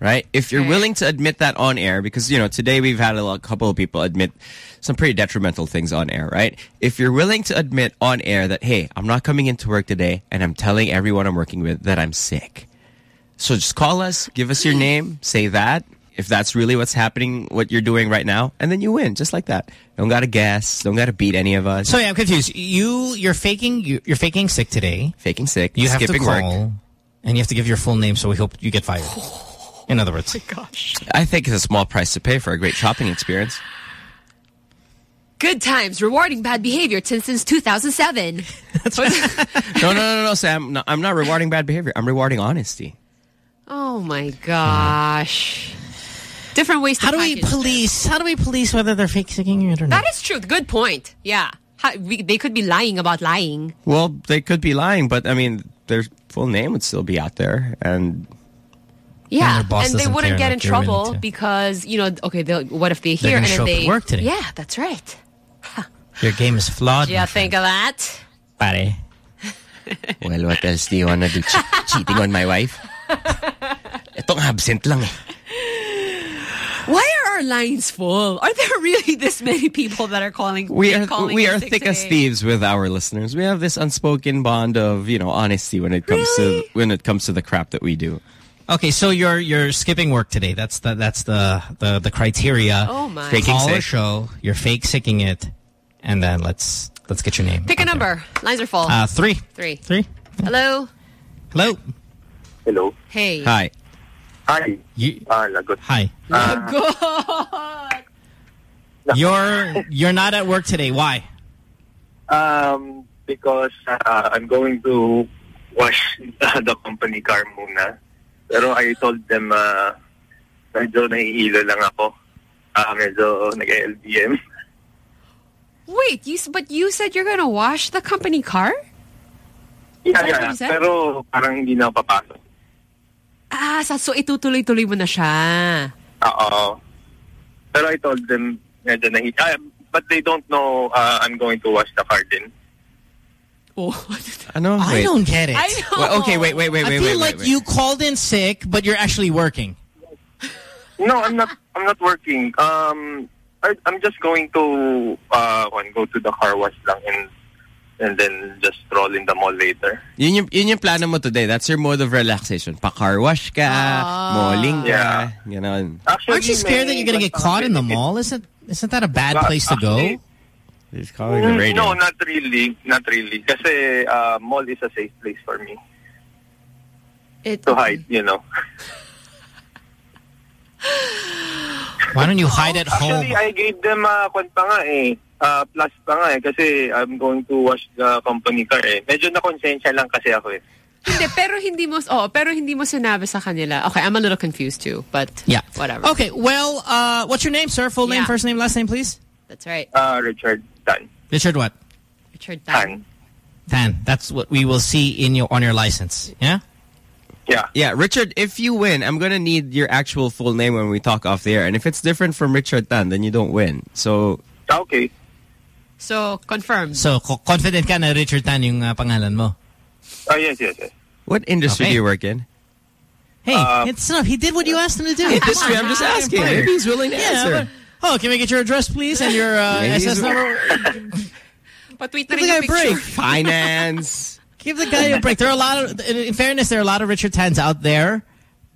right? If you're willing to admit that on air, because, you know, today we've had a lot, couple of people admit some pretty detrimental things on air, right? If you're willing to admit on air that, hey, I'm not coming into work today and I'm telling everyone I'm working with that I'm sick. So just call us, give us your name, say that. If that's really what's happening, what you're doing right now, and then you win, just like that. Don't gotta guess. Don't gotta beat any of us. So yeah, I'm confused. You you're faking you, you're faking sick today. Faking sick. You have to skipping call, work. and you have to give your full name. So we hope you get fired. In other words, oh my gosh, I think it's a small price to pay for a great shopping experience. Good times, rewarding bad behavior since, since 2007. no, no, no, no, Sam. No, I'm not rewarding bad behavior. I'm rewarding honesty. oh my gosh. Different ways to how do we package police? How do we police whether they're fake sicking it or not? That is true. Good point. Yeah. How, we, they could be lying about lying. Well, they could be lying, but I mean, their full name would still be out there, and Yeah, their boss and they wouldn't get in that you're willing trouble to- because you know. Okay, they'll- what if they They're hear gonna and show up at they work today. Yeah, that's right. Your game is flawed. Do you think of that? Pare. well, what else do you want to do? Che- cheating on my wife? Itong absent lang eh. Why are our lines full? Are there really this many people that are calling? We are calling we are thick as thieves with our listeners. We have this unspoken bond of you know honesty when it comes to when it comes to the crap that we do. Okay, so you're you're skipping work today. That's the that's the the, the criteria. Oh, my. Faking Call a sick. show. You're fake sicking it, and then let's let's get your name. Pick a number. Lines are full. Uh, three. Three. Three. Hello. Hello. Hello. Hey. Hi. Hi. You, Ah, lagot. Hi. God. You're you're not at work today. Why? Um, because uh, I'm going to wash the company car muna. Pero I told them, uh, medyo nahihilo lang ako. Ah, medyo nag-LBM. Wait, you but you said you're gonna wash the company car? Yeah, yeah. Pero parang hindi na papasok. Ah, sa- so itutuloy-tuloy mo na siya. Oo. Pero I told them, medyo nahi... Ah, but they don't know uh, I'm going to wash the car din. Oh. I know. I wait. don't get it. I know. Well, okay, wait, wait, wait, I wait, feel wait, like wait, wait. you called in sick, but you're actually working. No, I'm not. I'm not working. Um, I, I'm just going to uh, go to the car wash lang and and then just stroll in the mall later. Yun yung, yun yung plano mo today. That's your mode of relaxation. Pa-car wash ka, malling ka, Yeah. ganon. Actually, Aren't you scared that you're gonna get caught in the mall? Isn't isn't that a bad Well, place to go? He's calling the Mm, radio. No, not really. Not really. Kasi uh, mall is a safe place for me It, to hide, you know. Why don't you hide at home? Actually, I gave them uh, kwan pa nga eh. Uh, plus pa nga eh. Kasi I'm going to wash the company car eh. Medyo na-konsensya lang kasi ako eh. hindi, pero hindi mo, oh, pero hindi mo sinabi sa kanila. Okay, I'm a little confused too, but Yeah. whatever. Okay. Well, uh, what's your name, sir? Full name, Yeah. first name, last name, please. That's right. Uh, Richard Tan. Richard what? Richard Tan. Tan. That's what we will see in your on your license. Yeah. Yeah. Yeah, Richard, if you win, I'm going to need your actual full name when we talk off the air. And if it's different from Richard Tan, then you don't win. So, Okay. So, confirmed. So confident ka na Richard Tan yung uh, pangalan mo. Oh, yes, yes, yes. what industry Okay. do you work in? Hey, Uh, it's enough. He did what you asked him to do. Industry, I'm just asking. Maybe he's willing to Yeah, answer. but- oh, can we get your address, please, and your uh, Maybe he's- SS number? But we Give the guy a break. Finance. Give the guy a break. There are a lot of, in fairness, there are a lot of Richard Tans out there,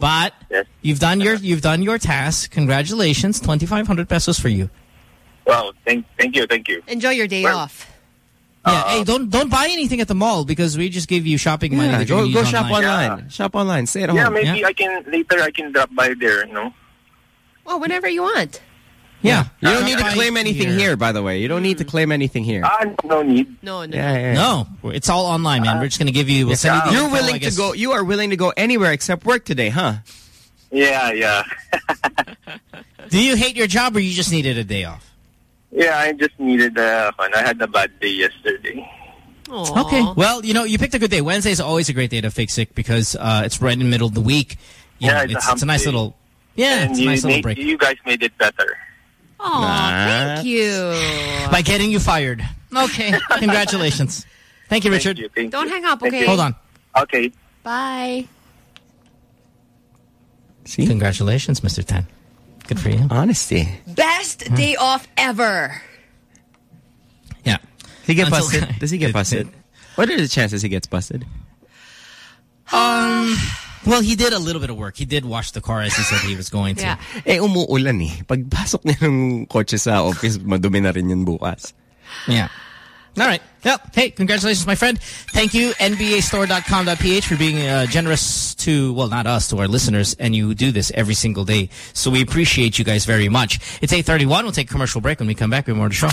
but Yes. you've done your you've done your task. Congratulations, twenty five hundred pesos for you. Wow. Thank, thank you, thank you. Enjoy your day Well, off. Yeah, hey, don't don't buy anything at the mall because we just gave you shopping money. Yeah, go go use shop online. online. Shop online. Stay at Yeah, home. maybe Yeah. I can, later I can drop by there, you know. Well, whenever you want. Yeah. You don't need to claim anything here. here, by the way. You don't need to claim anything here. Ah, no need. No, no. Yeah, yeah. No, it's all online, man. We're just gonna give you. We'll send you. The You're info, willing to go. You are willing to go anywhere except work today, huh? Yeah, yeah. Do you hate your job or you just needed a day off? Yeah, I just needed uh, fun. I had a bad day yesterday. Okay. Well, you know, you picked a good day. Wednesday is always a great day to fix sick because uh, it's right in the middle of the week. You Yeah, know, it's a it's, hump it's a nice day. little. Yeah, and it's a you, nice little made- break. you guys made it better. Oh, thank you. By getting you fired. Okay. Congratulations. Thank you, Richard. Thank you, thank Don't you. hang up, okay? you. Hold on. Okay. Bye. See? Congratulations, Mr. Tan. Good for you. Honesty. Best day off ever. Yeah. He get Until- busted? Does he get busted? What are the chances he gets busted? Um. Well, he did a little bit of work. He did wash the car as he said he was going to. Yeah. Eh, umuulan eh. Pagpasok niya ng kotse sa office, madumi na rin yun bukas. Yeah. All right. Yep. Hey, congratulations, my friend. Thank you, NBAstore.com.ph, for being uh, generous to, well, not us, to our listeners. And you do this every single day. So we appreciate you guys very much. It's 8.31. We'll take a commercial break. When we come back, we have more to show.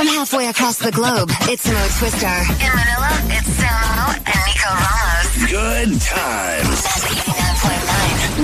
From halfway across the globe, it's Mo Twister. In Manila, it's Samo and Nico Ramos. Good times.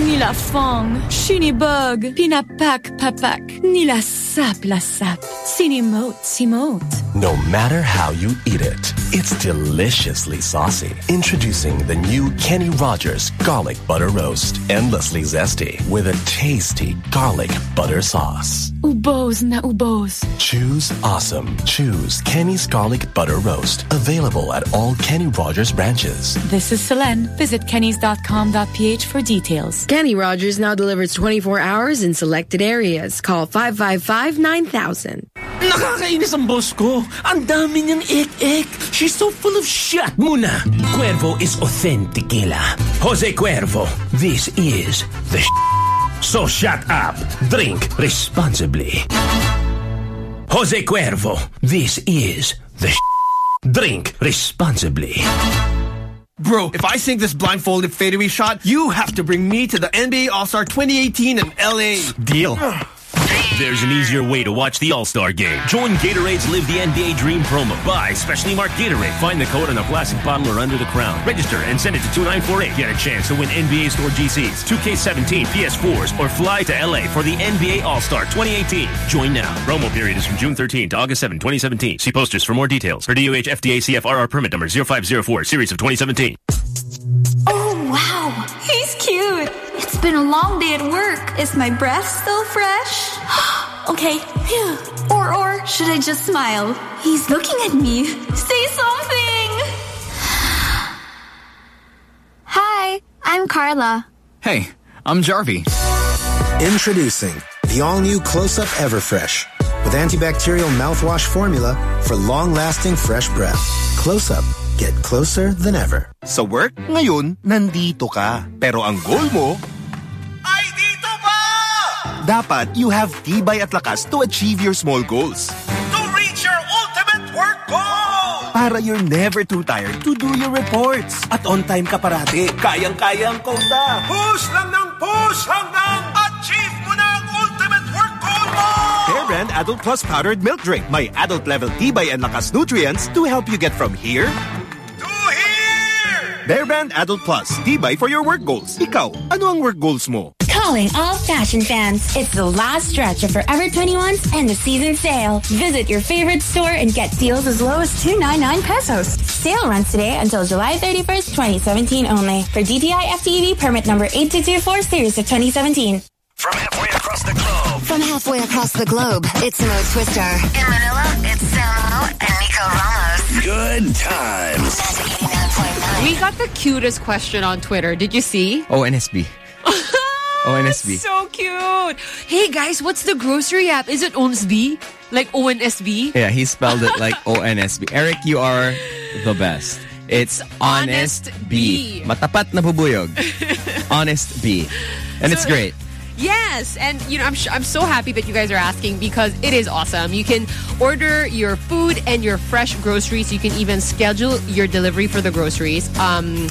Nila fong, shinibug, pinapak papak, nila sap la sap, sinimote simote. No matter how you eat it, it's deliciously saucy. Introducing the new Kenny Rogers Garlic Butter Roast. Endlessly zesty with a tasty garlic butter sauce. Ubos na ubos. Choose awesome. Choose Kenny's Garlic Butter Roast. Available at all Kenny Rogers branches. This is Selene. Visit kennys.com.ph for details. Kenny Rogers now delivers 24 hours in selected areas. Call 555-9000. Nakakainis ang boss ko. Ang dami niyang ik-ik. She's so full of shit muna. Cuervo is authentic. Jose Cuervo, this is the So shut up. Drink responsibly. Jose Cuervo, this is the Drink responsibly. Bro, if I sink this blindfolded fadeaway shot, you have to bring me to the NBA All-Star 2018 in LA. Deal. There's an easier way to watch the All-Star game. Join Gatorade's Live the NBA Dream promo. Buy specially marked Gatorade. Find the code on a plastic bottle or under the crown. Register and send it to 2948. Get a chance to win NBA Store GCs, 2K17, PS4s, or fly to LA for the NBA All-Star 2018. Join now. Promo period is from June 13 to August 7, 2017. See posters for more details. For DOH FDA CFRR permit number 0504, series of 2017. Oh, wow. He's cute. It's been a long day at work. Is my breath still fresh? okay. Phew. Or, or should I just smile? He's looking at me. Say something. Hi, I'm Carla. Hey, I'm Jarvie. Introducing the all-new Close-Up Everfresh with antibacterial mouthwash formula for long-lasting fresh breath. Close-Up. Get closer than ever. Sa work, ngayon, nandito ka. Pero ang goal mo, ay dito pa! Dapat you have tibay at lakas to achieve your small goals. To reach your ultimate work goal! Para you're never too tired to do your reports. At on time ka parati. Kayang-kaya ang kota. Push lang ng push hanggang achieve mo na ang ultimate work goal mo! Brand Adult Plus Powdered Milk Drink. May adult level tibay and lakas nutrients to help you get from here To here! Bear Brand Adult Plus. Tibay for your work goals. Ikaw, ano ang work goals mo? Calling all fashion fans. It's the last stretch of Forever 21's end of season sale. Visit your favorite store and get deals as low as 299 pesos. Sale runs today until July 31st, 2017 only. For DTI FTEB permit number 8224 series of 2017. From halfway across the globe. From halfway across the globe, it's Mo Twister. In Manila, it's Samo and Nico Ramos. Good times. We got the cutest question on Twitter. Did you see? Oh, ONSB. ONSB. Oh, so cute. Hey guys, what's the grocery app? Is it ONSB? Like ONSB? Yeah, he spelled it like ONSB. Eric, you are the best. It's Honest Bee. Matapat na bubuyog. Honest Bee. And it's great. Yes, and you know I'm sh- I'm so happy that you guys are asking because it is awesome. You can order your food and your fresh groceries. You can even schedule your delivery for the groceries. Um,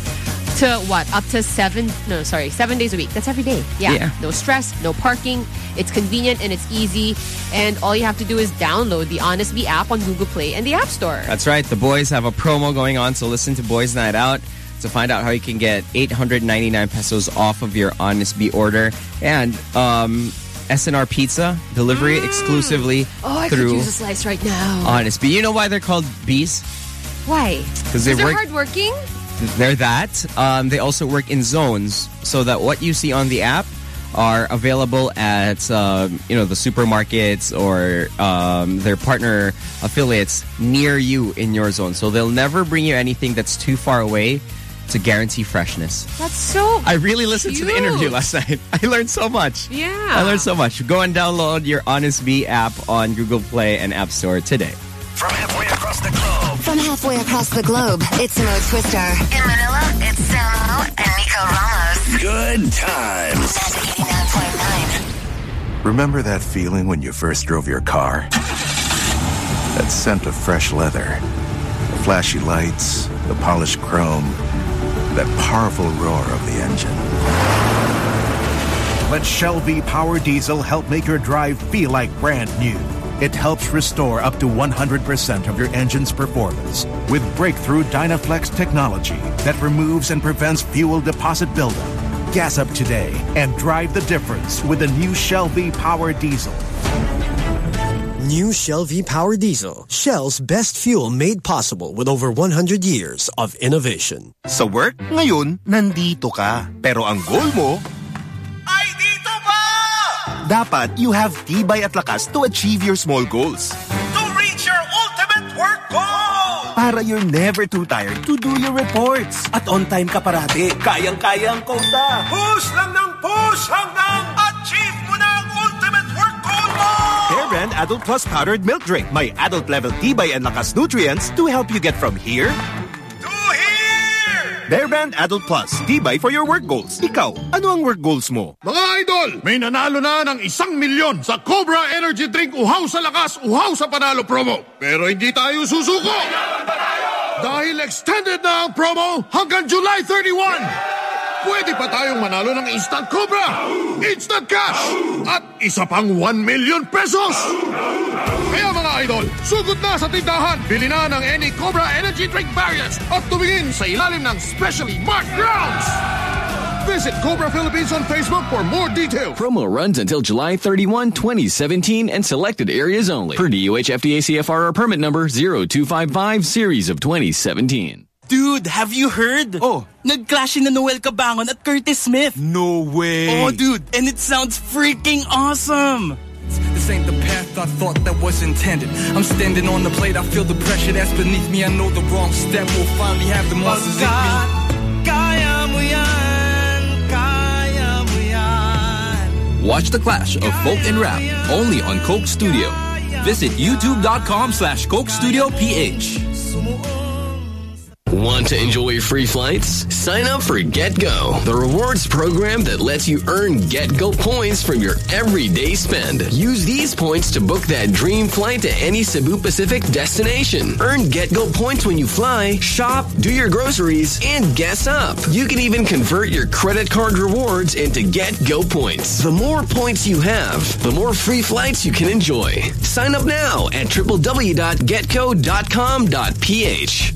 to what? Up to seven, no, sorry, seven days a week. That's every day. Yeah. Yeah. No stress, no parking. It's convenient and it's easy. And all you have to do is download the Honest Bee app on Google Play and the App Store. That's right. The boys have a promo going on, so listen to Boys Night Out to find out how you can get 899 pesos off of your Honest Bee order. And um, S&R Pizza delivery exclusively Oh, I could through use a slice right now. Honest Bee. You know why they're called bees? Why? 'Cause they they're work- hardworking? They're that. Um, they also work in zones so that what you see on the app are available at um, you know the supermarkets or um, their partner affiliates near you in your zone. So they'll never bring you anything that's too far away to guarantee freshness. That's so I really listened to the interview last night. I learned so much. Yeah. I learned so much. Go and download your Honest Bee app on Google Play and App Store today. From halfway across the globe. From halfway across the globe, it's Mo Twister. In Manila, it's Samo and Nico Ramos. Good times. Remember that feeling when you first drove your car? That scent of fresh leather, the flashy lights, the polished chrome, that powerful roar of the engine. Let Shell V Power Diesel help make your drive feel like brand new. It helps restore up to 100% of your engine's performance with breakthrough Dynaflex technology that removes and prevents fuel deposit buildup. Gas up today and drive the difference with the new Shell V Power Diesel. New Shell V Power Diesel. Shell's best fuel made possible with over 100 years of innovation. Sa work, ngayon, nandito ka. Pero ang goal mo, dapat you have tibay at lakas to achieve your small goals. To reach your ultimate work goal! Para you're never too tired to do your reports. At on time ka parati. Kayang-kaya ang kota. Push lang ng push hanggang Bear Brand Adult Plus Powdered Milk Drink. May adult level tibay and lakas nutrients to help you get from here To here! Bear Brand Adult Plus. Tibay for your work goals. Ikaw, ano ang work goals mo? Mga idol, may nanalo na ng isang milyon sa Cobra Energy Drink Uhaw sa Lakas, Uhaw sa Panalo promo. Pero hindi tayo susuko! Dahil extended na ang promo hanggang July 31! Pwede pa tayong manalo ng Instant Cobra, Instant Cash, at isa pang 1 million pesos! Kaya mga idol, sugod na sa tindahan, bili na ng any Cobra Energy Drink variants at tumingin sa ilalim ng specially marked grounds! Visit Cobra Philippines on Facebook for more details. Promo runs until July 31, 2017 and selected areas only. Per DOH FDA permit number 0255 series of 2017. Dude, have you heard? Oh. Nag-clash na Noel Cabangon at Curtismith. No way. Oh, dude. And it sounds freaking awesome. This ain't the path I thought that was intended. I'm standing on the plate, I feel the pressure that's beneath me. I know the wrong step will finally have the monsters in me. Kaya mo yan, kaya mo yan. Watch the clash of folk and rap only on Coke Studio. Visit youtube.com slash Coke Studio PH. Want to enjoy free flights? Sign up for GetGo, the rewards program that lets you earn GetGo points from your everyday spend. Use these points to book that dream flight to any Cebu Pacific destination. Earn GetGo points when you fly, shop, do your groceries, and guess up. You can even convert your credit card rewards into GetGo points. The more points you have, the more free flights you can enjoy. Sign up now at www.getgo.com.ph.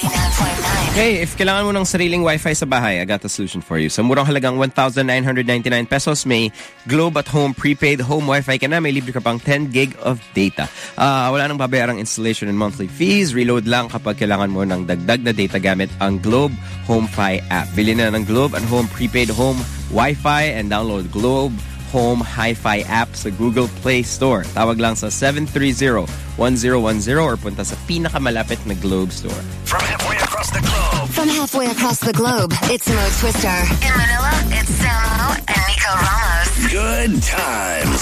Hey, if kailangan mo ng sariling Wi-Fi sa bahay, I got the solution for you. Sa murang halagang 1,999 pesos, may Globe at Home prepaid home Wi-Fi ka na. May libre ka pang 10 gig of data. Ah, wala nang babayarang installation and monthly fees. Reload lang kapag kailangan mo ng dagdag na data gamit ang Globe HomeFi app. Bili na ng Globe at Home prepaid home Wi-Fi and download Globe Home Hi-Fi app sa Google Play Store. Tawag lang sa 730-1010 or punta sa pinakamalapit na Globe Store. From halfway across the globe. From halfway across the globe, it's Mo Twister. In Manila, it's Samo and Nico Ramos. Good times.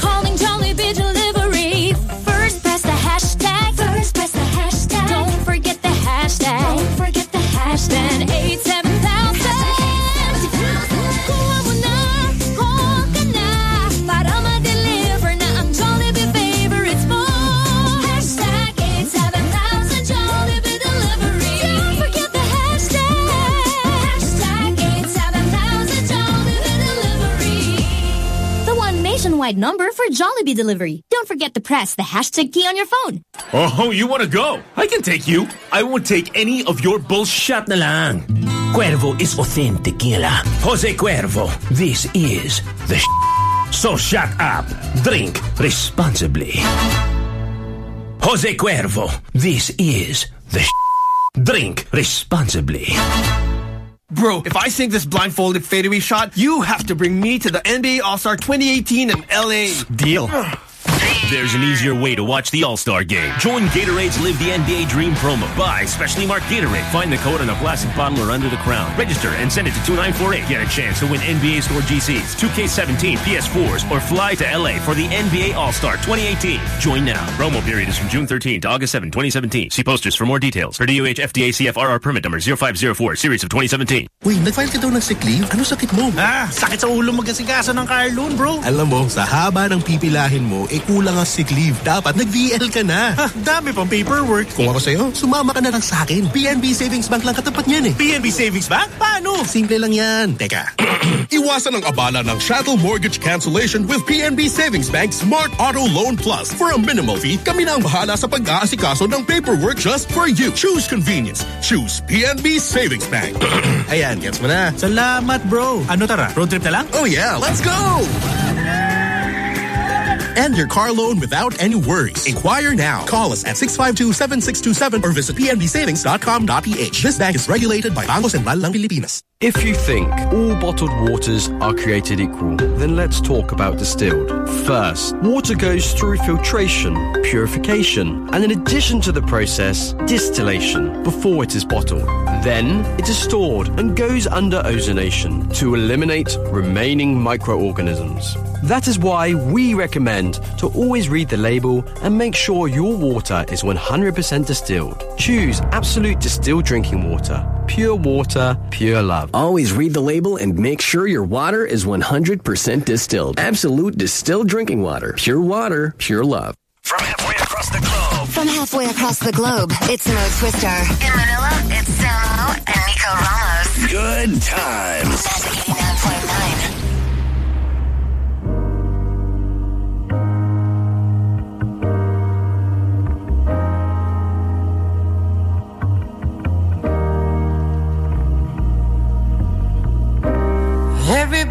Calling Jollibee Delivery. Nationwide number for Jollibee delivery. Don't forget to press the hashtag key on your phone. Oh, you want to go? I can take you. I won't take any of your bullshit na lang. Cuervo is authentic tequila. Jose Cuervo, this is the So shut up. Drink responsibly. Jose Cuervo, this is the sh Drink responsibly. Bro, if I sink this blindfolded fadeaway shot, you have to bring me to the NBA All-Star 2018 in LA. Deal. There's an easier way to watch the All-Star game. Join Gatorade's Live the NBA Dream promo. Buy specially marked Gatorade. Find the code on a plastic bottle or under the crown. Register and send it to 2948. Get a chance to win NBA Store GCs, 2K17, PS4s, or fly to LA for the NBA All-Star 2018. Join now. Promo period is from June 13 to August 7, 2017. See posters for more details. For DOH FDA CFRR permit number 0504, series of 2017. Uy, nag-file ka daw ng sick leave? Ano sakit mo? Ah, sakit sa ulo mag-asikaso ng car loan, bro. Alam mo, sa haba ng pipilahin mo, eh kulang ang sick leave. Dapat nag-VL ka na. Ha, dami pang paperwork. Kung ako sa'yo, sumama ka na lang sa akin. PNB Savings Bank lang katapat niyan eh. PNB Savings Bank? Paano? Simple lang yan. Teka. Iwasan ang abala ng chattel mortgage cancellation with PNB Savings Bank Smart Auto Loan Plus. For a minimal fee, kami na ang bahala sa pag-aasikaso ng paperwork just for you. Choose convenience. Choose PNB Savings Bank. Ayan, gets mo na. Salamat, bro. Ano tara? Road trip na lang? Oh yeah, let's go! End your car loan without any worries. Inquire now. Call us at 652-7627 or visit pnbsavings.com.ph. This bank is regulated by Bangko Sentral ng Pilipinas. If you think all bottled waters are created equal, then let's talk about distilled. First, water goes through filtration, purification, and in addition to the process, distillation before it is bottled. Then, it is stored and goes under ozonation to eliminate remaining microorganisms. That is why we recommend to always read the label and make sure your water is 100% distilled. Choose Absolute Distilled Drinking Water. Pure water, pure love. Always read the label and make sure your water is 100% distilled. Absolute Distilled Drinking Water. Pure water, pure love. From halfway across the globe. From halfway across the globe, it's Mo Twister. In Manila, it's Samo and Nico Ramos. Good times. Magic 89.9.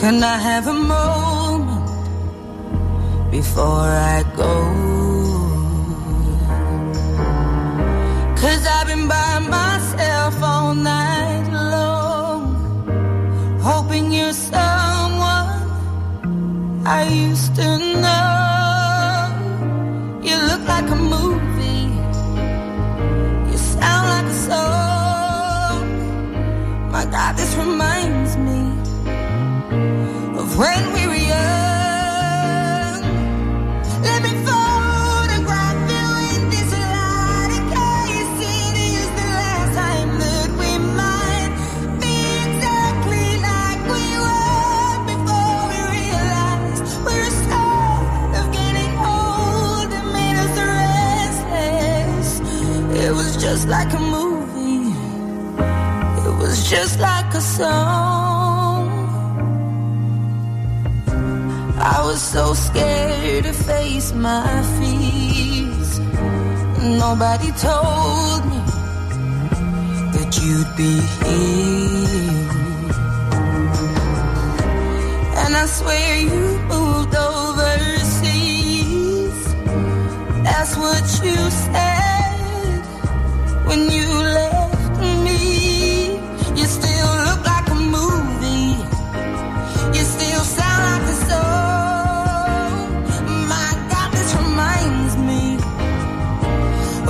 can I have a moment before I go? Cause I've been by myself all night long, hoping you're someone I used to know. You look like a movie, you sound like a song. My God, this reminds just like a movie. It was just like a song. I was so scared to face my fears. Nobody told me that you'd be here. And I swear you moved overseas. That's what you said when you left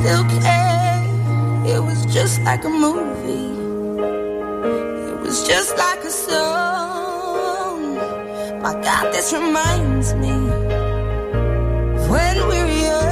still care? It was just like a movie. It was just like a song. My God, this reminds me when we were young.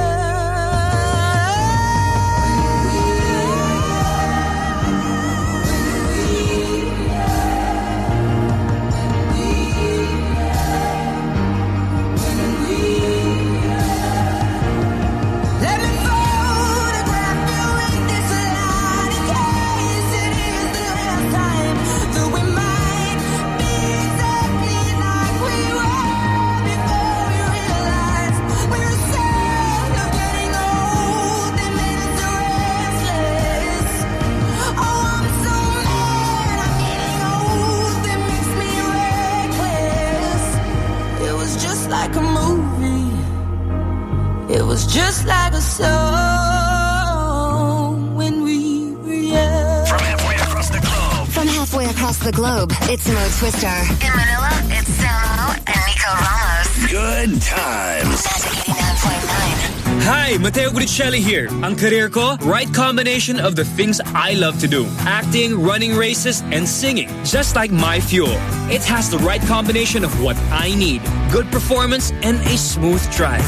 Song when we were young. From halfway across the globe. From halfway across the globe, it's Mo Twister. In Manila, it's Samo and Nico Ramos. Good times. Hi, Matteo Guidicelli here. Ang career ko, right combination of the things I love to do. Acting, running races, and singing. Just like my fuel. It has the right combination of what I need. Good performance and a smooth drive.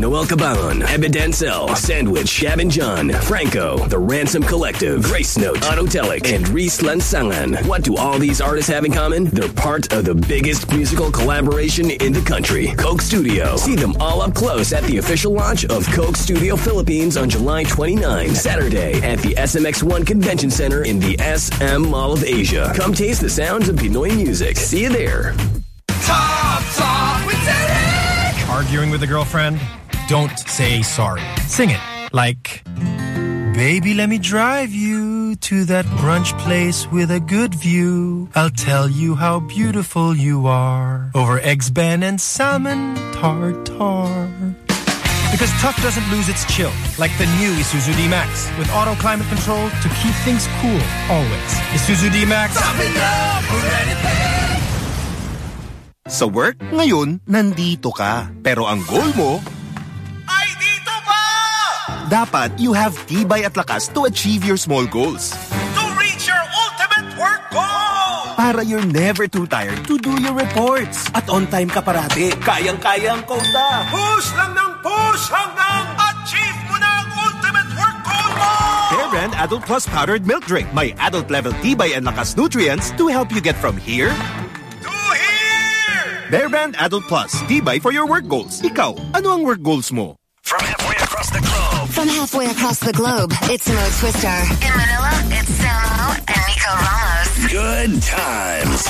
Noel Cabangon, Ebe Dancel, Sandwich, Shabin John, Franco, The Ransom Collective, Gracenote, Autotelic, and Reese Lansangan. What do all these artists have in common? They're part of the biggest musical collaboration in the country, Coke Studio. See them all up close at the official launch of Coke Studio Philippines on July 29, Saturday at the SMX1 Convention Center in the SM Mall of Asia. Come taste the sounds of Pinoy music. See you there. Top Talk with Derek! Arguing with a girlfriend? Don't say sorry. Sing it like, Baby, let me drive you to that brunch place with a good view. I'll tell you how beautiful you are over eggs, ben, and salmon tartar. Because tough doesn't lose its chill, like the new Isuzu D-Max with auto climate control to keep things cool always. Isuzu D-Max. Sa work, ngayon, nandito ka. Pero ang goal mo, Ay, dito pa! Dapat you have tibay at lakas to achieve your small goals. To reach your ultimate work goal! Para you're never too tired to do your reports. At on time ka parati. Kayang-kaya ang quota. Push lang ng push hanggang achieve mo na ang ultimate work goal mo! Bear Brand Adult Plus Powdered Milk Drink. May adult level tibay and lakas nutrients to help you get from here To here! Bear Brand Adult Plus. Tibay for your work goals. Ikaw, ano ang work goals mo? From From halfway across the globe, it's Mo Twister. In Manila, it's Samo and Nico Ramos. Good times.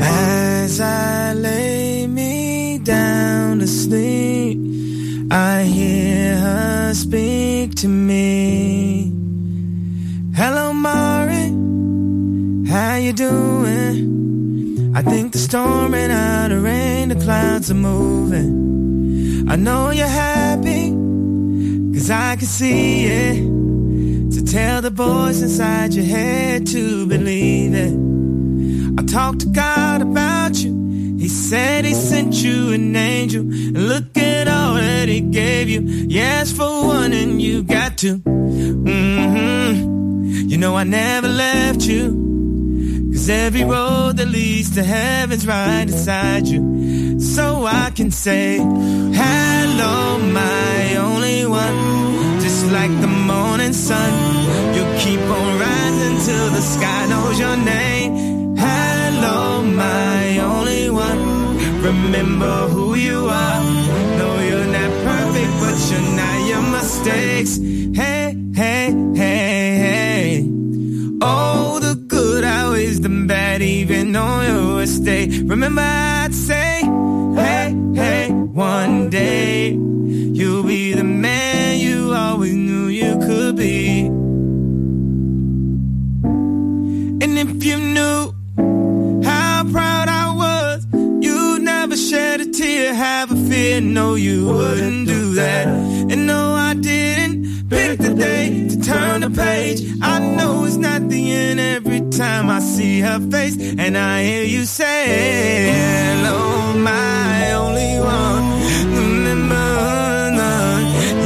As I lay me down to sleep, I hear her speak to me. Hello, Mari, how you doing? I think the storm ran out of rain, the clouds are moving. I know you're happy, cause I can see it. To tell the voice inside your head to believe it. I talked to God about you. He said he sent you an angel. And look at all that he gave you. You asked for one and you got two. Mm-hmm. You know I never left you. Every road that leads to heaven's right beside you. So I can say, hello, my only one. Just like the morning sun, you keep on rising till the sky knows your name. Hello, my only one. Remember who you are. No, you're not perfect, but you're not your mistakes. Hey, hey, hey, hey. Oh, bad, even on your worst day. Remember, I'd say, hey, hey, one day you'll be the man you always knew you could be. And if you knew how proud I was, you'd never shed a tear, have a fear. No, you wouldn't do that. And no, I pick the day to turn the page. I know it's not the end every time I see her face, and I hear you say, Hello, my only one. Remember,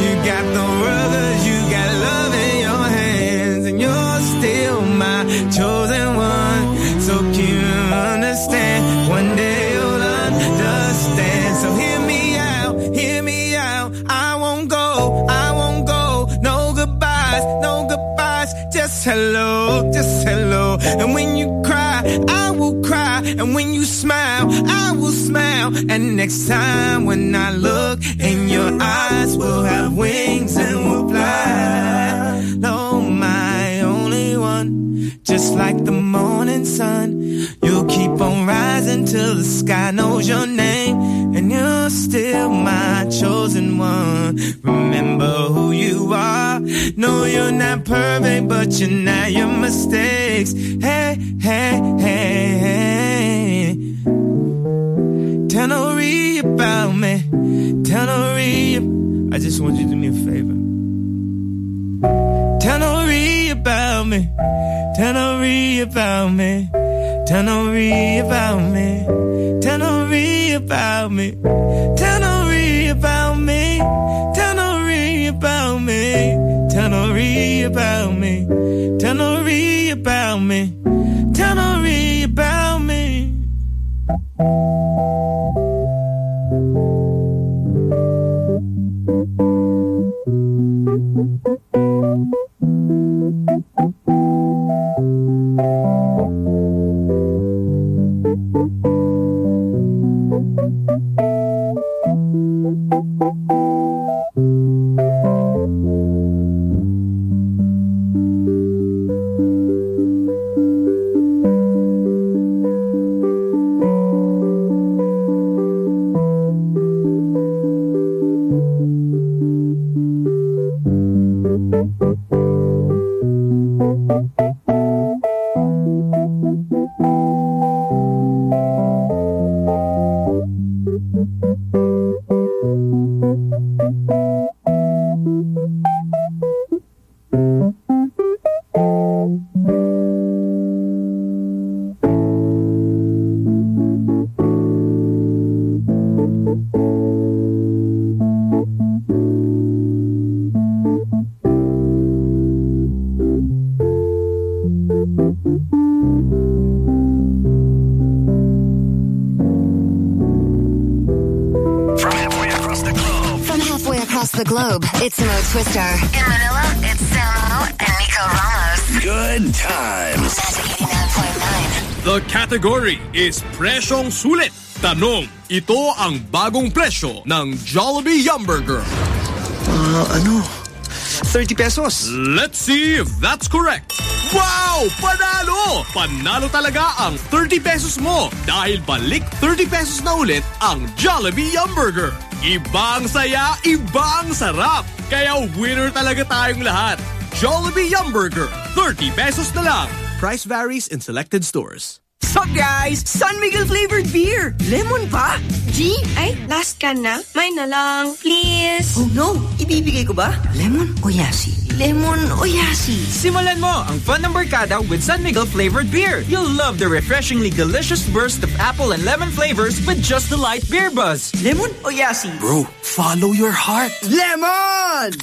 you got you got love in your hands, and you're still my chosen Just hello, just hello. And when you cry, I will cry. And when you smile, I will smile. And next time when I look in your eyes, we'll have wings and we'll fly. Oh, my only one. Just like the morning sun, you'll keep on rising till the sky knows your name. You're still my chosen one. Remember who you are. No, you're not perfect, but you're not your mistakes. Hey, hey, hey, hey. Tell Nori about me. Tell Nori. I just want you to do me a favor. Tell Nori about me. Tell Nori about me. Tell Nori about me. Tell Nori about me. Tell Nori about me. Tell Nori about me. Tell Nori about me. Tell Nori about me. Tell Nori about me. Is Presyong Sulit. Tanong, ito ang bagong presyo ng Jollibee Yumburger. Uh, ano? 30 pesos. Let's see if that's correct. Wow! Panalo! Panalo talaga ang 30 pesos mo dahil balik 30 pesos na ulit ang Jollibee Yumburger. Ibang saya, ibang sarap. Kaya winner talaga tayong lahat. Jollibee Yumburger, 30 pesos na lang. Price varies in selected stores. Sup guys? San Miguel flavored beer. Lemon pa? G? Ay, last can na. Mine na lang, please. Oh no, ibibigay ko ba? Lemon o yasi? Lemon o yasi? Simulan mo ang fun ng barkada with San Miguel flavored beer. You'll love the refreshingly delicious burst of apple and lemon flavors with just the light beer buzz. Lemon o yasi? Bro, follow your heart. Lemon!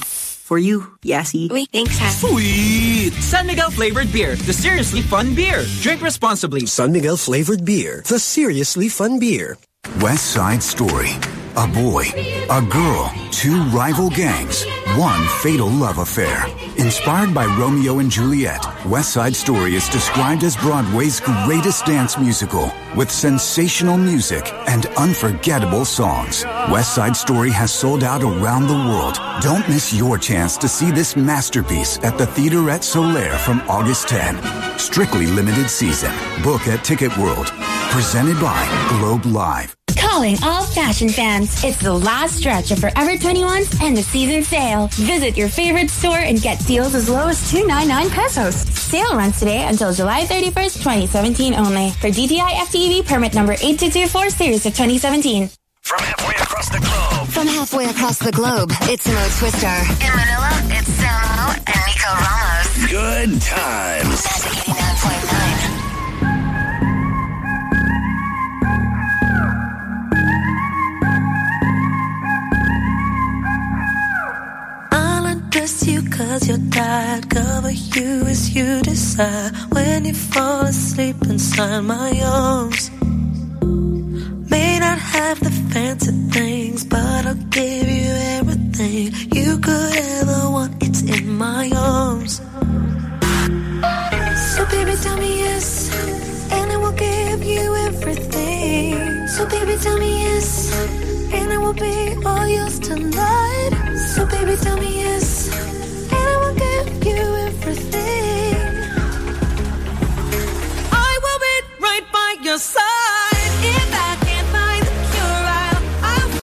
For you, yasi. Wait, thanks ha. Sweet! San Miguel flavored beer, the seriously fun beer. Drink responsibly. San Miguel flavored beer, the seriously fun beer. West Side Story. A boy, a girl, two rival gangs, one fatal love affair. Inspired by Romeo and Juliet, West Side Story is described as Broadway's greatest dance musical with sensational music and unforgettable songs. West Side Story has sold out around the world. Don't miss your chance to see this masterpiece at the Theater at Solaire from August 10. Strictly limited season. Book at Ticket World. Presented by Globe Live. Calling all fashion fans. It's the last stretch of Forever 21's end of season sale. Visit your favorite store and get deals as low as 299 pesos. Sale runs today until July 31st, 2017 only. For DTI FTEB permit number 8224 series of 2017. From halfway across the globe. From halfway across the globe, it's Mo Twister. In Manila, it's Samo and Nico Ramos. Good times. 89.9. cause you're tired. Cover you as you decide. When you fall asleep inside my arms. May not have the fancy things, but I'll give you everything you could ever want. It's in my arms. So baby, tell me yes, and I will give you everything. So baby, tell me yes, and I will be all yours tonight. So baby, tell me yes you